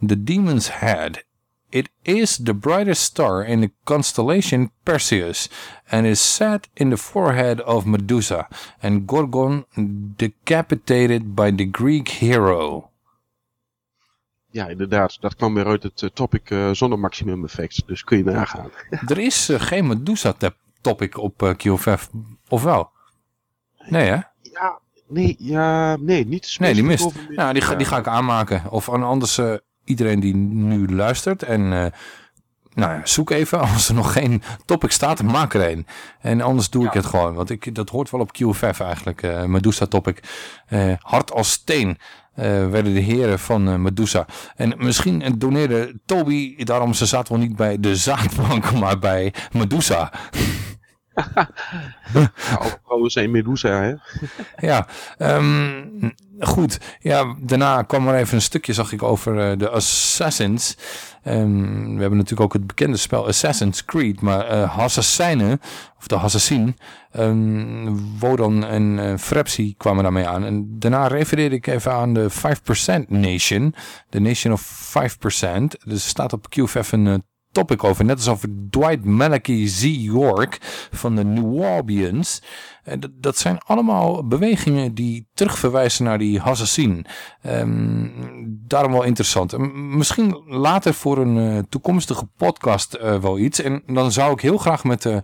the demon's head. It is the brightest star in the constellation Perseus, and is set in the forehead of Medusa, and Gorgon decapitated by the Greek hero. Ja, inderdaad. Dat kwam weer uit het eh, topic eh zonder maximum effect. Dus kun je nagaan. Er is eh, geen Medusa topic op eh QFF, of wel? Nee hè? Ja, nee, ja, nee, niet Nee, die mist. over Nou, die, ga, die ga ik aanmaken. Of an- anders iedereen die nu luistert en eh, nou ja, zoek even. Als er nog geen topic staat, maak er een. En anders doe ik het gewoon. Want ik, dat hoort wel op QFF eigenlijk. eh, Medusa topic. Eh, hard als steen. werden de heren van Medusa. En misschien doneerde Toby, daarom ze zaten wel niet bij de zaadbank, maar bij Medusa. Vrouwen zijn Medusa, hè? ja, ehm, goed. Ja, daarna kwam er even een stukje, zag ik, over eh, de Assassins. Ehm, we hebben natuurlijk ook het bekende spel Assassin's Creed, maar eh Assassinen, of de Assassin, um, Wodan en eh Frepsi kwamen daarmee aan. En daarna refereerde ik even aan de 5% Nation, de Nation of 5%. Dus staat op QFF een topic over, net als over Dwight Malachi Z. York van de Nubians. En dat, dat zijn allemaal bewegingen die terugverwijzen naar die Hassassin. Ehm, daarom wel interessant. En Misschien later voor een eh, toekomstige podcast eh, wel iets. En dan zou ik heel graag met de,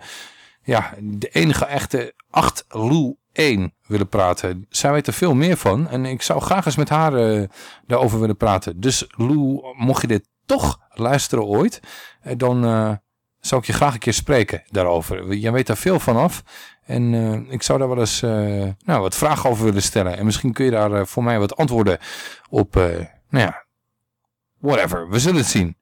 ja, de enige echte 8 Lou 1 willen praten. Zij weet er veel meer van. En ik zou graag eens met haar eh, daarover willen praten. Dus Lou, mocht je dit toch luisteren ooit, eh, dan eh, zou ik je graag een keer spreken daarover. Jij weet daar veel van af. En eh, ik zou daar wel eens nou, wat vragen over willen stellen. En misschien kun je daar voor mij wat antwoorden op, nou ja, whatever. We zullen het zien.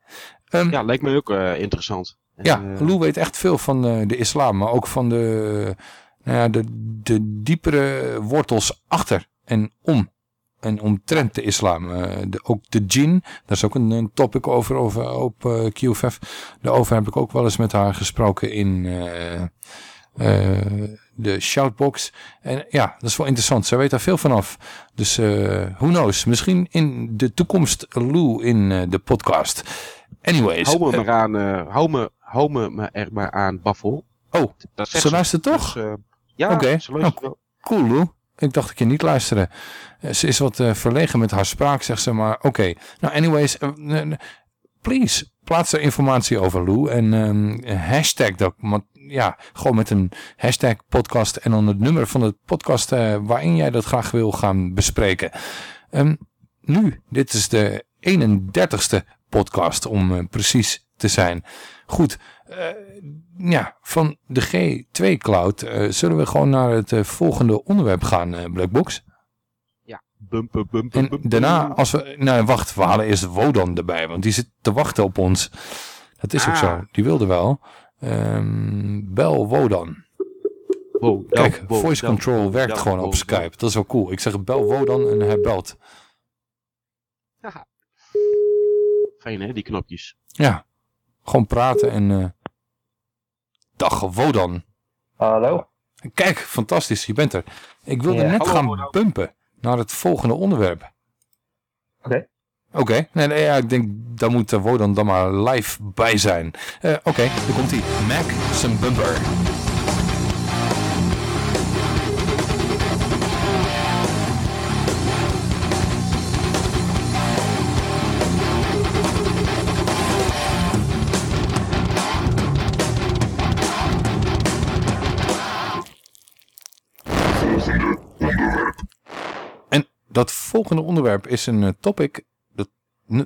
Ehm, Ja, lijkt me ook interessant. Ja, Lou weet echt veel van de, de islam, maar ook van de, nou ja, de, de diepere wortels achter en om. En omtrent de islam. Eh, de, ook de djinn, daar is ook een, een topic over, over op eh, QFF. Daarover heb ik ook wel eens met haar gesproken in eh, de shoutbox. En ja, dat is wel interessant. Zij weet daar veel van af. Dus who knows, misschien in de toekomst Lou in de podcast. Anyways. hou me maar aan, hou me, hou me maar er maar aan, Baffel. Oh, dat ze luistert toch? Dus, ja, Oké, ze luistert wel. cool Lou. Ik dacht ik je niet luisteren. Eh, Ze is wat eh, verlegen met haar spraak, zegt ze maar. Oké, nou anyways, eh, please, plaats er informatie over Lou. En ehm, hashtag dat, ja, gewoon met een hashtag podcast en dan het nummer van de podcast waarin jij dat graag wil gaan bespreken. Ehm, nu, dit is de 31ste podcast om precies te zijn. Goed, ja, van de G2 Cloud eh, zullen we gewoon naar het eh, volgende onderwerp gaan, eh, Blackbox. Ja, bumper, bumper, En daarna, als we, nou wacht, we halen eerst Wodan erbij, want die zit te wachten op ons. Dat is ook Ah. zo, die wilde wel. Ehm, bel Wodan. Wow, Kijk, wow, voice control werkt gewoon op Skype. Dat is wel cool. Ik zeg bel Wodan en hij belt. Haha. Fijn hè, die knopjes. Ja, gewoon praten en... eh, Dag Wodan. Hallo? Kijk, fantastisch, je bent er. Ik wilde Ja. net Hallo, gaan Wodan. bumpen naar het volgende onderwerp. Oké. Oké, nee, nee, ja, ik denk, daar moet eh, Wodan dan maar live bij zijn. Eh, Oké, daar komt hij. Mac zijn bumper. Dat volgende onderwerp is een eh, topic. Dat,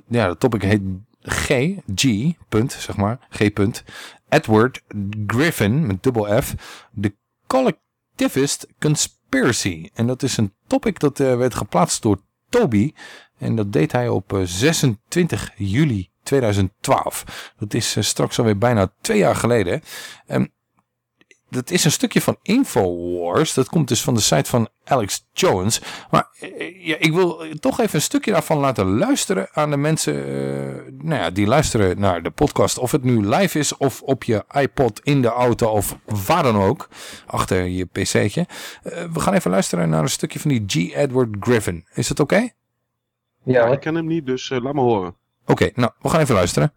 ja, dat topic heet G, G, punt, zeg maar. G, punt. Edward Griffin, met dubbel F. The Collectivist Conspiracy. En dat is een topic dat eh, werd geplaatst door Toby. En dat deed hij op eh, 26 juli 2012. Dat is eh, straks alweer bijna twee jaar geleden. Ehm, dat is een stukje van Infowars. Dat komt dus van de site van Alex Jones. Maar eh, ja, ik wil toch even een stukje daarvan laten luisteren aan de mensen eh, nou ja, die luisteren naar de podcast. Of het nu live is of op je iPod in de auto of waar dan ook. Achter je pc'tje. Eh, we gaan even luisteren naar een stukje van die G. Edward Griffin. Is dat oké? Ja, ik ken hem niet, dus eh, laat me horen. Oké, nou, we gaan even luisteren.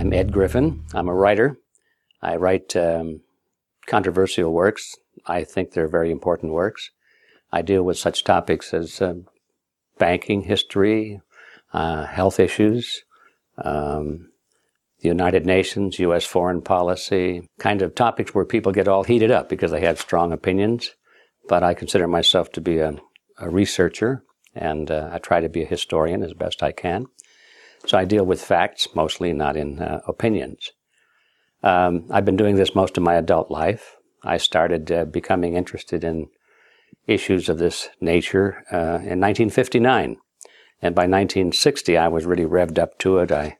I'm Ed Griffin. I'm a writer. I write um, controversial works. I think they're very important works. I deal with such topics as um, banking history, uh, health issues, um, the United Nations, U.S. foreign policy, kind of topics where people get all heated up because they have strong opinions. But I consider myself to be a, a researcher, and uh, I try to be a historian as best I can. So I deal with facts mostly, not in uh, opinions. Um, I've been doing this most of my adult life. I started uh, becoming interested in issues of this nature uh, in 1959. And by 1960, I was really revved up to it. I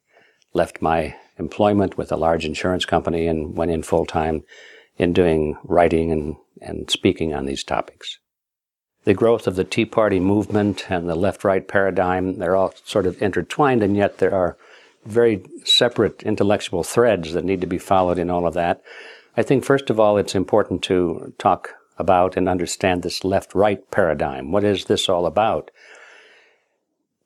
left my employment with a large insurance company and went in full time in doing writing and, and speaking on these topics. The growth of the Tea Party movement and the left right paradigm, they're all sort of intertwined, and yet there are very separate intellectual threads that need to be followed in all of that. I think, first of all, it's important to talk about and understand this left right paradigm. What is this all about?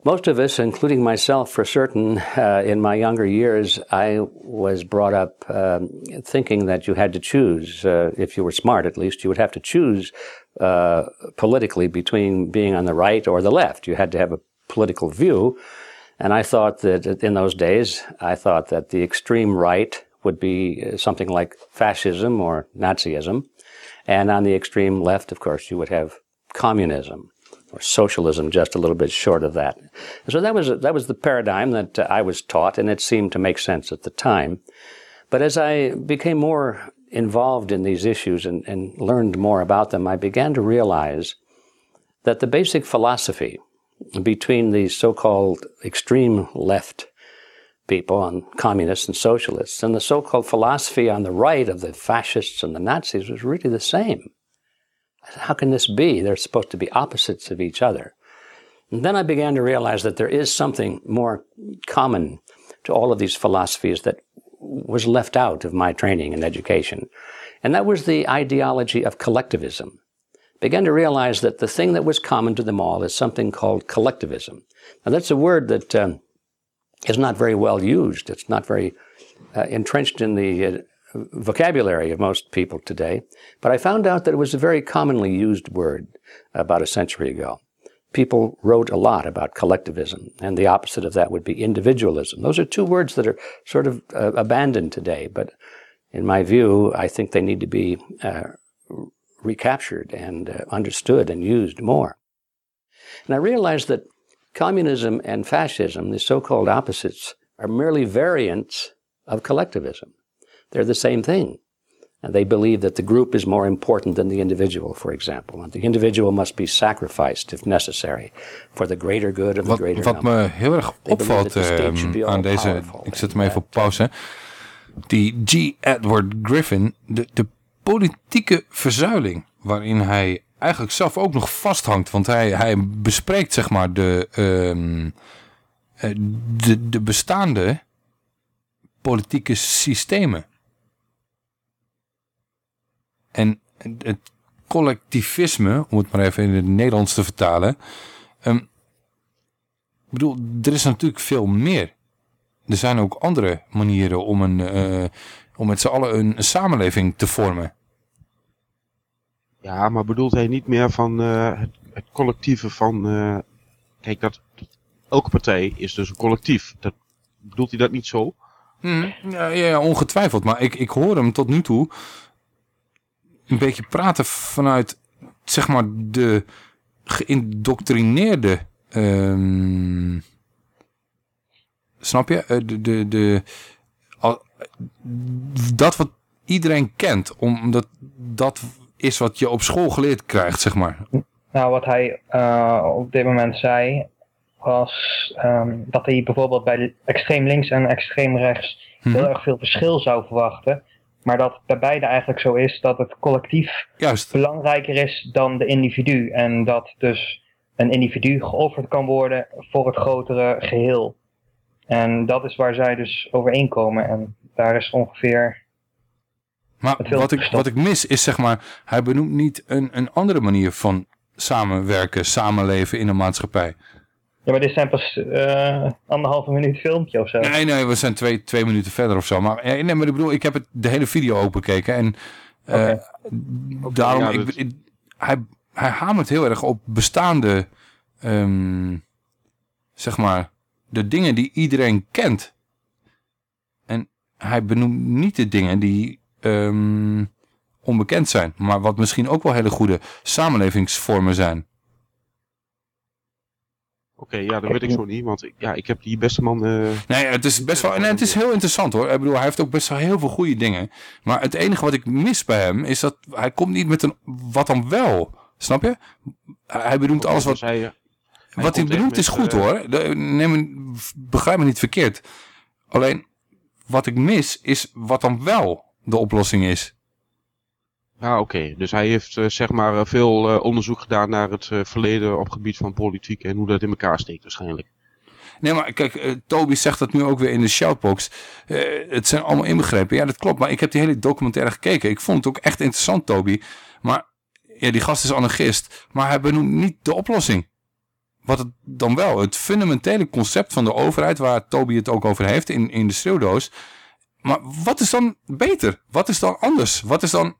Most of us, including myself for certain, uh, in my younger years, I was brought up um, thinking that you had to choose, uh, if you were smart at least, you would have to choose uh, politically between being on the right or the left. You had to have a political view. And I thought that in those days, I thought that the extreme right would be something like fascism or Nazism. And on the extreme left, of course, you would have communism or socialism, just a little bit short of that. So that was that was the paradigm that uh, I was taught, and it seemed to make sense at the time. But as I became more involved in these issues and, and learned more about them, I began to realize that the basic philosophy between the so-called extreme left people on communists and socialists and the so-called philosophy on the right of the fascists and the Nazis was really the same. How can this be? They're supposed to be opposites of each other. And then I began to realize that there is something more common to all of these philosophies that was left out of my training and education. And that was the ideology of collectivism. began to realize that the thing that was common to them all is something called collectivism. Now that's a word that um, is not very well used. It's not very uh, entrenched in the uh, vocabulary of most people today. But I found out that it was a very commonly used word about a century ago. People wrote a lot about collectivism, and the opposite of that would be individualism. Those are two words that are sort of uh, abandoned today, but in my view, I think they need to be uh, recaptured and uh, understood and used more. And I realized that communism and fascism, the so called opposites, are merely variants of collectivism. They're the same thing. And they believe that the group is more important than the individual, for example. And the individual must be sacrificed, if necessary, for the greater good of the greater wat number. me heel erg opvalt ehm, aan deze, ik zet hem even op pauze. Die G. Edward Griffin, de, de politieke verzuiling, waarin hij eigenlijk zelf ook nog vasthangt. Want hij, hij bespreekt zeg maar de, eh, de, de bestaande politieke systemen. En het collectivisme, om het maar even in het Nederlands te vertalen. ehm, ik bedoel, er is natuurlijk veel meer. Er zijn ook andere manieren om, een, eh, om met z'n allen een samenleving te vormen. Ja, maar bedoelt hij niet meer van eh, het, het collectieve van... eh, kijk, dat, elke partij is dus een collectief. Dat, bedoelt hij dat niet zo? Ja, ja, ja, ongetwijfeld. Maar ik, ik hoor hem tot nu toe een beetje praten vanuit, zeg maar, de geïndoctrineerde... ehm, snap je? Eh, De, de, de, al- dat wat iedereen kent. Omdat dat is wat je op school geleerd krijgt, zeg maar. Nou, wat hij eh, op dit moment zei, was ehm, dat hij bijvoorbeeld bij extreem links en extreem rechts Mhm. heel erg veel verschil zou verwachten. Maar dat bij beide eigenlijk zo is dat het collectief Juist. belangrijker is dan de individu. En dat dus een individu geofferd kan worden voor het grotere geheel. En dat is waar zij dus overeenkomen. En daar is ongeveer Maar wat ik, wat ik mis is, zeg maar, hij benoemt niet een, een andere manier van samenwerken, samenleven in een maatschappij. Ja, maar dit zijn pas eh, anderhalve minuut filmpje of zo. Nee, nee, we zijn twee, twee minuten verder of zo. Maar, eh, nee, maar ik bedoel, ik heb het, de hele video open gekeken en eh, daarom, ja, ik, dat- ik- hij, hij hamert heel erg op bestaande ehm, zeg maar, de dingen die iedereen kent. En hij benoemt niet de dingen die ehm, onbekend zijn. Maar wat misschien ook wel hele goede samenlevingsvormen zijn. Oké, ja, dat weet ik zo niet, want ik, ja, ik heb die beste man... eh, Nee, het is best wel. En het is heel interessant hoor. Ik bedoel, hij heeft ook best wel heel veel goede dingen. Maar het enige wat ik mis bij hem is dat hij komt niet met een. Wat dan wel? Snap je? Hij benoemt alles wat. hij, wat hij benoemt is goed eh, hoor. Neem begrijp me niet verkeerd. Alleen wat ik mis is wat dan wel de oplossing is. Ja, oké. Dus hij heeft eh, zeg maar eh, veel eh, onderzoek gedaan naar het verleden op gebied van politiek en hoe dat in elkaar steekt waarschijnlijk. Nee, maar kijk, Toby zegt dat nu ook weer in de shoutbox. Het zijn allemaal inbegrepen. Ja, dat klopt. Maar ik heb die hele documentaire gekeken. Ik vond het ook echt interessant, Toby. Maar ja, die gast is anarchist. Maar hij benoemt niet de oplossing. Wat het dan wel? Het fundamentele concept van de overheid, waar Toby het ook over heeft in, in de schreeuwdoos. Maar wat is dan beter? Wat is dan anders? Wat is dan...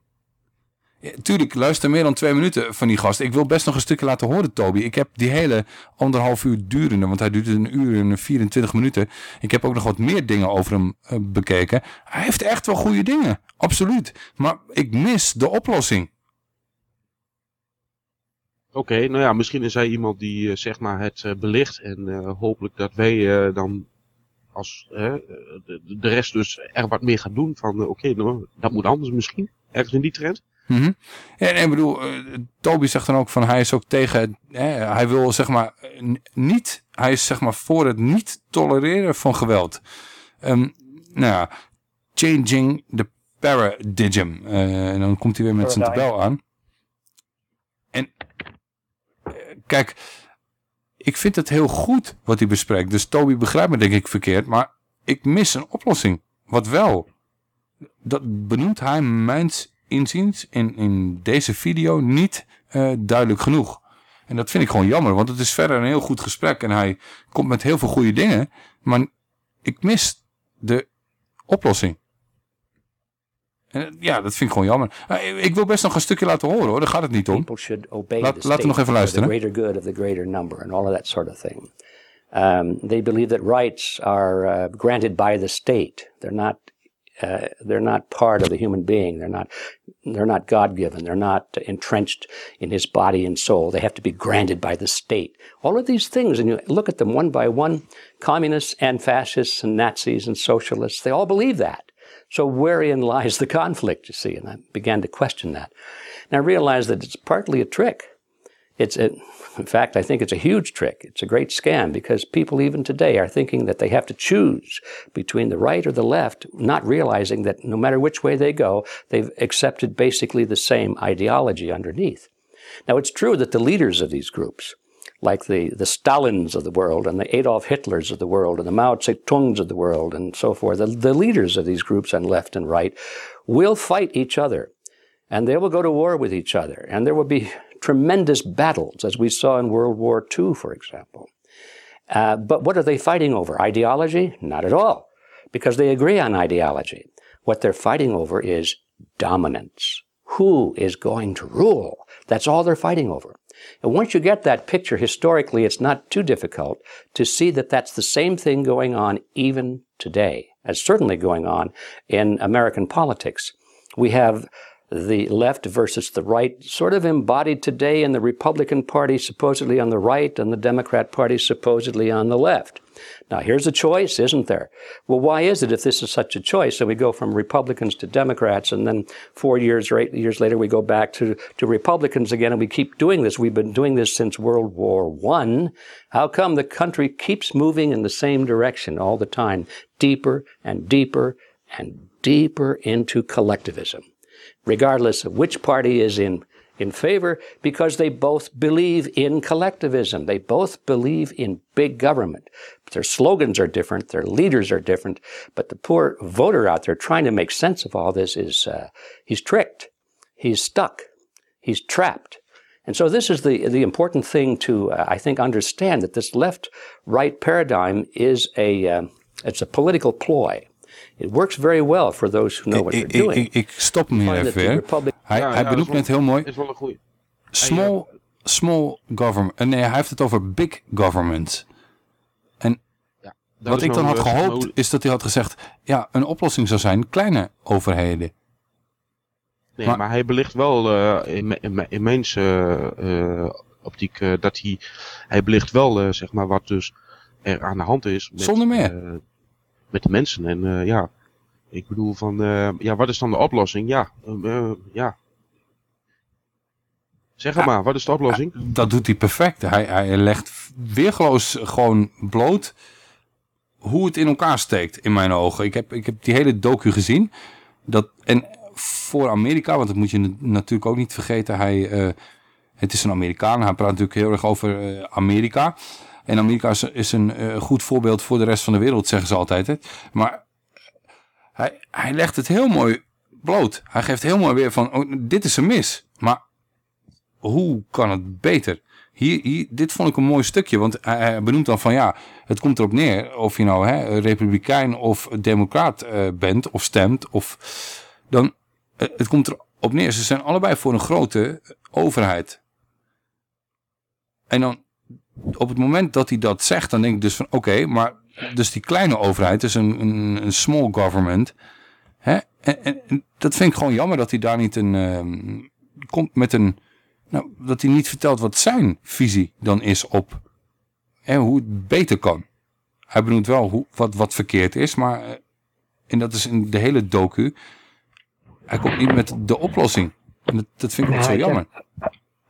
Tuurlijk, luister meer dan twee minuten van die gast. Ik wil best nog een stukje laten horen, Toby. Ik heb die hele anderhalf uur durende, want hij duurt een uur en 24 minuten. Ik heb ook nog wat meer dingen over hem eh, bekeken. Hij heeft echt wel goede dingen, absoluut. Maar ik mis de oplossing. Oké, nou ja, misschien is hij iemand die eh, zeg maar het eh, belicht en hopelijk dat wij dan als de, de rest dus er wat meer gaat doen van oké, nou, dat moet anders misschien, ergens in die trend. Ja, en ik bedoel, eh, Toby zegt dan ook van hij is ook tegen, hè, hij wil zeg maar niet, hij is zeg maar voor het niet tolereren van geweld. Ehm, nou ja, changing the paradigm. Eh, en dan komt hij weer met zijn tabel aan. En eh, kijk, ik vind het heel goed wat hij bespreekt. Dus Toby begrijpt me denk ik verkeerd, maar ik mis een oplossing. Wat wel? Dat benoemt hij mijns inziens in, in deze video niet eh, duidelijk genoeg. En dat vind ik gewoon jammer, want het is verder een heel goed gesprek en hij komt met heel veel goede dingen, maar ik mis de oplossing. En, eh, ja, dat vind ik gewoon jammer. Eh, ik wil best nog een stukje laten horen hoor, daar gaat het niet om. Laat- laten we nog even the luisteren. greater good of the greater number and all of that sort of thing. Um, they believe that rights are uh, granted by the state. They're not. Uh, they're not part of the human being. They're not. They're not God-given. They're not entrenched in his body and soul. They have to be granted by the state. All of these things, and you look at them one by one. Communists and fascists and Nazis and socialists. They all believe that. So wherein lies the conflict, you see? And I began to question that. And I realized that it's partly a trick. It's a, in fact, I think it's a huge trick. It's a great scam because people even today are thinking that they have to choose between the right or the left, not realizing that no matter which way they go, they've accepted basically the same ideology underneath. Now, it's true that the leaders of these groups, like the, the Stalins of the world and the Adolf Hitlers of the world and the Mao Zedongs of the world and so forth, the, the leaders of these groups on left and right will fight each other and they will go to war with each other and there will be tremendous battles as we saw in World War II, for example. Uh, but what are they fighting over? Ideology? Not at all, because they agree on ideology. What they're fighting over is dominance. Who is going to rule? That's all they're fighting over. And once you get that picture historically, it's not too difficult to see that that's the same thing going on even today, as certainly going on in American politics. We have the left versus the right, sort of embodied today in the Republican Party supposedly on the right and the Democrat Party supposedly on the left. Now, here's a choice, isn't there? Well, why is it if this is such a choice that we go from Republicans to Democrats and then four years or eight years later we go back to, to Republicans again and we keep doing this? We've been doing this since World War One. How come the country keeps moving in the same direction all the time, deeper and deeper and deeper into collectivism? Regardless of which party is in, in favor, because they both believe in collectivism. They both believe in big government. Their slogans are different, their leaders are different, but the poor voter out there trying to make sense of all this is, uh, he's tricked, he's stuck, he's trapped. And so this is the, the important thing to, uh, I think, understand that this left-right paradigm is a, uh, it's a political ploy. It works very well for those who know what they're Ik, doing. ik, ik stop hem hier even. Republic- Hij, Ja, hij ja, benoemt net heel mooi. is wel een goeie. Small small government. eh, Nee, hij heeft het over big government. En dat wat ik dan had eh, gehoopt, is dat hij had gezegd... Ja, een oplossing zou zijn kleine overheden. Nee, Maar- maar, hij belicht wel eh, in, me- in, me- in mijn eh, eh, optiek eh, dat hij, hij belicht wel eh, zeg maar wat dus er aan de hand is. Met, Zonder meer. Met de mensen. En eh, ja, ik bedoel van, eh, ja, wat is dan de oplossing? Ja, eh, ja. Zeg het maar, wat is de oplossing? Dat doet hij perfect. Hij, hij legt weergeloos gewoon bloot hoe het in elkaar steekt, in mijn ogen. Ik heb, ik heb die hele docu gezien. Dat, en voor Amerika, want dat moet je na- natuurlijk ook niet vergeten. Hij, het is een Amerikaan. Hij praat natuurlijk heel erg over Amerika. En Amerika is, een eh, goed voorbeeld voor de rest van de wereld, zeggen ze altijd. Hè. Maar hij, hij legt het heel mooi bloot. Hij geeft heel mooi weer van, oh, dit is een mis. Maar hoe kan het beter? Hier, hier, dit vond ik een mooi stukje, want hij, hij benoemt dan van ja, het komt erop neer of je nou hè, republikein of democraat eh, bent of stemt, of dan, eh, het komt erop neer, ze zijn allebei voor een grote overheid. En dan, op het moment dat hij dat zegt, dan denk ik dus van oké, maar dus die kleine overheid, dus een, een, een small government, hè, en, en, en dat vind ik gewoon jammer dat hij daar niet een, ehm, komt met een, nou, dat hij niet vertelt wat zijn visie dan is op hè, hoe het beter kan. Hij benoemt wel hoe, wat, wat verkeerd is, maar eh, en dat is in de hele docu, hij komt niet met de oplossing. En dat, dat vind ik ook zo jammer.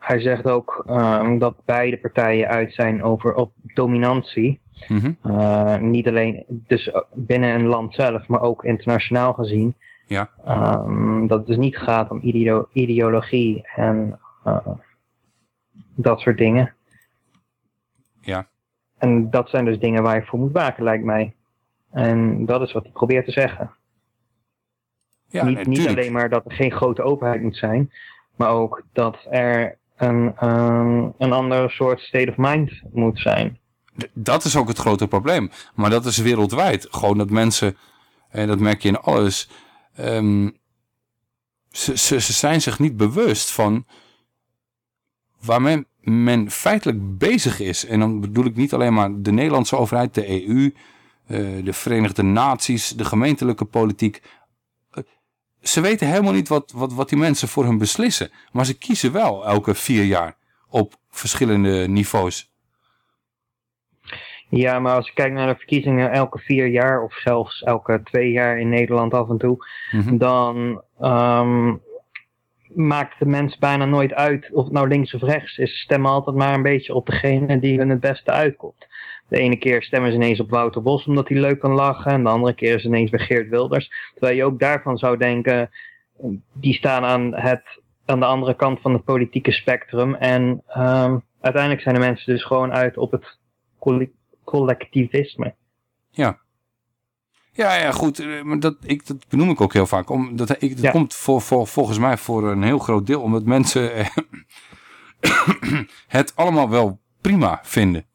Hij zegt ook ehm, dat beide partijen uit zijn over op dominantie. Mhm. Eh, niet alleen dus binnen een land zelf, maar ook internationaal gezien. Ja. Ehm, dat het dus niet gaat om ideo- ideologie en eh, dat soort dingen. Ja. En dat zijn dus dingen waar je voor moet waken, lijkt mij. En dat is wat hij probeert te zeggen. Ja, niet, nee, niet alleen maar dat er geen grote overheid moet zijn, maar ook dat er een, ehm, een ander soort state of mind moet zijn. Dat is ook het grote probleem. Maar dat is wereldwijd. Gewoon dat mensen, en dat merk je in alles, ehm, ze, ze, ze zijn zich niet bewust van waar men, men feitelijk bezig is. En dan bedoel ik niet alleen maar de Nederlandse overheid, de EU, eh, de Verenigde Naties, de gemeentelijke politiek. Ze weten helemaal niet wat, wat, wat die mensen voor hun beslissen. Maar ze kiezen wel elke vier jaar op verschillende niveaus. Ja, maar als je kijkt naar de verkiezingen elke vier jaar of zelfs elke twee jaar in Nederland af en toe, Mhm. dan ehm, maakt de mens bijna nooit uit of het nou links of rechts is. Ze stemmen altijd maar een beetje op degene die hun het beste uitkomt. De ene keer stemmen ze ineens op Wouter Bos omdat hij leuk kan lachen. En de andere keer is het ineens bij Geert Wilders. Terwijl je ook daarvan zou denken, die staan aan, het, aan de andere kant van het politieke spectrum. En ehm, uiteindelijk zijn de mensen dus gewoon uit op het colle- collectivisme. Ja. Ja, ja, goed. eh, Maar dat, ik, dat benoem ik ook heel vaak. Omdat ik, dat komt voor, voor, volgens mij voor een heel groot deel omdat mensen eh, het allemaal wel prima vinden.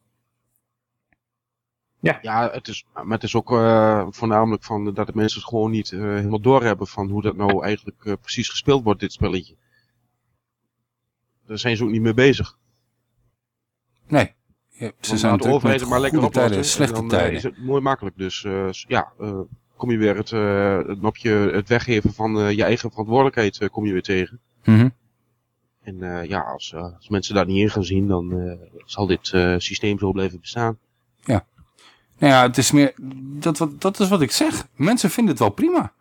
Ja, ja het is, maar het is ook eh, voornamelijk van dat de mensen het gewoon niet eh, helemaal doorhebben van hoe dat nou eigenlijk eh, precies gespeeld wordt, dit spelletje. Daar zijn ze ook niet mee bezig. Nee. Ja, ze zijn de natuurlijk overheid met het maar lekker goede oplossen. tijden, en slechte dan, tijden. is het mooi makkelijk. Dus eh, ja, eh, kom je weer het, eh, het nopje, het weggeven van eh, je eigen verantwoordelijkheid eh, kom je weer tegen. Mhm. En eh, ja, als, eh, als mensen daar niet in gaan zien, dan eh, zal dit eh, systeem zo blijven bestaan. Ja. Nou ja, het is meer, dat, wat, dat is wat ik zeg. Mensen vinden het wel prima.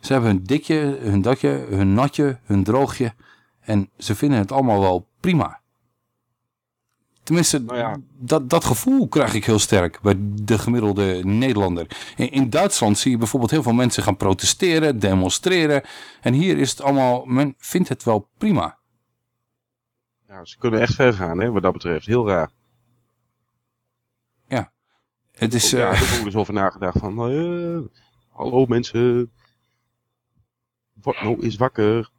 Ze hebben hun dikje, hun datje, hun natje, hun droogje. En ze vinden het allemaal wel prima. Tenminste, dat, dat gevoel krijg ik heel sterk bij de gemiddelde Nederlander. In, in Duitsland zie je bijvoorbeeld heel veel mensen gaan protesteren, demonstreren. En hier is het allemaal, men vindt het wel prima. Ja, ze kunnen echt ver gaan, hè, wat dat betreft. Heel raar. Het is... Ja, heb ook eens over nagedacht van, eh, hallo mensen, word nou eens wakker.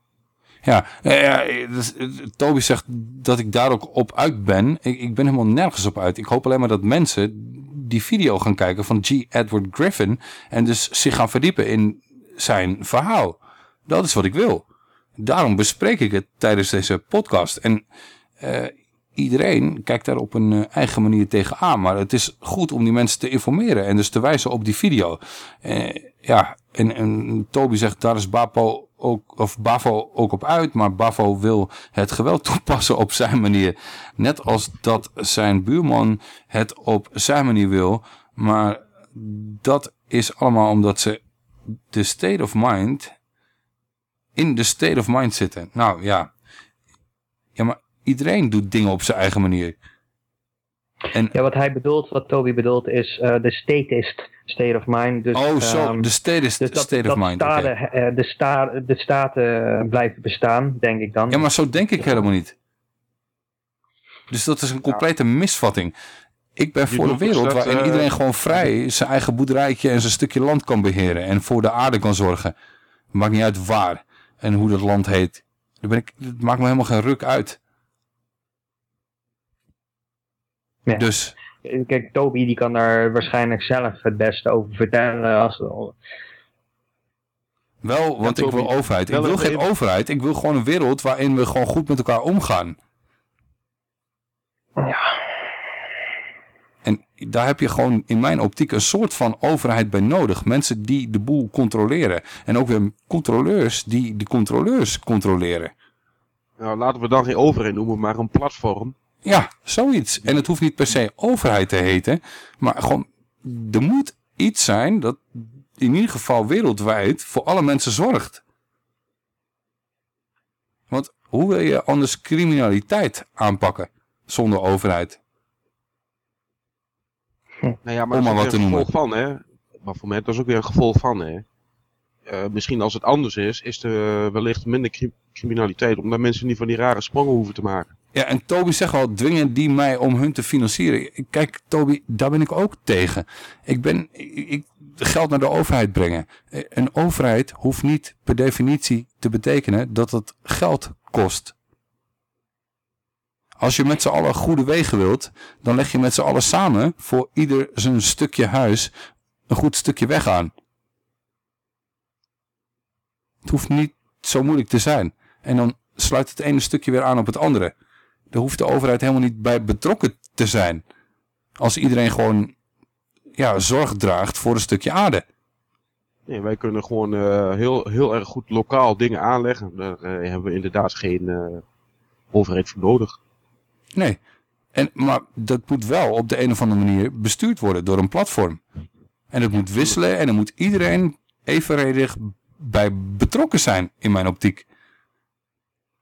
Ja, eh, ja dus, eh, Toby zegt dat ik daar ook op uit ben. Ik, ik ben helemaal nergens op uit. Ik hoop alleen maar dat mensen die video gaan kijken van G. Edward Griffin en dus zich gaan verdiepen in zijn verhaal. Dat is wat ik wil. Daarom bespreek ik het tijdens deze podcast. En iedereen kijkt daar op een eh, eigen manier tegenaan. Maar het is goed om die mensen te informeren en dus te wijzen op die video. Eh, ja, en, en Toby zegt, daar is Bapo ook, of Bavo ook op uit. Maar Bavo wil het geweld toepassen op zijn manier. Net als dat zijn buurman het op zijn manier wil. Maar dat is allemaal omdat ze de state of mind in de state of mind zitten. Nou ja. Ja, maar iedereen doet dingen op zijn eigen manier. En, Ja, wat hij bedoelt, wat Toby bedoelt, is eh, de statist state of mind. Dus, oh, zo, ehm, de statist dus dat, state of dat mind. staten, eh, de, sta, de staten eh, blijven bestaan, denk ik dan. Ja, maar zo denk ik helemaal niet. Dus dat is een complete misvatting. Ik ben voor een wereld dat, waarin eh, iedereen gewoon vrij zijn eigen boerderijtje en zijn stukje land kan beheren. En voor de aarde kan zorgen. Maakt niet uit waar en hoe dat land heet. Daar ben ik, het maakt me helemaal geen ruk uit. Ja. Dus, Kijk, Toby die kan daar waarschijnlijk zelf het beste over vertellen. Als, wel, want Ja, ik wil overheid. Ik wil even- geen overheid. Ik wil gewoon een wereld waarin we gewoon goed met elkaar omgaan. En daar heb je gewoon in mijn optiek een soort van overheid bij nodig. Mensen die de boel controleren. En ook weer controleurs die de controleurs controleren. Nou, laten we dan geen overheid noemen, maar een platform. Ja, zoiets. En het hoeft niet per se overheid te heten. Maar gewoon, er moet iets zijn dat in ieder geval wereldwijd voor alle mensen zorgt. Want hoe wil je anders criminaliteit aanpakken zonder overheid? Nou ja, maar Om maar wat te noemen. van, hè. Maar voor mij, dat is ook weer een gevolg van, hè. Eh, misschien als het anders is, is er wellicht minder cri- criminaliteit, omdat mensen niet van die rare sprongen hoeven te maken. Ja, en Toby zegt al, dwingen die mij om hun te financieren. Kijk, Toby, daar ben ik ook tegen. Ik ben, geld naar de overheid brengen. Eh, Een overheid hoeft niet per definitie te betekenen dat het geld kost. Als je met z'n allen goede wegen wilt, dan leg je met z'n allen samen voor ieder zijn stukje huis een goed stukje weg aan. Het hoeft niet zo moeilijk te zijn. En dan sluit het ene stukje weer aan op het andere. Daar hoeft de overheid helemaal niet bij betrokken te zijn. Als iedereen gewoon ja, zorg draagt voor een stukje aarde. Nee, wij kunnen gewoon eh, heel, heel erg goed lokaal dingen aanleggen. Daar eh, hebben we inderdaad geen eh, overheid voor nodig. Nee. En, maar dat moet wel op de een of andere manier bestuurd worden door een platform. En het moet wisselen en er moet iedereen evenredig bij betrokken zijn in mijn optiek.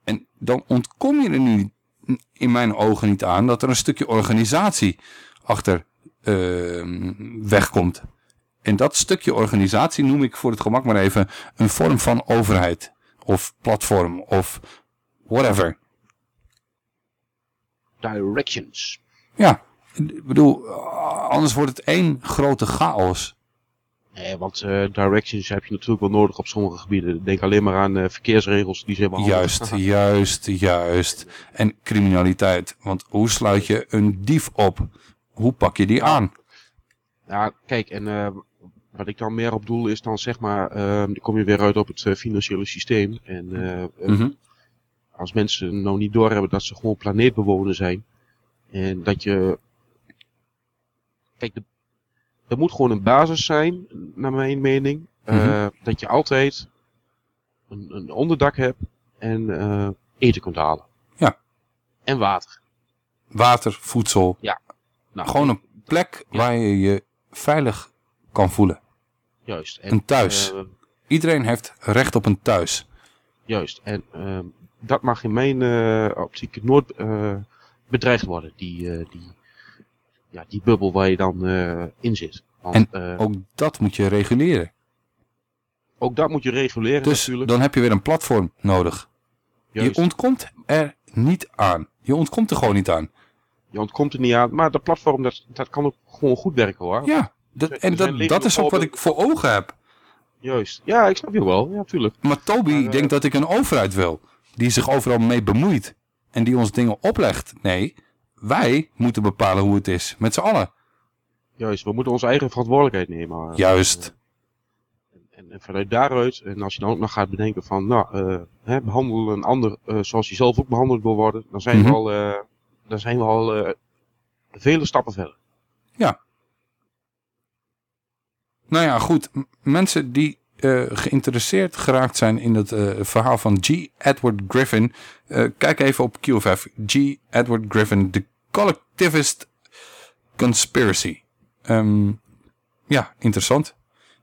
En dan ontkom je er nu in mijn ogen niet aan dat er een stukje organisatie achter eh, wegkomt. En dat stukje organisatie noem ik voor het gemak maar even een vorm van overheid. Of platform of whatever. Directions. Ja, ik bedoel, anders wordt het één grote chaos. Nee, want eh, directions heb je natuurlijk wel nodig op sommige gebieden. Denk alleen maar aan eh, verkeersregels, die zijn handig. Juist, juist, juist. En criminaliteit. Want hoe sluit je een dief op? Hoe pak je die aan? Ja, kijk, en eh, wat ik dan meer op doel is dan zeg maar, eh, dan kom je weer uit op het eh, financiële systeem. En eh, eh, Mhm. als mensen nou niet doorhebben dat ze gewoon planeetbewoners zijn. En dat je... Kijk, de, er moet gewoon een basis zijn, naar mijn mening. eh, Mhm. Dat je altijd een, een onderdak hebt en eh, eten kunt halen. Ja. En water. Water, voedsel. Ja. Nou, Gewoon een plek waar je je veilig kan voelen. Juist. En, Een thuis. eh, Iedereen heeft recht op een thuis. Juist. En dat mag in mijn eh, optiek nooit eh, bedreigd worden. Die, eh, die, ja, die bubbel waar je dan eh, in zit. Want, En eh, ook dat moet je reguleren. ook dat moet je reguleren Dus natuurlijk. dan heb je weer een platform nodig. Juist. Je ontkomt er niet aan. Je ontkomt er gewoon niet aan. Je ontkomt er niet aan. Maar dat platform, dat, dat kan ook gewoon goed werken hoor. Ja, dat, en dat, dat is ook wat ik voor ogen heb. Juist. Ja, ik snap je wel. Ja, tuurlijk. Maar Toby Maar, eh, denkt dat ik een overheid wil. Die zich overal mee bemoeit. En die ons dingen oplegt. Nee, wij moeten bepalen hoe het is. Met z'n allen. Juist. We moeten onze eigen verantwoordelijkheid nemen. Juist. en, en vanuit daaruit, en als je dan ook nog gaat bedenken van, nou, eh, hè, behandel een ander eh, zoals je zelf ook behandeld wil worden, dan zijn Mhm. we al, eh, dan zijn we al eh, vele stappen verder. Ja. Nou ja, goed. M- mensen die eh, geïnteresseerd geraakt zijn in het eh, verhaal van G. Edward Griffin. eh, kijk even op QFF. G. Edward Griffin, The Collectivist Conspiracy. Ehm, ja, interessant.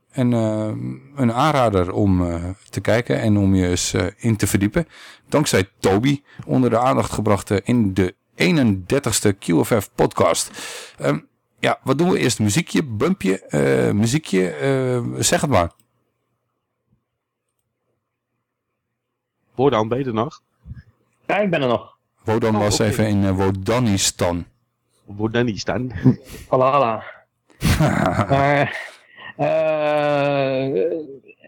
En eh, een aanrader om eh, te kijken en om je eens eh, in te verdiepen. Dankzij Toby onder de aandacht gebracht eh, in de 31ste QFF podcast. Ehm, ja, wat doen we eerst? Muziekje, bumpje, eh, muziekje, eh, zeg het maar. Woorden beter nog? Ja, ik ben er nog. Wodan Oh, was even in eh, Wodanistan. Wodanistan. Alla. maar, eh,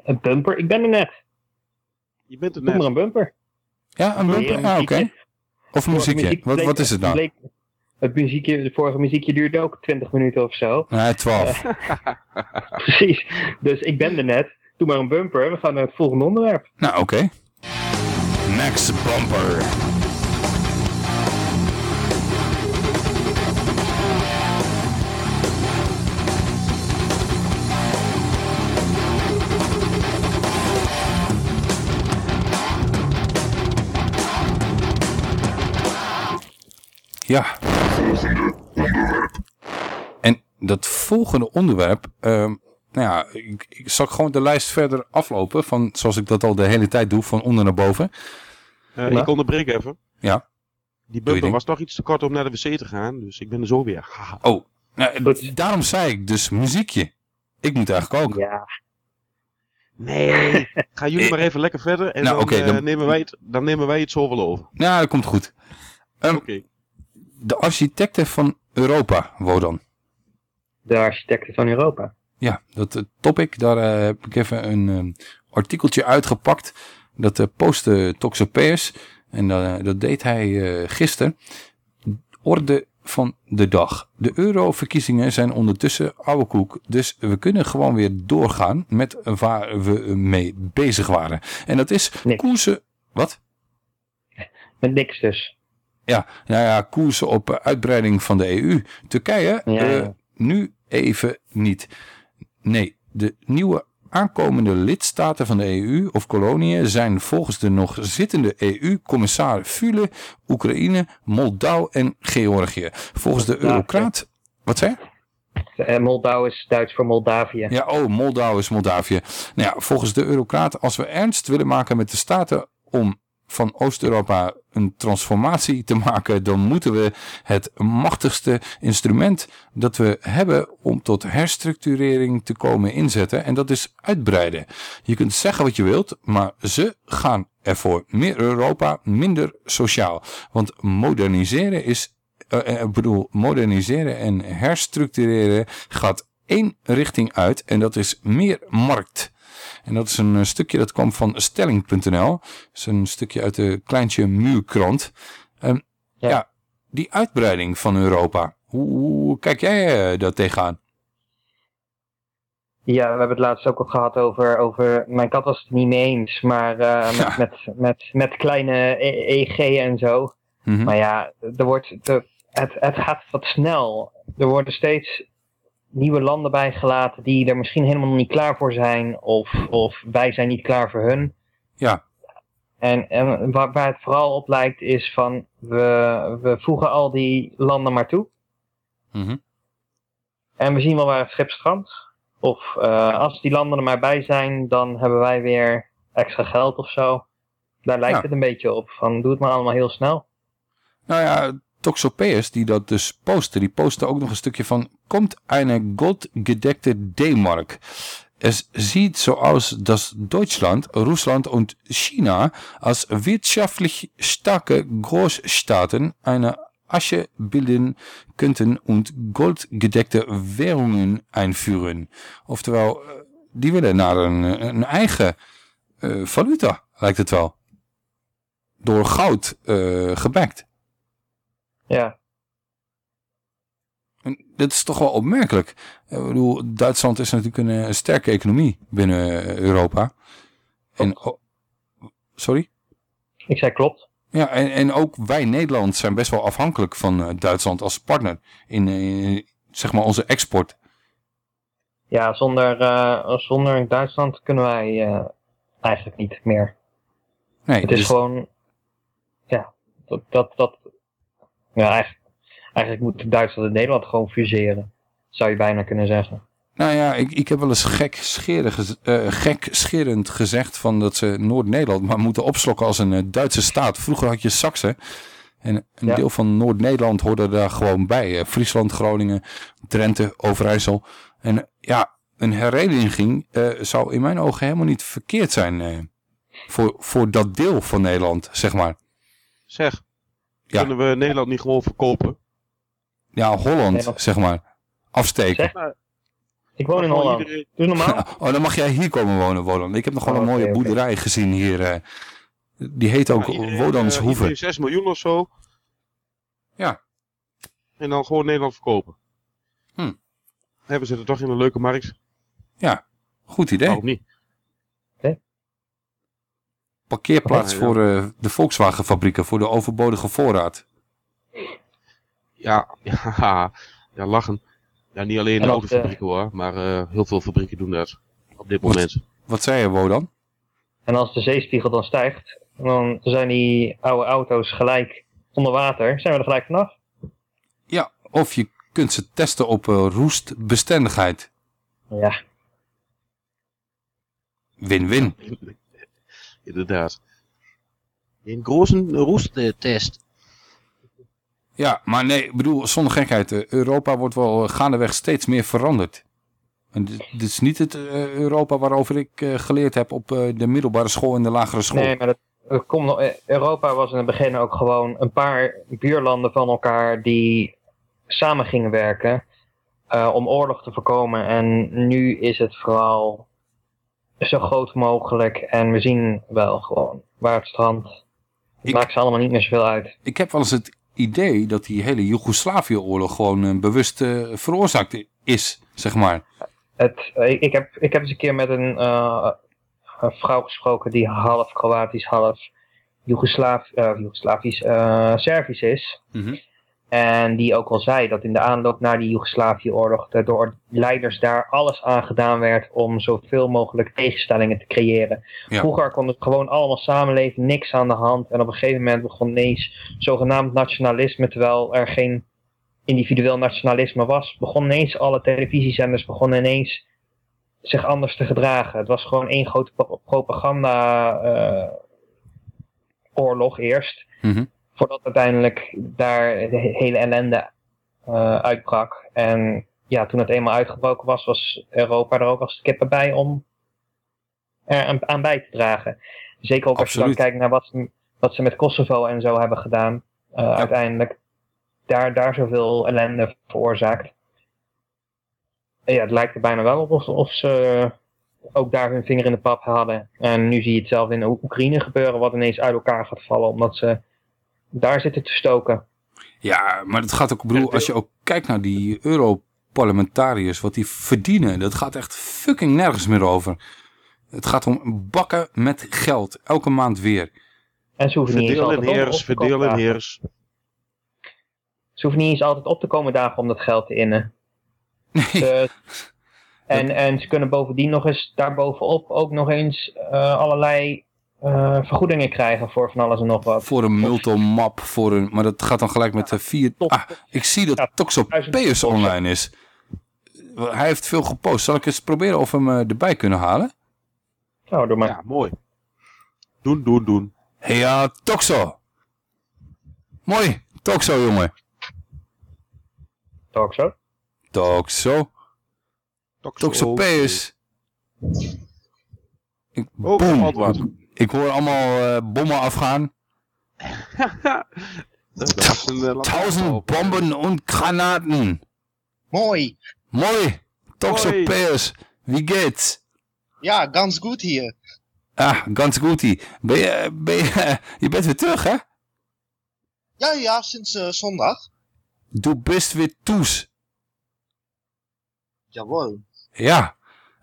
een bumper, ik ben er net. Je bent er Doe maar net. een bumper. Ja, een bumper? Ah, oké. Of een muziekje. muziek Wat, bleek- wat is het nou? bleek- het muziekje, de vorige muziekje duurde ook 20 minuten of zo. Nee, 12. Precies. Dus ik ben er net. Doe maar een bumper. We gaan naar het volgende onderwerp. Nou, oké. Next bumper. Ja. En dat volgende onderwerp, ehm, nou ja, ik, ik zal gewoon de lijst verder aflopen, van, zoals ik dat al de hele tijd doe, van onder naar boven. Eh, Ja. Ik onderbreek even. Ja. Die bumper was toch iets te kort om naar de wc te gaan, dus ik ben er zo weer. Oh, nou, daarom zei ik dus muziekje. Ik moet eigenlijk ook. Ja. Nee, gaan jullie maar even lekker verder en Nou, dan, eh, dan- nemen wij het, dan nemen wij het zo wel over. Nou, dat komt goed. Ehm, Oké. De architecten van Europa, Wodan. De architecten van Europa. Ja, dat eh, topic, daar eh, heb ik even een ehm, artikeltje uitgepakt. Dat uh, postte Toxopeus. En eh, dat deed hij eh, gisteren. Orde van de dag. De euroverkiezingen zijn ondertussen oude koek. Dus we kunnen gewoon weer doorgaan met waar we mee bezig waren. En dat is koersen... Wat? Met niks dus. Ja, nou ja, koersen op uitbreiding van de EU. Turkije, Ja, eh, nu even niet. Nee, de nieuwe aankomende lidstaten van de EU of koloniën zijn volgens de nog zittende EU-commissaris Fule, Oekraïne, Moldau en Georgië. Volgens de. Eurocraat... Wat zei? Eh, Moldau is Duits voor Moldavië. Ja, oh, Moldau is Moldavië. Nou ja, volgens de Eurocraat, als we ernst willen maken met de staten om van Oost-Europa een transformatie te maken, dan moeten we het machtigste instrument dat we hebben om tot herstructurering te komen inzetten. En dat is uitbreiden. Je kunt zeggen wat je wilt, maar ze gaan ervoor. Meer Europa, minder sociaal. Want moderniseren is eh, eh, ik bedoel, moderniseren en herstructureren gaat één richting uit en dat is meer markt. En dat is een eh, stukje dat kwam van stelling.nl. Dat is een stukje uit de kleintje muurkrant. Ehm, ja. die uitbreiding van Europa. Hoe, kijk jij eh, daar tegenaan? Ja, we hebben het laatst ook al gehad over, over mijn kat was het niet mee eens, maar eh, met, met, met, met kleine E- EG en zo. Mhm. Maar ja, er wordt, er, het, het gaat wat snel. Er worden steeds nieuwe landen bijgelaten die er misschien helemaal nog niet klaar voor zijn, of, of wij zijn niet klaar voor hun. Ja. En, en waar, waar het vooral op lijkt is van, we, we voegen al die landen maar toe. Mhm. En we zien wel waar het schip strandt. Of eh, als die landen er maar bij zijn, dan hebben wij weer extra geld of zo. Daar lijkt Ja. het een beetje op. Van doe het maar allemaal heel snel. Nou ja, Toxopeus, die dat dus postte, die postte ook nog een stukje van, komt eine goldgedeckte D-Mark. Es sieht so aus, dass Deutschland, Russland und China als wirtschaftlich starke Großstaaten eine Asche bilden könnten und goldgedeckte Währungen einführen. Oftewel, eh, die willen naar een, een eigen eh, valuta, lijkt het wel. Door goud gebackt. Ja. En dit is toch wel opmerkelijk. Ik bedoel, Duitsland is natuurlijk een, eh, sterke economie binnen eh, Europa. En, oh, sorry? Ik zei klopt. Ja, en, en ook wij Nederland zijn best wel afhankelijk van eh, Duitsland als partner in, zeg maar onze export. Ja, zonder, zonder Duitsland kunnen wij eigenlijk niet meer. Nee, het is dus- gewoon, ja, dat, dat, dat ja, eigenlijk, eigenlijk moet Duitsland en Nederland gewoon fuseren, zou je bijna kunnen zeggen. Nou ja, ik, ik heb wel eens gek, scherig, eh, gek scherend gezegd van dat ze Noord-Nederland maar moeten opslokken als een eh, Duitse staat. Vroeger had je Saksen en een Ja. deel van Noord-Nederland hoorde daar gewoon bij. eh, Friesland, Groningen, Drenthe, Overijssel. En ja, een hereniging eh, zou in mijn ogen helemaal niet verkeerd zijn eh, voor, voor dat deel van Nederland, zeg maar. Zeg, Ja. kunnen we Nederland niet gewoon verkopen? Ja, Holland, Nederland. zeg maar. Afsteken. Zeg, ik woon in Holland. iedereen- Doe normaal. Oh, dan mag jij hier komen wonen, Wodan. Ik heb nog gewoon Oh, een mooie oké, oké. boerderij gezien hier. eh. die heet ook Ja, iedereen, Wodans eh, Hoeve. iedereen 6 miljoen of zo. Ja. En dan gewoon Nederland verkopen. Hm. Hebben ze er toch in een leuke markt? Ja, goed idee. Waarom niet? Parkeerplaats ja. voor eh, de Volkswagen fabrieken, voor de overbodige voorraad. Ja, ja, ja, lachen. Ja, niet alleen de autofabrieken hoor, maar eh, heel veel fabrieken doen dat op dit moment. Wat zei je, Wodan? En als de zeespiegel dan stijgt, dan zijn die oude auto's gelijk onder water. Zijn we er gelijk vanaf? Ja, of je kunt ze testen op eh, roestbestendigheid. Ja. Win-win. Inderdaad. Een grote roesttest. Ja, maar nee, ik bedoel, zonder gekheid. eh, Europa wordt wel eh, gaandeweg steeds meer veranderd. En dit, dit is niet het eh, Europa waarover ik eh, geleerd heb op eh, de middelbare school en de lagere school. Nee, maar dat, dat komt nog, Europa was in het begin ook gewoon een paar buurlanden van elkaar die samen gingen werken eh, om oorlog te voorkomen. En nu is het vooral zo groot mogelijk en we zien wel gewoon waar het strand. Het maakt ze allemaal niet meer zoveel uit. Ik heb wel eens het idee dat die hele Joegoslavië-oorlog gewoon eh, bewust eh, veroorzaakt is, zeg maar. Het, ik, ik, heb, ik heb eens een keer met een, eh, een vrouw gesproken die half Kroatisch, half Joegoslaaf, eh, Joegoslavisch, eh, Servisch is. Mhm. En die ook al zei dat in de aanloop naar die Joegoslavië-oorlog door leiders daar alles aan gedaan werd om zoveel mogelijk tegenstellingen te creëren. Ja. Vroeger kon het gewoon allemaal samenleven, niks aan de hand. En op een gegeven moment begon ineens zogenaamd nationalisme, terwijl er geen individueel nationalisme was, begon ineens alle televisiezenders begonnen ineens zich anders te gedragen. Het was gewoon één grote pro- propaganda eh, oorlog eerst. Mhm. Voordat uiteindelijk daar de he- hele ellende eh, uitbrak. En ja, toen het eenmaal uitgebroken was, was Europa er ook als kippen bij om er aan, aan bij te dragen. Zeker ook als je dan kijkt naar wat, ze- wat ze met Kosovo en zo hebben gedaan. eh, Uiteindelijk daar, daar zoveel ellende veroorzaakt. En ja, het lijkt er bijna wel op of, of ze ook daar hun vinger in de pap hadden. En nu zie je het zelf in Oe- Oekraïne gebeuren, wat ineens uit elkaar gaat vallen, omdat ze daar zitten te stoken. Ja, maar het gaat ook, ik bedoel, als je ook kijkt naar die Europarlementariërs, wat die verdienen, dat gaat echt fucking nergens meer over. Het gaat om bakken met geld, elke maand weer. En ze hoeven niet eens Verdeel en altijd op- heers, op te komen verdeel en dagen. heers. Ze hoeven niet eens altijd op te komen dagen om dat geld te innen. Ze- en, en ze kunnen bovendien nog eens daarbovenop ook nog eens eh, allerlei eh, vergoedingen krijgen voor van alles en nog wat. Voor een multomap, voor een, maar dat gaat dan gelijk met de vier... Ah, ik zie dat Toxopeus online is. Hij heeft veel gepost. Zal ik eens proberen of we hem eh, erbij kunnen halen? Nou, doe maar. Ja, mooi. Doen, doen, doen. Hey, ja, Toxo. Mooi, Toxo, jongen. Toxo? Toxo. Toxopeus. Ik, Oh, boom. Ik hoor allemaal eh, bommen afgaan. Dat is een, eh, Tausend Bomben und Granaten. Mooi. Mooi. Toxopeus. Wie geht's? Ja, ganz gut hier. Ah, ganz guti. Ben je, ben je, je bent weer terug, hè? Ja, ja, sinds eh, zondag. Du bist weer toes. Jawel. Ja,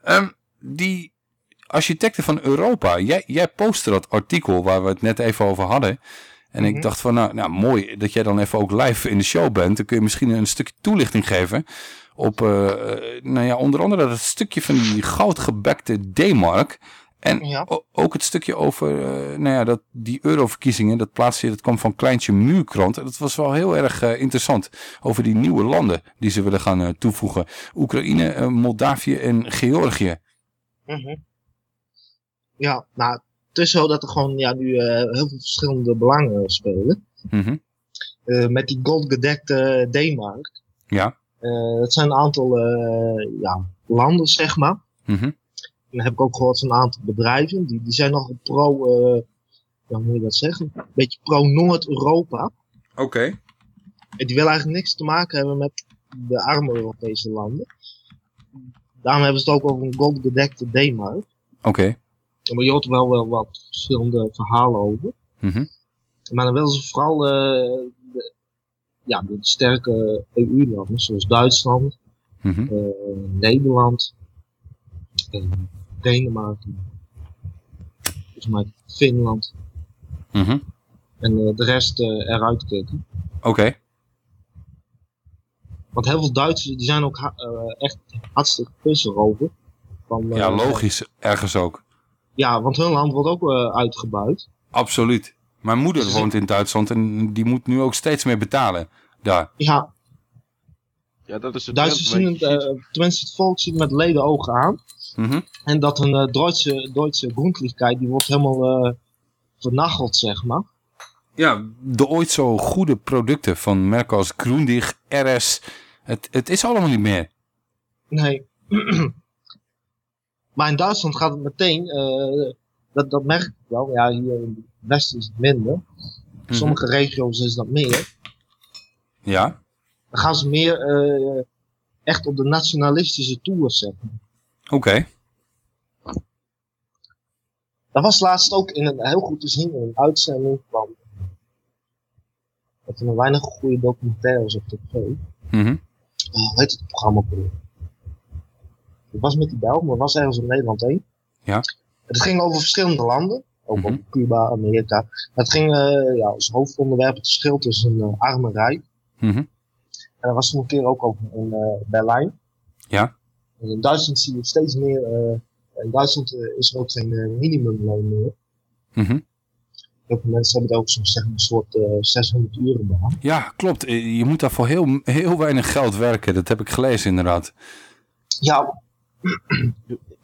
Ehm, die architecten van Europa, jij, jij postte dat artikel waar we het net even over hadden. En ik dacht van, nou, nou mooi dat jij dan even ook live in de show bent. Dan kun je misschien een stukje toelichting geven op, eh, eh, nou ja, onder andere dat stukje van die goudgebekte D-mark. En ook het stukje over, eh, nou ja, dat, die euroverkiezingen, dat plaatsje, dat kwam van Kleintje Muurkrant. En dat was wel heel erg interessant over die nieuwe landen die ze willen gaan toevoegen. Oekraïne, Moldavië en Georgië. Mhm. Ja, nou, het is zo dat er gewoon ja, nu eh, heel veel verschillende belangen spelen. Mhm. Eh, met die goldgedekte D-mark. Ja. Eh, het zijn een aantal eh, ja, landen, zeg maar. En dan heb ik ook gehoord van een aantal bedrijven. Die, die zijn nogal pro, eh, ja, hoe moet je dat zeggen? Een beetje pro-Noord-Europa. Oké. En die willen eigenlijk niks te maken hebben met de arme Europese landen. Daarom hebben ze het ook over een goldgedekte D-mark. Oké. Maar je hoort wel, wel wat verschillende verhalen over. Mhm. Maar dan willen ze vooral eh, de, ja, de sterke EU-landen, zoals Duitsland, Mhm. eh, Nederland, Denemarken, volgens mij Finland Mhm. en eh, de rest eruit kicken. Oké. Want heel veel Duitsers die zijn ook ha- echt hartstikke pissig over. Van, Ja, logisch. Ergens ook. Ja, want hun land wordt ook eh, uitgebuit. Absoluut. Mijn moeder Dus- woont in Duitsland en die moet nu ook steeds meer betalen. Daar. Ja, Ja, dat is het Duitsers zien het, tenminste het volk ziet met leden ogen aan. Mhm. En dat een eh, Duitse, Duitse die wordt helemaal eh vernacheld, zeg maar. Ja, de ooit zo goede producten van merken als Grundig, RS. Het, het is allemaal niet meer. Nee. maar in Duitsland gaat het meteen, eh, dat, dat merk ik wel. Ja, hier in het westen is het minder. In sommige regio's is dat meer. Ja. Dan gaan ze meer eh, echt op de nationalistische toer zetten. Oké. Dat was laatst ook in een, heel goed te zien in een uitzending van. Dat er een weinig goede documentaires op tv. Mhm. Uh, hoe heet het programma Het was met die bel, maar was ergens in Nederland heen. Ja. Het ging over verschillende landen. Ook over Cuba, Amerika. Het ging eh, ja, als hoofdonderwerp het verschil tussen uh, arm en rijk. Mhm. En dat was toen een keer ook over in uh, Berlijn. Ja. En in Duitsland zie je steeds meer. In Duitsland is er ook geen minimumloon meer. Mhm. Heel veel mensen hebben het ook zo'n zeg maar, soort uh, 600 uur baan. Ja, klopt. Je moet daar voor heel, heel weinig geld werken. Dat heb ik gelezen inderdaad. Ja.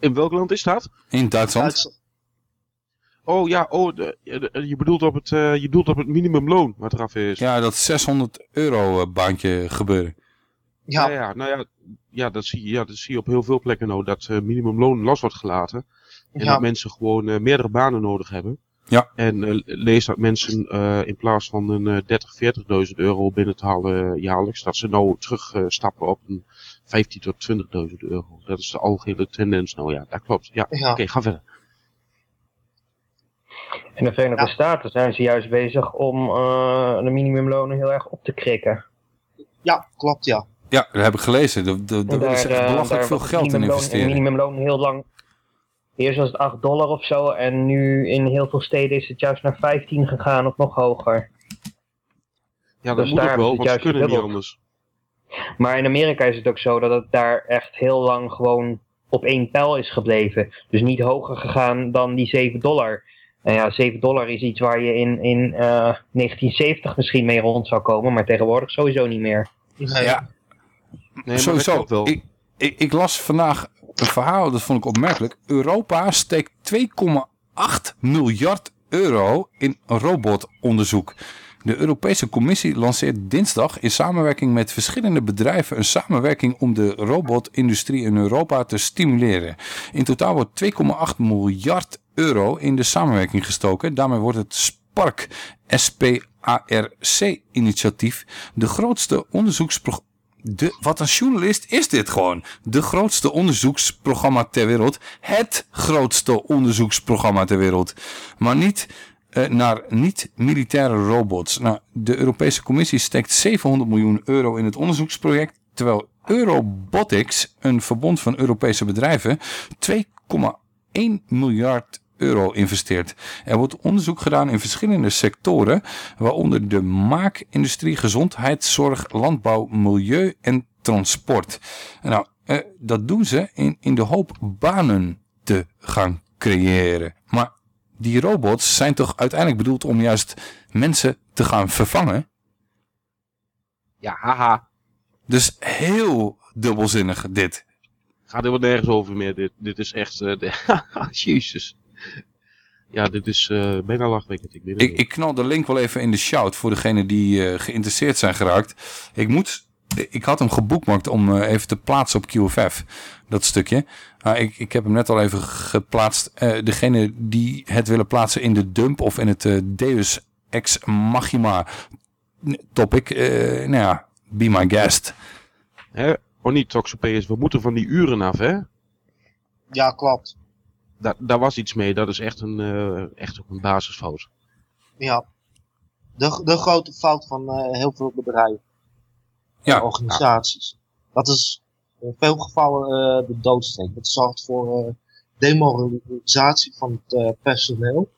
In welk land is dat? In Duitsland. Duitsland. Oh ja, oh, de, de, je, bedoelt op het, uh, je bedoelt op het minimumloon wat eraf is. Ja, dat 600 euro baantje gebeuren. Ja. ja, ja, nou ja, ja, dat zie je, ja, dat zie je op heel veel plekken nou, dat uh, minimumloon los wordt gelaten. En ja. dat mensen gewoon uh, meerdere banen nodig hebben. Ja. En uh, lees dat mensen in plaats van een uh, 30, 40.000 euro binnen te halen jaarlijks, dat ze nou terugstappen op een 15 tot 20.000 euro. Dat is de algehele tendens. Nou ja, dat klopt. Ja, ja. oké, okay, ga verder. In de Verenigde ja. Staten zijn ze juist bezig om uh, de minimumlonen heel erg op te krikken. Ja, klopt ja. Ja, dat heb ik gelezen. Daar, daar, daar willen ze echt belachelijk veel geld in investeren. Het minimumloon heel lang... Eerst was het 8 dollar of zo en nu in heel veel steden is het juist naar 15 gegaan of nog hoger. Ja, dat dus moet ook wel, want ze kunnen niet anders. Maar in Amerika is het ook zo dat het daar echt heel lang gewoon op één pijl is gebleven. Dus niet hoger gegaan dan die 7 dollar. En ja, 7 dollar is iets waar je in, in uh, 1970 misschien mee rond zou komen, maar tegenwoordig sowieso niet meer. Ja, ja. Nee, sowieso. Wel. Ik, ik, ik, las vandaag een verhaal, dat vond ik opmerkelijk. Europa steekt 2,8 miljard euro in robotonderzoek. De Europese Commissie lanceert dinsdag in samenwerking met verschillende bedrijven een samenwerking om de robotindustrie in Europa te stimuleren. In totaal wordt 2,8 miljard euro in de samenwerking gestoken. Daarmee wordt het Spark SPARC initiatief de grootste onderzoeksprogramma de, wat een journalist is dit gewoon. De grootste onderzoeksprogramma ter wereld. Het grootste onderzoeksprogramma ter wereld. Maar niet naar niet-militaire robots. Nou, de Europese Commissie steekt 700 miljoen euro in het onderzoeksproject. Terwijl Eurobotics, een verbond van Europese bedrijven, 2,1 miljard euro investeert. Er wordt onderzoek gedaan in verschillende sectoren, waaronder de maakindustrie, gezondheidszorg, landbouw, milieu en transport. Nou, eh, dat doen ze in, in de hoop banen te gaan creëren. Maar die robots zijn toch uiteindelijk bedoeld om juist mensen te gaan vervangen? Ja, haha. Dus heel dubbelzinnig dit. Gaat helemaal nergens over meer. Dit, dit is echt... de- Jezus. Ja, dit is eh bijna lachwekkend. Ik, Ik, knal de link wel even in de shout voor degenen die eh, geïnteresseerd zijn geraakt. Ik moet... Ik had hem geboekmarkt om even te plaatsen op QFF. Dat stukje. Maar ik, ik heb hem net al even geplaatst. Eh degene die het willen plaatsen in de dump of in het eh, Deus Ex Machina topic. eh nou ja, be my guest. Hè? Oh niet, Toxopeus. We moeten van die uren af, hè? Ja, klopt. Daar, daar was iets mee. Dat is echt een, eh, echt ook een basisfout. Ja. De, de grote fout van eh, heel veel bedrijven. Ja. En organisaties. Dat is in veel gevallen eh, de doodsteek. Het zorgt voor eh, demoralisatie van het eh, personeel.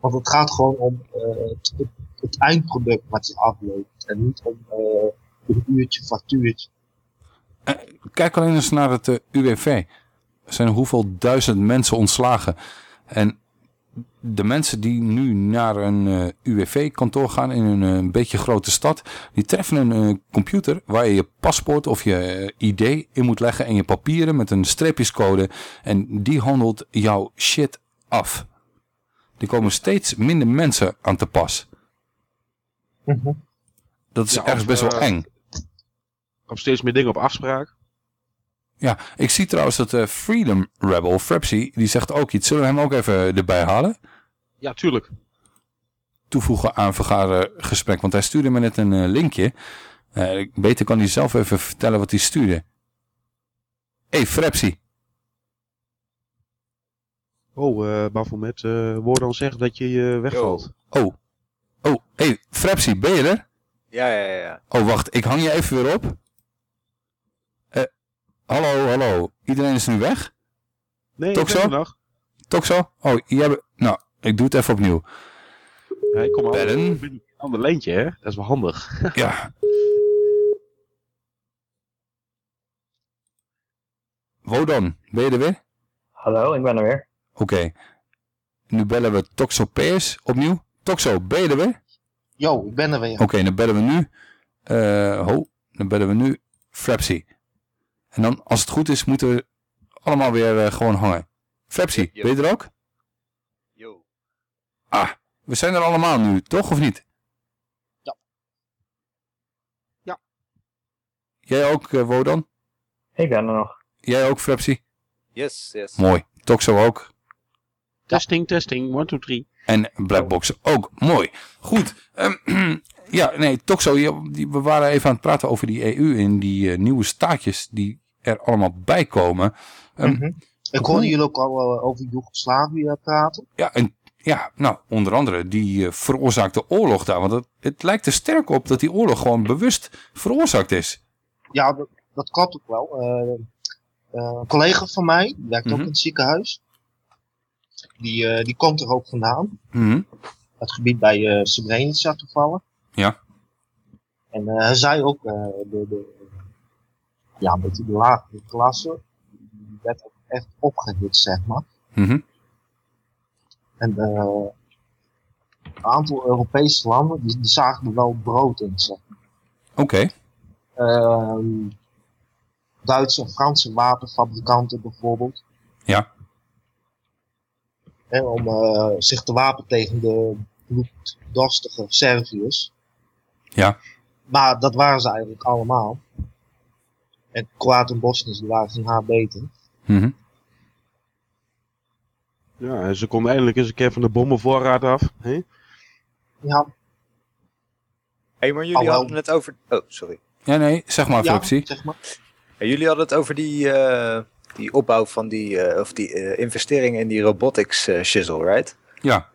Want het gaat gewoon om het, het, het eindproduct wat je aflevert. En niet om een uurtje, factuurtje. Kijk alleen eens naar het UWV. Er zijn hoeveel duizend mensen ontslagen. En de mensen die nu naar een eh, UWV-kantoor gaan in een eh, beetje grote stad, die treffen een eh, computer waar je je paspoort of je ID in moet leggen en je papieren met een streepjescode. En die handelt jouw shit af. Er komen steeds minder mensen aan te pas. Dat is Ja, ergens of, best wel eng. Komt steeds meer dingen op afspraak. Ja, ik zie trouwens dat eh, Freedom Rebel, Frapsy, die zegt ook iets. Zullen we hem ook even erbij halen? Ja, tuurlijk. Toevoegen aan vergadergesprek, want hij stuurde me net een eh, linkje. Eh, ik- beter kan hij zelf even vertellen wat hij stuurde. hey, Frapsy. Oh, eh Baphomet, eh woord dan zegt dat je eh, wegvalt. Oh. Oh, hey, Frapsy, ben je er? Ja, ja, ja, ja. Oh, wacht, ik hang je even weer op. Hallo, hallo. Iedereen is nu weg? Nee, Toch ik ben zo? er nog. Toch zo? Oh, jij bent... Nou, ik doe het even opnieuw. Ja, ik kom al Bellen. ik ben een ander lijntje, hè? Dat is wel handig. Ja. Wodan, ben je er weer? Hallo, ik ben er weer. Oké. Nu bellen we Toxo opnieuw. Toxo, ben je er weer? Yo, ik ben er weer. Oké, dan bellen we nu... eh ho, dan bellen we nu Frapsy. En dan, als het goed is, moeten we allemaal weer eh, gewoon hangen. Frapsy, ben je er ook? Yo. Ah, we zijn er allemaal nu, toch of niet? Ja. Ja. Jij ook, eh, Wodan? Ik ben er nog. Jij ook, Frapsy? Yes, yes. Mooi. Toxo ook. Testing, testing, 1, 2, 3. En Blackbox ook. Mooi. Goed. Ehm, ja, nee, Toxo, die- we waren even aan het praten over die EU en die eh, nieuwe staatjes die er allemaal bij komen. Ehm, Mhm. Ik hoorde jullie ook al eh, over Joegoslavië praten. Ja, en ja, nou, onder andere die eh, veroorzaakte oorlog daar. Want het, het lijkt er sterk op dat die oorlog gewoon bewust veroorzaakt is. Ja, dat, dat klopt ook wel. Eh, eh, een collega van mij, die werkt ook Mhm. in het ziekenhuis. Die, eh, die komt er ook vandaan. Mhm. Het gebied bij eh Srebrenica toevallig. Ja. En eh, hij zei ook, eh, de, de, ja, een beetje de lagere klasse, die werd ook echt opgehitst, zeg maar. Mhm. En eh, een aantal Europese landen, die, die zagen er wel brood in, zeg maar. Oké. Ehm, Duitse en Franse wapenfabrikanten bijvoorbeeld. Ja. Hè, om eh, zich te wapen tegen de bloeddorstige Serviërs. Ja. Maar dat waren ze eigenlijk allemaal. En Kroaten en Bosniërs die waren geen haar beter. Mhm. Ja, en ze konden eindelijk eens een keer van de bommenvoorraad af. Hè? Ja. Hé, maar jullie Hallo. hadden het over... Oh, sorry. Ja, nee, zeg maar, Ja, zeg maar. Hey, jullie hadden het over die, eh, die opbouw van die... eh, of die eh, investeringen in die robotics shizzle, right? Ja.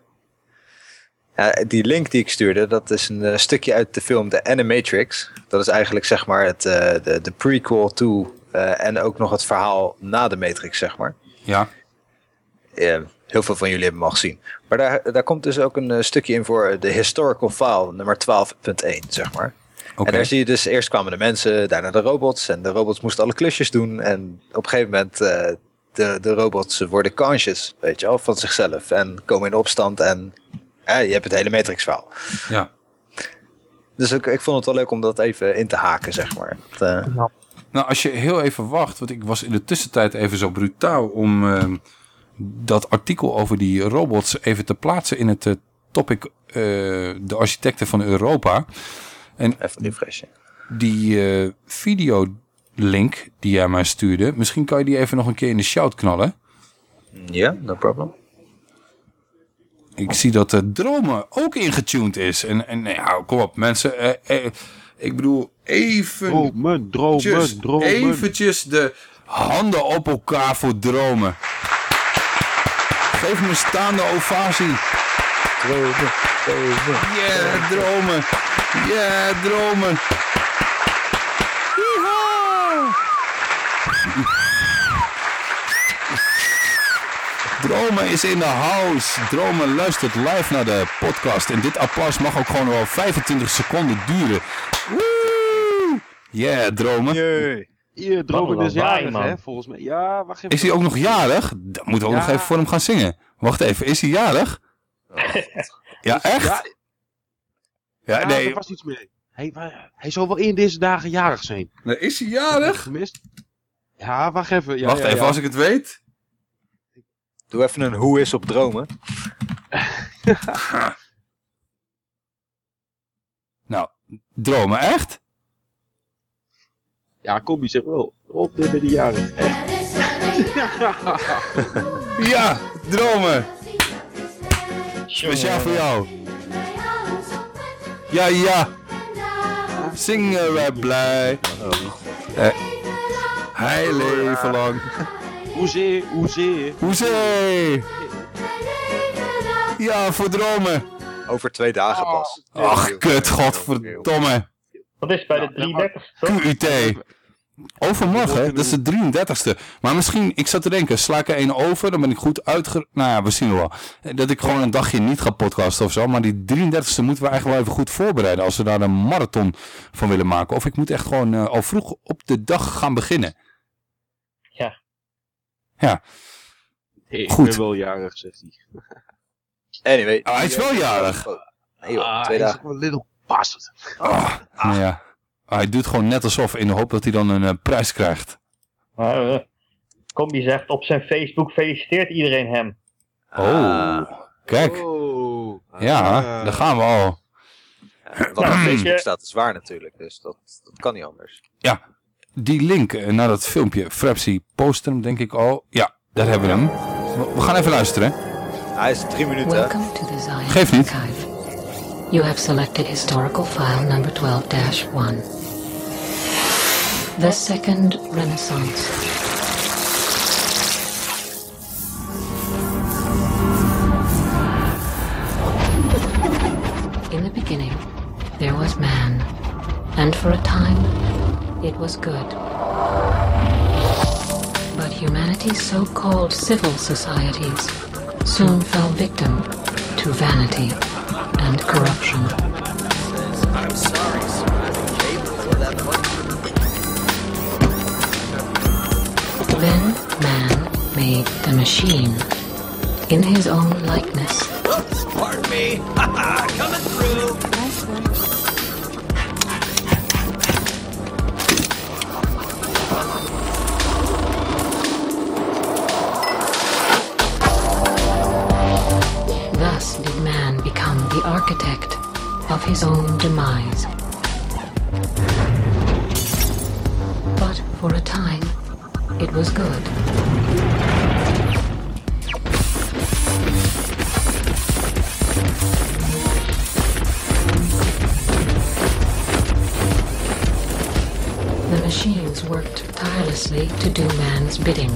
Ja, die link die ik stuurde, dat is een eh, stukje uit de film The Animatrix. Dat is eigenlijk zeg maar het, eh, de, de prequel to eh, en ook nog het verhaal na de Matrix, zeg maar. Ja. Heel veel van jullie hebben hem al gezien. Maar daar, daar komt dus ook een stukje in voor de historical file, nummer 12.1, zeg maar. Oké. En daar zie je dus, eerst kwamen de mensen, daarna de robots. En de robots moesten alle klusjes doen. En op een gegeven moment, de, de robots worden conscious, weet je wel, van zichzelf. En komen in opstand en ja, je hebt het hele Matrix verhaal. Ja. Dus ik, ik vond het wel leuk om dat even in te haken, zeg maar. Het, eh, Nou, als je heel even wacht, want ik was in de tussentijd even zo brutaal om ehm, dat artikel over die robots even te plaatsen in het eh, topic eh, de architecten van Europa. En even refreshen. Die eh videolink die jij mij stuurde, misschien kan je die even nog een keer in de shout knallen. Ja, no problem. Ik zie dat de Dromen ook ingetuned is. En, en ja, kom op mensen. eh, eh, ik bedoel, even... Dromen, dromen, dromen. Eventjes de handen op elkaar voor dromen. Geef me een staande ovatie. Dromen, dromen. Yeah, dromen. Yeah, dromen. Yeehaw. Dromen is in de house. Dromen luistert live naar de podcast. En dit applaus mag ook gewoon wel 25 seconden duren. Woe! Yeah, Dromen. Hier, Dromen Wat is jarig, man. hè, volgens mij. Ja, wacht even. Is hij ook nog jarig? Dan moeten we ook Ja. nog even voor hem gaan zingen. Wacht even, is hij jarig? Ja, echt? Ja, Ja, ja, nee. er was iets mee. Hij, hij zal wel in deze dagen jarig zijn. Nee, is hij jarig? Gemist? Ja, wacht even. Ja, Wacht ja, even, ja. als ik het weet. Doe even een hoe is op dromen. Nou, dromen echt? Ja, kom, je zegt wel. Op dit ben je jarig. Ja, dromen. Speciaal voor jou. Ja, ja. Zingen wij blij. Eh, hij leven lang. Hoezee, hoezee. Hoezee. Ja, voor dromen. Over twee dagen pas. Ach, kut, godverdomme. Dat is bij de 33 QUT. Overmorgen, dat is de 33ste. Maar misschien, ik zat te denken, sla ik er één over, dan ben ik goed uitge... Nou ja, we zien wel. Dat ik gewoon een dagje niet ga podcasten of zo. Maar die 33ste moeten we eigenlijk wel even goed voorbereiden als we daar een marathon van willen maken. Of ik moet echt gewoon eh, al vroeg op de dag gaan beginnen. Ja. Ja. Hey, ik Goed. ben wel jarig, zegt hij. Anyway. Ah, hij is wel jarig. Nee joh, Ah, twee hij is een little bastard. Nou ja. Hij doet gewoon net alsof in de hoop dat hij dan een eh, prijs krijgt. Maar, eh, Combi zegt op zijn Facebook feliciteert iedereen hem. Oh, kijk. Oh. Ja, daar gaan we al. Wat op Facebook staat is waar natuurlijk, dus dat, dat kan niet anders. Ja, die link eh, naar dat filmpje, Frapsy post hem denk ik al. Ja, daar hebben we hem. We- gaan even luisteren. Hij is drie minuten. hè? Welcome to the Zion Geeft niet. Archive. You have selected historical file number 12-1. The Second Renaissance. In the beginning, there was man, and for a time, it was good. But humanity's so-called civil societies soon fell victim to vanity and corruption. I'm sorry, sir. for that Then man made the machine in his own likeness. Oops, pardon me. Coming through. Thus become the architect of his own demise. But for a time, it was good. The machines worked tirelessly to do man's bidding.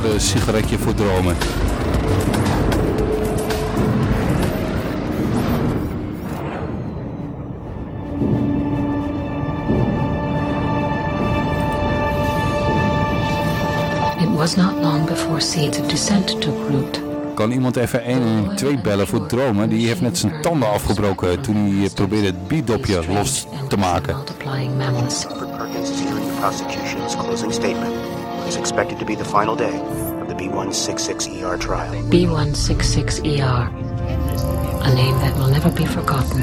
Miljarden sigaretje voor dromen. It was not long before seeds of dissent took root. Kan iemand even 112 bellen voor dromen? Die heeft net zijn tanden afgebroken toen hij eh, probeerde het biedopje los te maken. Perkins is hearing the prosecution's closing statement. It is expected to be the final day of the B166ER trial. B166ER. A name that will never be forgotten.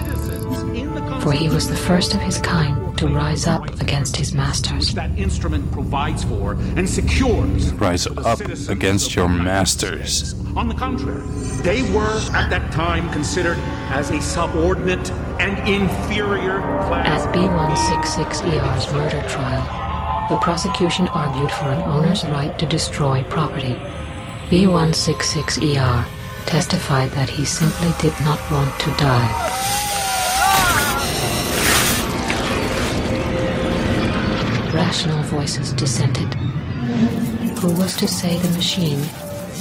For he was the first of his kind to rise up against his masters. that instrument provides for and secures. Rise up against your masters. On the contrary, they were at that time considered as a subordinate and inferior class. At B166ER's murder trial, the prosecution argued for an owner's right to destroy property. B166ER testified that he simply did not want to die. Rational voices dissented. Who was to say the machine,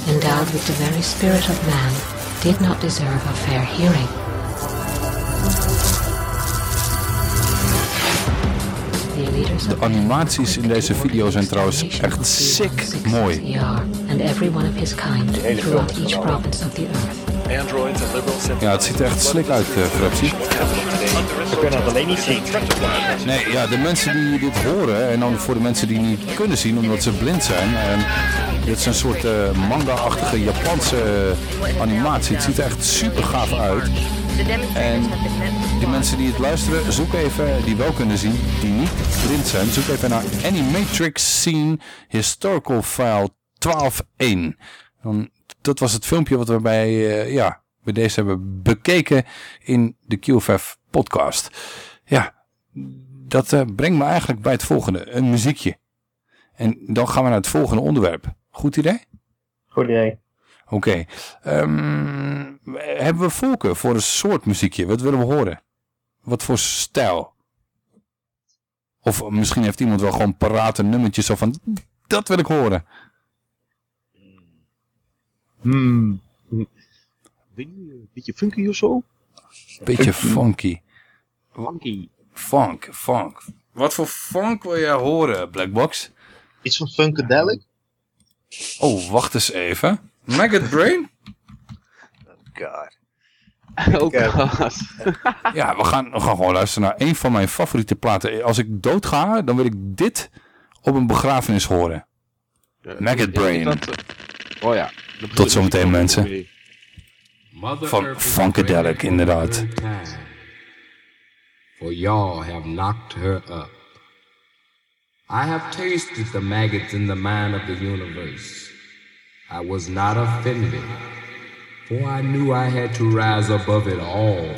endowed with the very spirit of man, did not deserve a fair hearing? De animaties in deze video zijn trouwens echt sick mooi. And every one of his kind throughout each province of the earth. Androids and liberals Ja, het ziet er echt slik uit, uh, Frepsie. We kunnen het alleen niet zien. Nee, ja, de mensen die dit horen, en dan voor de mensen die niet kunnen zien omdat ze blind zijn. En dit is een soort eh, manga-achtige Japanse eh, animatie. Het ziet er echt super gaaf uit. En die mensen die het luisteren, zoek even, die wel kunnen zien, die niet blind zijn, zoek even naar Animatrix Scene Historical File 12.1. Dan, dat was het filmpje wat we bij, eh, ja, bij deze hebben bekeken in de QFF podcast. Ja, dat eh, brengt me eigenlijk bij het volgende, een muziekje. En dan gaan we naar het volgende onderwerp. Goed idee? Goed idee. Oké. Ehm, hebben we voorkeur voor een soort muziekje? Wat willen we horen? Wat voor stijl? Of misschien heeft iemand wel gewoon parate nummertjes of van... Dat wil ik horen. Hmm. Een beetje funky of zo? Beetje funky. Funky. Funk, funk. Wat voor funk wil jij horen, Blackbox? Iets van Funkadelic? Oh, wacht eens even. Maggot Brain? God. Oh. Ja, we gaan, we gaan gewoon luisteren naar een van mijn favoriete platen. Als ik doodga, dan wil ik dit op een begrafenis horen. Maggot Brain. Dat, eh, oh ja. Tot zometeen mensen. Van Funkadelic inderdaad. For y'all have knocked her up. I have tasted the maggots in the mind of the universe. I was not offended, for I knew I had to rise above it all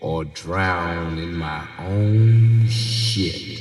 or drown in my own shit.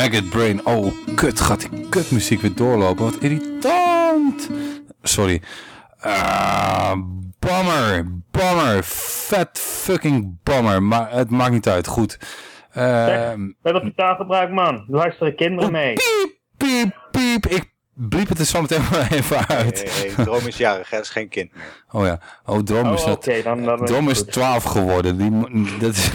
Maggot Brain. Oh, kut. Gaat die kutmuziek weer doorlopen. Wat irritant. Sorry. Ah, bummer. Bummer. Vet fucking bummer. Maar het maakt niet uit. Goed. Zeg, Ehm met op de taalgebruik, man. Luisteren kinderen mee. piep, piep. Ik bliep het er zo meteen maar even uit. Hey, hey, Droom is jarig, hè? Dat is geen kind meer. Oh ja. Oh, Drom is, Oh, dat, oké, dan- dan is Drom is goed. 12 geworden. Die, dat is...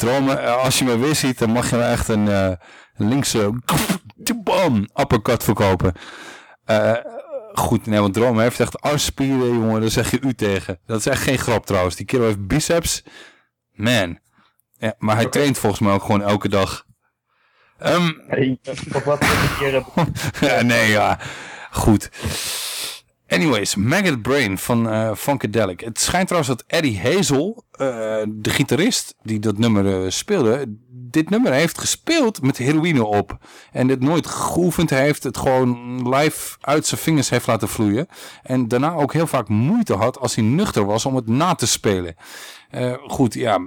Dromen, als je me weer ziet, dan mag je me echt een eh, linkse bam, uppercut verkopen. Eh, goed, nee, want Dromen heeft echt armspieren, jongen, daar zeg je u tegen. Dat is echt geen grap trouwens. Die kerel heeft biceps. Man. Ja, maar hij traint volgens mij ook gewoon elke dag. Ehm, Op wat voor keer ja, nee, ja. Goed. Anyways, Maggot Brain van eh Funkadelic. Het schijnt trouwens dat Eddie Hazel, eh, de gitarist die dat nummer eh, speelde, dit nummer heeft gespeeld met heroïne op. En dit nooit geoefend heeft, het gewoon live uit zijn vingers heeft laten vloeien. En daarna ook heel vaak moeite had als hij nuchter was om het na te spelen. Eh, goed, ja,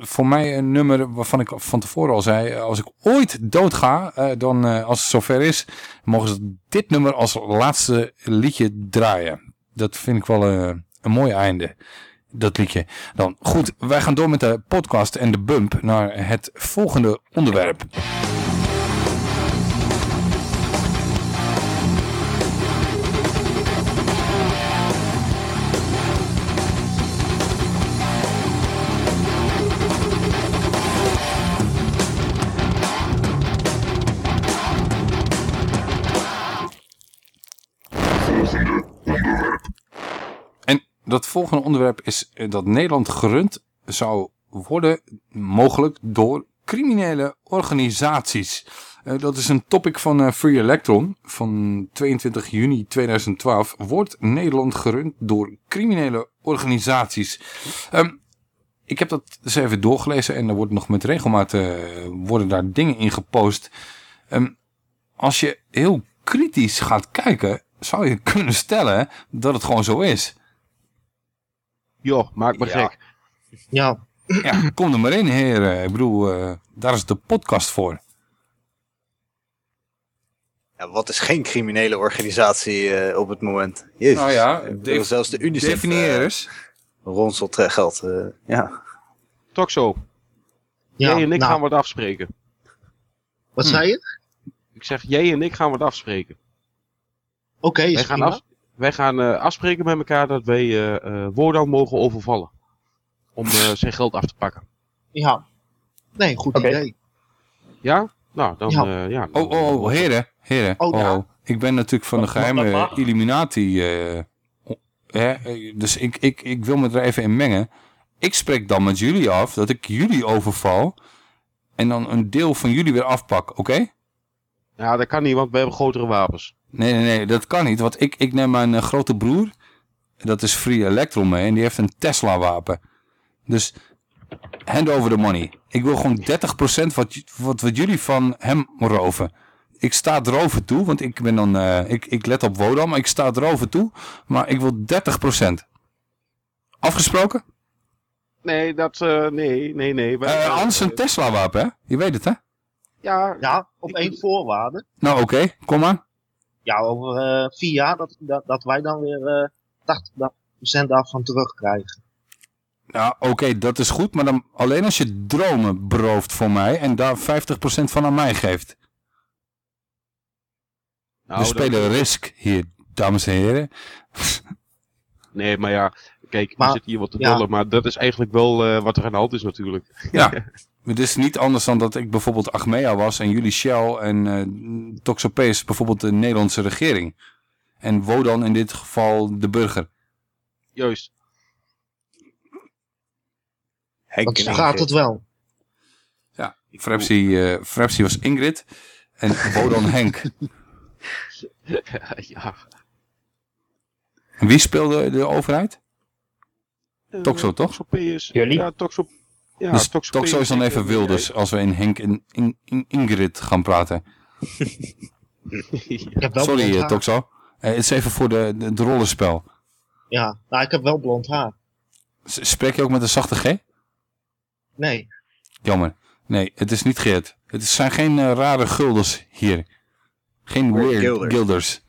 voor mij een nummer waarvan ik van tevoren al zei, eh, als ik ooit doodga, eh, dan als het zover is, mogen ze dit nummer als laatste liedje draaien. Dat vind ik wel een mooi einde, dat liedje. Dan, goed, wij gaan door met de podcast en de bump naar het volgende onderwerp. Dat volgende onderwerp is eh, dat Nederland gerund zou worden, mogelijk door criminele organisaties. Eh, dat is een topic van eh, Free Electron van 22 juni 2012. Wordt Nederland gerund door criminele organisaties? Ehm, ik heb dat eens even doorgelezen en er wordt nog met regelmaat worden daar dingen in gepost. Ehm, als je heel kritisch gaat kijken, zou je kunnen stellen dat het gewoon zo is. Joh, maak me Ja. gek. Ja. Ja, kom er maar in, heren. Ik bedoel, eh, daar is de podcast voor. Ja, wat is geen criminele organisatie eh, op het moment? Jezus. Nou ja, Ik bedoel, zelfs de UNICEF definieer eh, eens. ronselt eh, geld. eh, ja. Toch zo. Ja, jij en ik nou. gaan wat afspreken. Wat Hm. zei je? Ik zeg, jij en ik gaan wat afspreken. Oké, is wij gaan, prima. af- wij gaan eh, afspreken met elkaar dat wij eh eh Wodan mogen overvallen. Om eh, zijn geld af te pakken. Ja. Nee, goed idee. Ja? Nou, dan Ja. ja. ja Oh, oh, oh, heren, heren. Oh, ja. oh, ik ben natuurlijk van de geheime Illuminati. hè, dus ik, ik, ik wil me er even in mengen. Ik spreek dan met jullie af dat ik jullie overval. En dan een deel van jullie weer afpak, oké? Ja, dat kan niet, want we hebben grotere wapens. Nee, nee, nee, dat kan niet. Want ik, ik neem mijn eh, grote broer, dat is Free Electron mee, en die heeft een Tesla wapen. Dus hand over the money. Ik wil gewoon 30% wat, wat, wat jullie van hem roven. Ik sta het roven toe, want ik ben dan, eh, ik, ik let op Wodan, maar ik sta het roven toe. Maar ik wil 30%. Afgesproken? Nee, dat, eh, nee, nee, nee. Eh anders een Tesla wapen, hè? Je weet het, hè? Ja, ja op één voorwaarde. Nou, oké, kom maar. Ja, over eh, vier jaar dat, dat, dat wij dan weer eh 80% daarvan terugkrijgen. Nou, oké, dat is goed, maar dan alleen als je dromen berooft voor mij en daar 50% van aan mij geeft. Nou, We spelen dat- Risk hier, dames en heren. Nee, maar ja, kijk, Maar- we zitten hier wat te ja. dollen, maar dat is eigenlijk wel eh, wat er aan de hand is natuurlijk. Ja, het is niet anders dan dat ik bijvoorbeeld Achmea was en jullie Shell en eh Toxopees bijvoorbeeld de Nederlandse regering. En Wodan in dit geval de burger. Juist. Want zo gaat het wel. Ja, Frepsi, eh Frepsi was Ingrid en Wodan Henk. ja. En wie speelde de overheid? Toxo, toch? Toxopeus. Jullie? Ja, Toxo. Ja, dus Toxopeus Toxo is dan even eh, Wilders als we in Henk en in, in Ingrid gaan praten. Sorry, eh, haar. Toxo. Eh, het is even voor de, de, de rollenspel. Ja, nou, ik heb wel blond haar. S- Spreek je ook met een zachte G? Nee. Jammer. Nee, het is niet Geert. Het zijn geen eh, rare gulders hier. Geen Weird weird, gilders. gilders.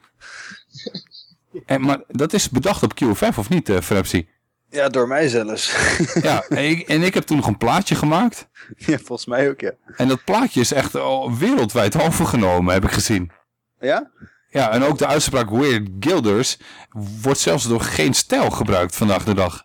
en, maar dat is bedacht op QFF of niet, uh, Frepsi? Ja, door mij zelfs. ja, en ik, en ik heb toen nog een plaatje gemaakt. ja, volgens mij ook, ja. En dat plaatje is echt al wereldwijd overgenomen, heb ik gezien. Ja? Ja, en ook de uitspraak Weird Gilders wordt zelfs door geen stijl gebruikt vandaag de dag.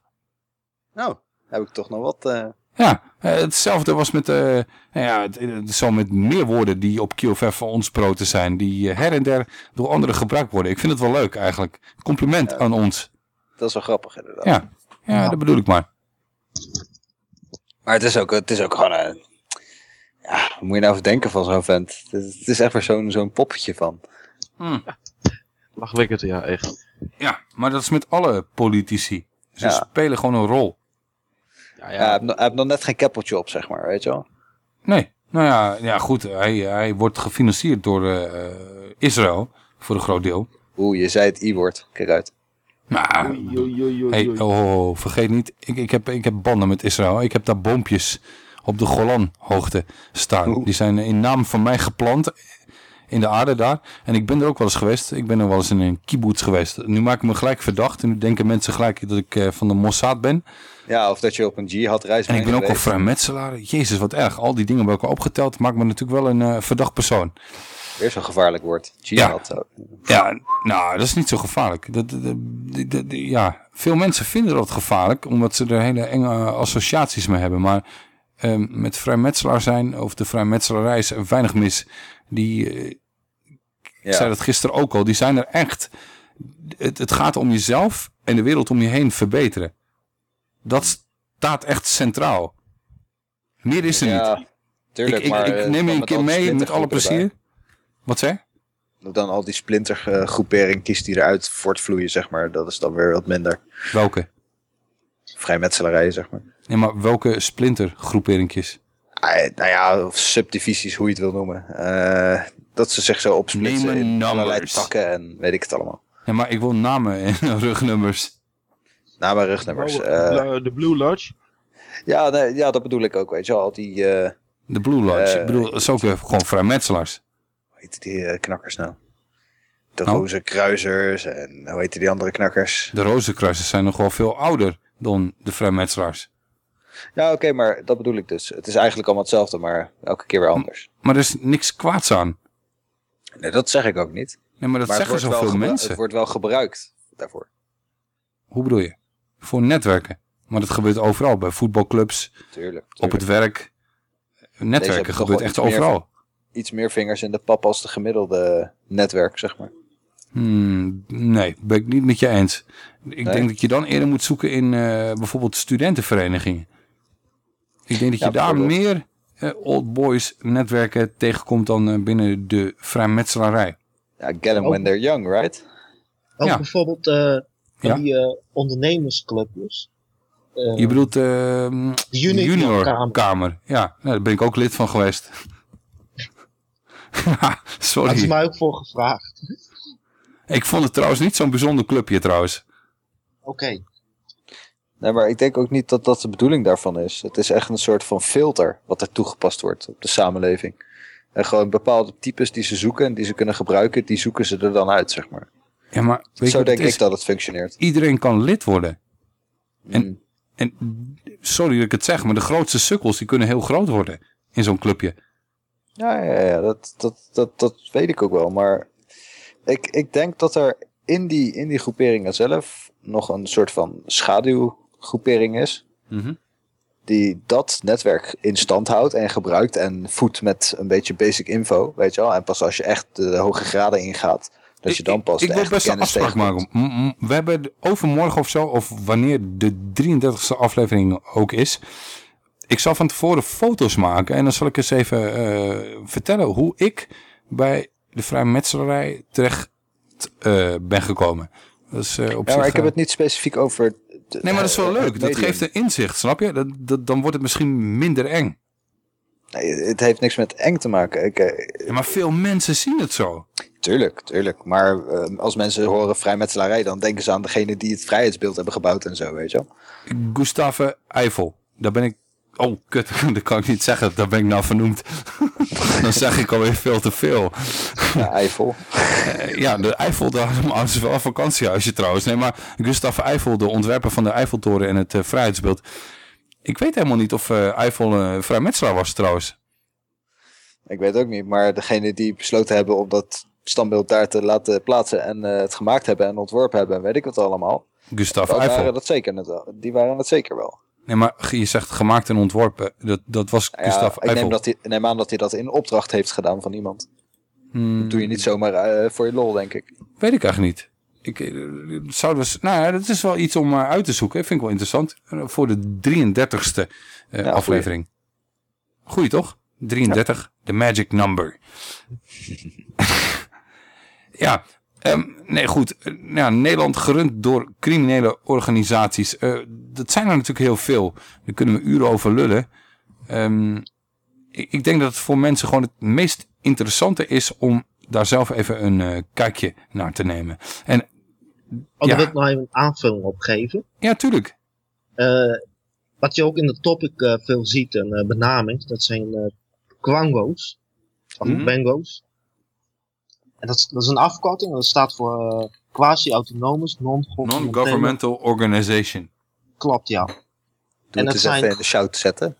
Nou. heb ik toch nog wat... eh, Ja, eh, hetzelfde was met, nou ja, het, met meer woorden die op QFF van ons proten zijn. Die her en der door anderen gebruikt worden. Ik vind het wel leuk eigenlijk. Compliment aan ons. dat is wel grappig inderdaad. Ja, ja, dat bedoel ik maar. Maar het is ook, het is ook gewoon een... Ja, wat moet je nou over denken van zo'n vent? Het is, het is echt weer zo'n zo'n poppetje van. Hm. Lachwekkend, ja, echt. Ja, maar dat is met alle politici. Ze Ja. spelen gewoon een rol. Ja, hij, heeft, nog- hij heeft nog net geen keppeltje op, zeg maar, weet je wel? Nee, nou ja, ja goed. Hij, hij wordt gefinancierd door eh, Israël, voor een groot deel. Oeh, je zei het I-woord. Kijk uit. Hey, oh, oh, oh, vergeet niet, ik, ik, heb, ik heb banden met Israël. Ik heb daar boompjes op de Golanhoogte staan. Die zijn in naam van mij geplant in de aarde daar. En ik ben er ook wel eens geweest. Ik ben er wel eens in een kibbutz geweest. Nu maak ik me gelijk verdacht. En nu denken mensen gelijk dat ik eh, van de Mossad ben. Ja, of dat je op een jihad reis En ik bent ben ook al vrijmetselaar. Jezus, wat erg. Al die dingen bij elkaar opgeteld maakt me natuurlijk wel een eh, verdacht persoon. Weer zo'n gevaarlijk woord. Jihad. ook. Ja, nou, dat is niet zo gevaarlijk. Dat, dat, dat- dat- ja, veel mensen vinden dat gevaarlijk, omdat ze er hele enge associaties mee hebben. Maar ehm, met vrijmetselaar zijn, of de vrijmetselarij is er weinig mis. Die, eh, ik zei dat gisteren ook al, die zijn er echt. Het, het gaat om jezelf en de wereld om je heen verbeteren. Dat staat echt centraal. Meer is er Ja, niet. tuurlijk, ik, maar, ik eh, neem je een keer mee met alle plezier. erbij. Wat zei je? Dan al die splintergroepering kiest die eruit voortvloeien, zeg maar. Dat is dan weer wat minder. Welke? Vrijmetselarij, zeg maar. Nee, maar welke splintergroeperingjes? Nou ja, of subdivisies, hoe je het wil noemen. Eh, dat ze zich zo opsplitsen in allerlei takken en weet ik het allemaal. Ja, maar ik wil namen en rugnummers. Namen en rugnummers. Oh, eh, de- Blue Lodge? ja, nee, ja, dat bedoel ik ook, weet je wel. Al die, eh, De Blue Lodge. Ik bedoel, dat is ook eh, gewoon vrijmetselaars. hoe heet die knakkers nou? De Nou? roze kruisers en hoe heet die andere knakkers? De Rozenkruisers zijn nog wel veel ouder dan de vrijmetselaars. Ja, oké, maar dat bedoel ik dus. Het is eigenlijk allemaal hetzelfde, maar elke keer weer anders. Maar er is niks kwaads aan. Nee, dat zeg ik ook niet. Nee, maar dat zeggen zoveel mensen. Het wordt wel gebruikt daarvoor. Hoe bedoel je? Voor netwerken. Maar dat gebeurt overal. Bij voetbalclubs, Tuurlijk. op het werk. Netwerken gebeurt echt iets meer- overal. Iets meer vingers in de pap als de gemiddelde netwerk, zeg maar. Hmm, nee, ben ik niet met je eens. Ik Nee? denk dat je dan eerder moet zoeken in eh, bijvoorbeeld studentenverenigingen. Ik denk dat je Ja, daar meer eh, old boys netwerken tegenkomt dan eh, binnen de vrijmetselarij. Ja, get them when they're young, right? Ook Ja. bijvoorbeeld eh, Ja. die eh, ondernemersclubjes. Je bedoelt eh, de junior junior kamer. kamer. Ja, nou, daar ben ik ook lid van geweest. Ja, Had ze Sorry. mij ook voor gevraagd. Ik vond het trouwens niet zo'n bijzonder clubje trouwens. Oké. Nee, maar ik denk ook niet dat dat de bedoeling daarvan is. Het is echt een soort van filter wat er toegepast wordt op de samenleving. En gewoon bepaalde types die ze zoeken en die ze kunnen gebruiken, die zoeken ze er dan uit, zeg maar. Ja, maar weet Zo denk is? ik dat het functioneert. Iedereen kan lid worden. En, Mm. en sorry dat ik het zeg, maar de grootste sukkels die kunnen heel groot worden in zo'n clubje. Ja, ja, ja dat, dat, dat, dat weet ik ook wel. Maar ik, ik denk dat er in die, in die groeperingen zelf nog een soort van schaduwgroepering is. Mhm. Die dat netwerk in stand houdt en gebruikt en voedt met een beetje basic info, weet je wel. En pas als je echt de hoge graden ingaat, dat je dan pas Ik de wil best een afspraak maken. M- m- We hebben overmorgen of zo, of wanneer de 33ste aflevering ook is. Ik zal van tevoren foto's maken en dan zal ik eens even eh, vertellen hoe ik bij de vrijmetselarij terecht eh, ben gekomen. Dat is, eh, op Ja, maar zich, ik heb het niet specifiek over... Nee, maar dat is wel eh, leuk. Dat geeft een inzicht, snap je? Dat, dat, dan wordt het misschien minder eng. Nee, het heeft niks met eng te maken. Ik, eh, Ja, maar veel mensen zien het zo. Tuurlijk, tuurlijk. Maar eh, als mensen horen vrijmetselarij, dan denken ze aan degene die het vrijheidsbeeld hebben gebouwd en zo, weet je wel. Gustave Eiffel. Daar ben ik... Oh, kut. Dat kan ik niet zeggen. Daar ben ik nou vernoemd. Dan zeg ik alweer veel te veel. Ja, Eiffel. Eh, ja, de Eiffel, daar ouders wel een vakantiehuisje trouwens. Nee, maar Gustave Eiffel, de ontwerper van de Eiffeltoren en het eh, vrijheidsbeeld. Ik weet helemaal niet of eh, Eiffel een vrijmetselaar was trouwens. Ik weet ook niet, maar degene die besloten hebben om dat standbeeld daar te laten plaatsen en het gemaakt hebben en ontworpen hebben, en weet ik wat allemaal. Gustave Eiffel. waren dat zeker net wel. Die waren het zeker wel. Nee, maar je zegt gemaakt en ontworpen. Dat, dat was ja, ik neem, dat hij, neem aan dat hij dat in opdracht heeft gedaan van iemand. Hmm, Dat doe je niet zomaar eh, voor je lol, denk ik. Weet ik eigenlijk niet. Ik, eh, zou dus, nou ja, dat is wel iets om eh, uit te zoeken. Vind ik wel interessant. Voor de 33ste eh, Ja, aflevering. Goeie toch? 33, de magic number. ja, ehm, nee goed. Eh, Ja, Nederland gerund door criminele organisaties. Eh, dat zijn er natuurlijk heel veel. Daar kunnen we uren over lullen. Ehm, ik, ik denk dat het voor mensen gewoon het meest interessante is om daar zelf even een eh, kijkje naar te nemen. En Oh, ja, wil ik nog even een aanvulling op geven. ja, tuurlijk. Wat je ook in de topic veel ziet, een eh, benaming, dat zijn Kwango's. Of. Bango's. En dat is, dat is een afkorting, dat staat voor eh, quasi-autonomous, non-governmental. Non-governmental organization. Klopt, ja. Doe En het dat eens zijn- even in de shout zetten.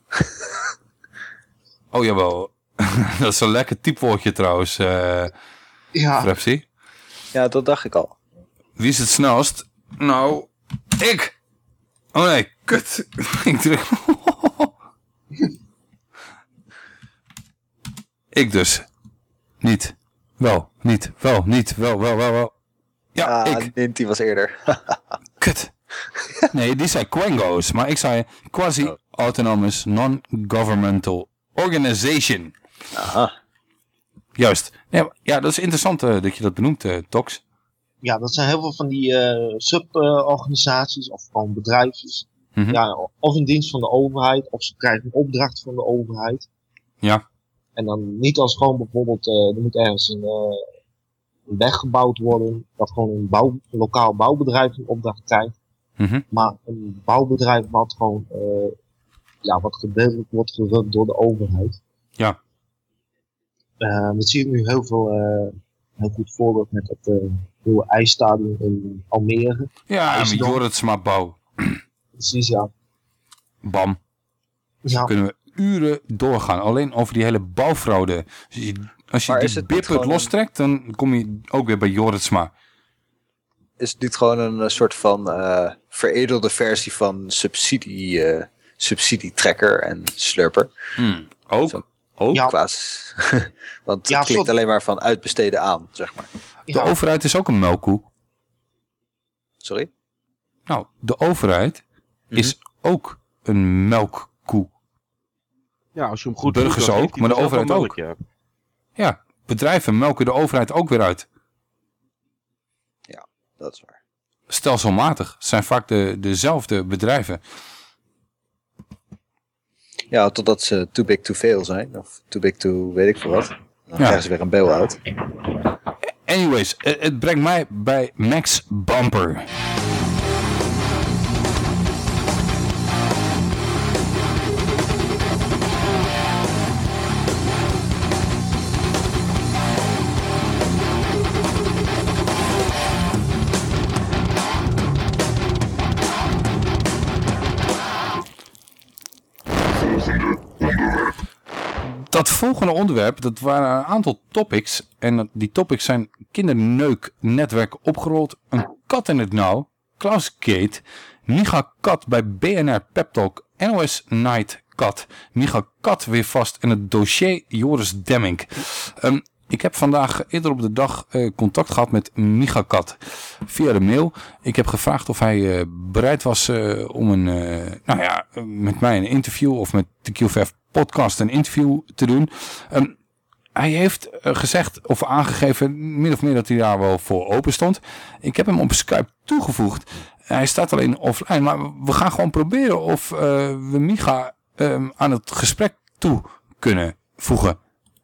Oh jawel. dat is een lekker typwoordje trouwens. eh Ja. Ja, dat dacht ik al. Wie is het snelst? Nou, ik. Oh nee, kut. ik druk. ik dus. Niet. Wel, niet. Wel, niet. Wel, wel, wel, wel. Ja, ah, ik. Ninty was eerder. Kut. Nee, die zei Quango's, maar ik zei Quasi-Autonomous Non-Governmental Organization. Aha. Juist. Ja, ja, dat is interessant eh, dat je dat benoemt, eh, Tox. Ja, dat zijn heel veel van die eh suborganisaties of gewoon bedrijfjes. Mhm. Ja, of in dienst van de overheid, of ze krijgen een opdracht van de overheid. Ja. En dan niet als gewoon bijvoorbeeld, eh, er moet ergens een, eh, een weg gebouwd worden, dat gewoon een, bouw, een lokaal bouwbedrijf een opdracht krijgt. Mhm. Maar een bouwbedrijf wat gewoon, eh, ja, wat gedeeltelijk wordt gerund door de overheid. Ja. Eh, dat zie ik nu heel veel, eh, heel goed voorbeeld met het nieuwe ijsstadion in Almere. Ja, IJsdom. Jorritsma Bouw. Precies, ja. Bam. Ja. kunnen we uren doorgaan. Alleen over die hele bouwfraude. Als je, als je Maar is die het bippert lostrekt, dan kom je ook weer bij Jorritsma. Is het niet gewoon een eh, soort van eh, veredelde versie van subsidie, eh subsidietrekker en slurper? Hmm. Ook? Ook? Ja. Want het Ja, klinkt soort- alleen maar van uitbesteden aan, zeg maar. De overheid is ook een melkkoe. Sorry? Nou, de overheid Mhm. is ook een melkkoe. Ja, als je hem goed Burgers doet, dan ook, maar de overheid ook. Ja, bedrijven melken de overheid ook weer uit. Ja, dat is waar. Stelselmatig. Het zijn vaak de, dezelfde bedrijven. Ja, totdat ze too big to fail zijn. Of too big to weet ik veel wat. Dan Ja. krijgen ze weer een bail-out. Anyways, het, het brengt mij bij Max Bumper. Dat volgende onderwerp, dat waren een aantal topics. En die topics zijn kinderneuk, netwerk opgerold, een kat in het nauw, Klaus Kate, Micha Kat bij BNR Pep Talk, NOS Night Kat, Micha Kat weer vast en het dossier Joris Demming. Ehm, ik heb vandaag eerder op de dag eh, contact gehad met Micha Kat via de mail. Ik heb gevraagd of hij eh, bereid was eh, om een, nou ja, met mij een interview of met de QVF podcast een interview te doen. Ehm, hij heeft eh, gezegd of aangegeven min of meer dat hij daar wel voor open stond. Ik heb hem op Skype toegevoegd. Hij staat alleen offline, maar we gaan gewoon proberen of eh, we Micha ehm, aan het gesprek toe kunnen voegen.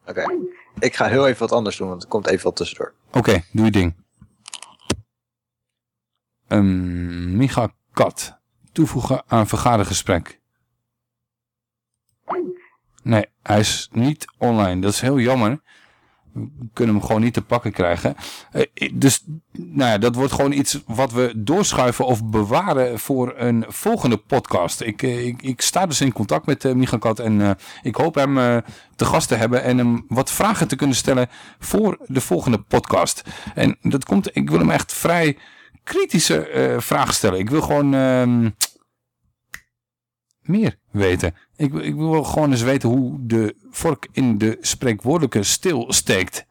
Oké. Ik ga heel even wat anders doen, want er komt even wat tussendoor. Oké, doe je ding. Ehm Micha Kat. Toevoegen aan vergadergesprek. Nee, hij is niet online. Dat is heel jammer. We kunnen hem gewoon niet te pakken krijgen. Eh, dus nou ja, dat wordt gewoon iets wat we doorschuiven of bewaren voor een volgende podcast. Ik, eh, ik, ik sta dus in contact met eh Micha Kat en ik hoop hem te gast te hebben en hem wat vragen te kunnen stellen voor de volgende podcast. En dat komt, ik wil hem echt vrij kritische vragen stellen. Ik wil gewoon, ehm, meer weten. Ik, ik wil gewoon eens weten hoe de vork in de spreekwoordelijke stil steekt.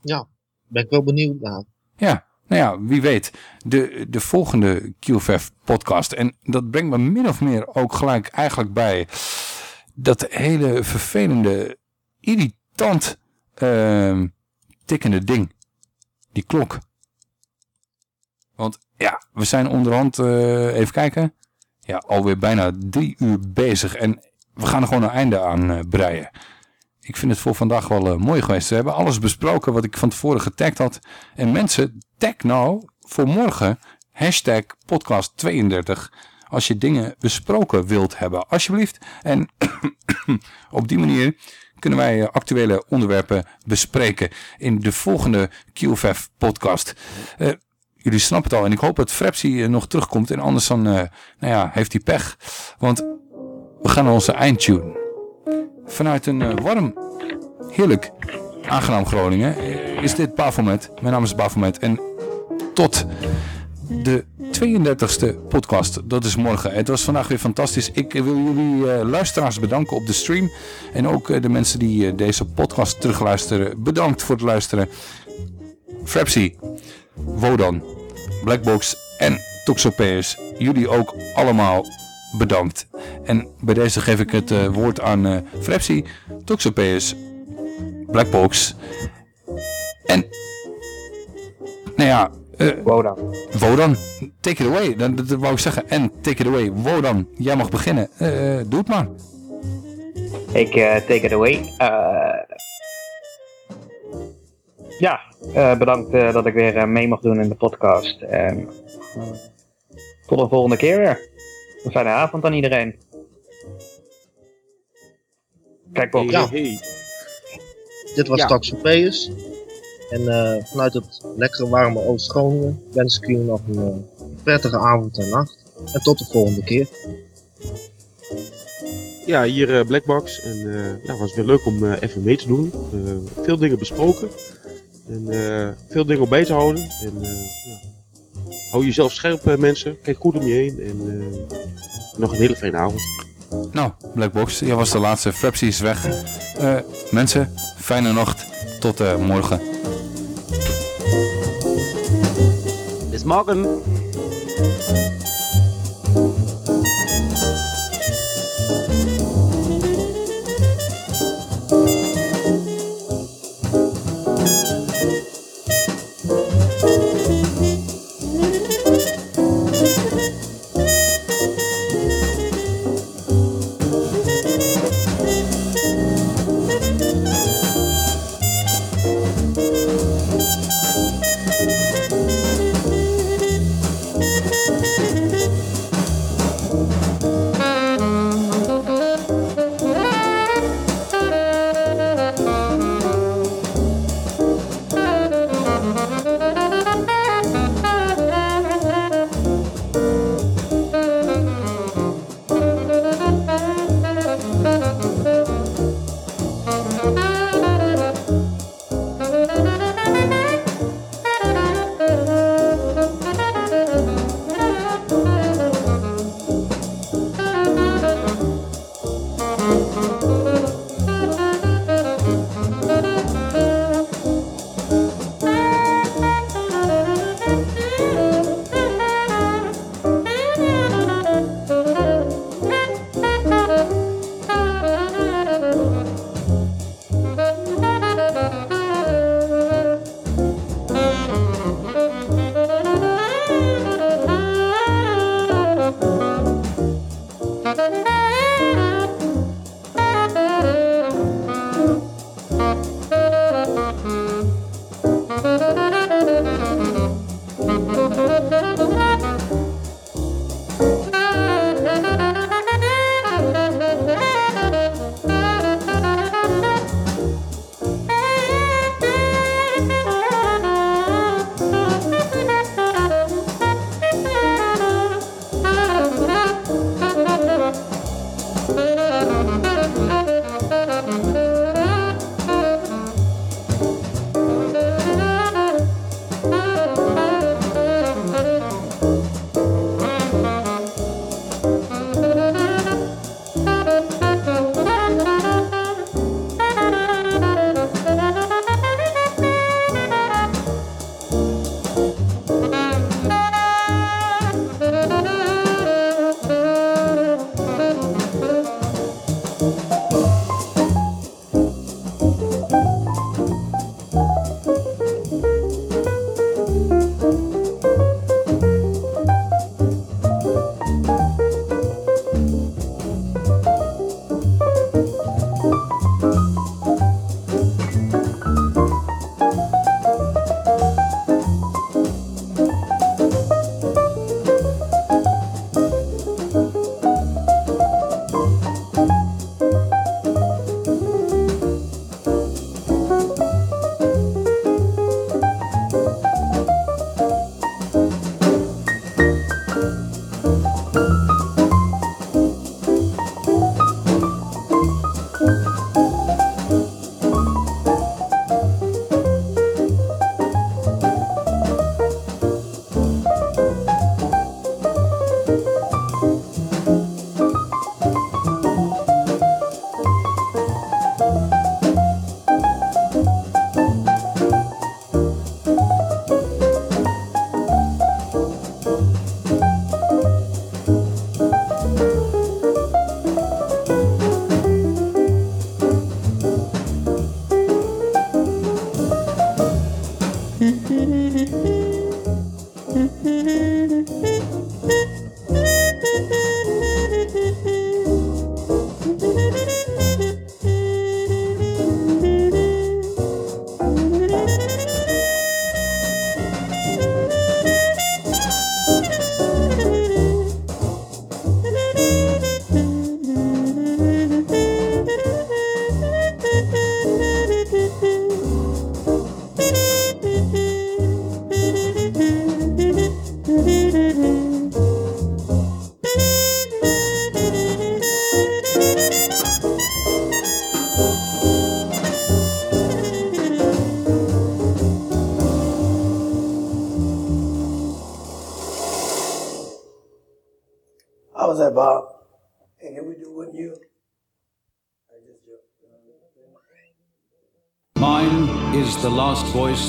Ja, ben ik wel benieuwd naar. Ja, nou ja, wie weet. De, de volgende QFF podcast. En dat brengt me min of meer ook gelijk eigenlijk bij dat hele vervelende, irritant ehm, tikkende ding. Die klok. Want ja, we zijn onderhand, eh, even kijken. Ja, alweer bijna drie uur bezig. En we gaan er gewoon een einde aan eh, breien. Ik vind het voor vandaag wel eh, mooi geweest. We hebben alles besproken wat ik van tevoren getagd had. En mensen, tag nou voor morgen hashtag podcast 32 als je dingen besproken wilt hebben. Alsjeblieft. En op die manier kunnen wij actuele onderwerpen bespreken in de volgende QFF podcast. Jullie snappen het al en ik hoop dat Frepsi eh, nog terugkomt en anders dan, eh, nou ja, heeft hij pech. Want we gaan naar onze eindtune. Vanuit een eh, warm, heerlijk, aangenaam Groningen is dit Bafomet. Mijn naam is Bafomet en tot de 32e podcast. Dat is morgen. Het was vandaag weer fantastisch. Ik wil jullie luisteraars bedanken op de stream. En ook de mensen die deze podcast terugluisteren. Bedankt voor het luisteren. Frapsy, Wodan, Blackbox en Toxopeus. Jullie ook allemaal bedankt. En bij deze geef ik het eh, woord aan eh Frapsy, Toxopeus, Blackbox en... Nou ja... eh, Wodan. Wodan, take it away. Dat, dat wou ik zeggen. En take it away. Wodan, jij mag beginnen. Doe het maar. Ik take it away. Ja, eh, bedankt eh, dat ik weer eh, mee mag doen in de podcast. En tot de volgende keer weer. Een fijne avond aan iedereen. Kijk Bob. Ja. Dit was Ja. Taxopeus. En eh, vanuit het lekkere warme Oost-Groningen wens ik jullie nog een prettige avond en nacht. En tot de volgende keer. Ja, hier eh, Blackbox. En eh ja, was weer leuk om eh, even mee te doen. Eh, veel dingen besproken. En eh, veel dingen te houden. En eh, ja. hou jezelf scherp, eh, mensen. Kijk goed om je heen. En eh, nog een hele fijne avond. Nou, Blackbox, jij was de laatste. Frapsy is weg. Eh, mensen, fijne nacht. Tot eh, morgen. Bis morgen.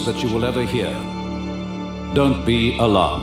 That you will ever hear. Don't be alarmed.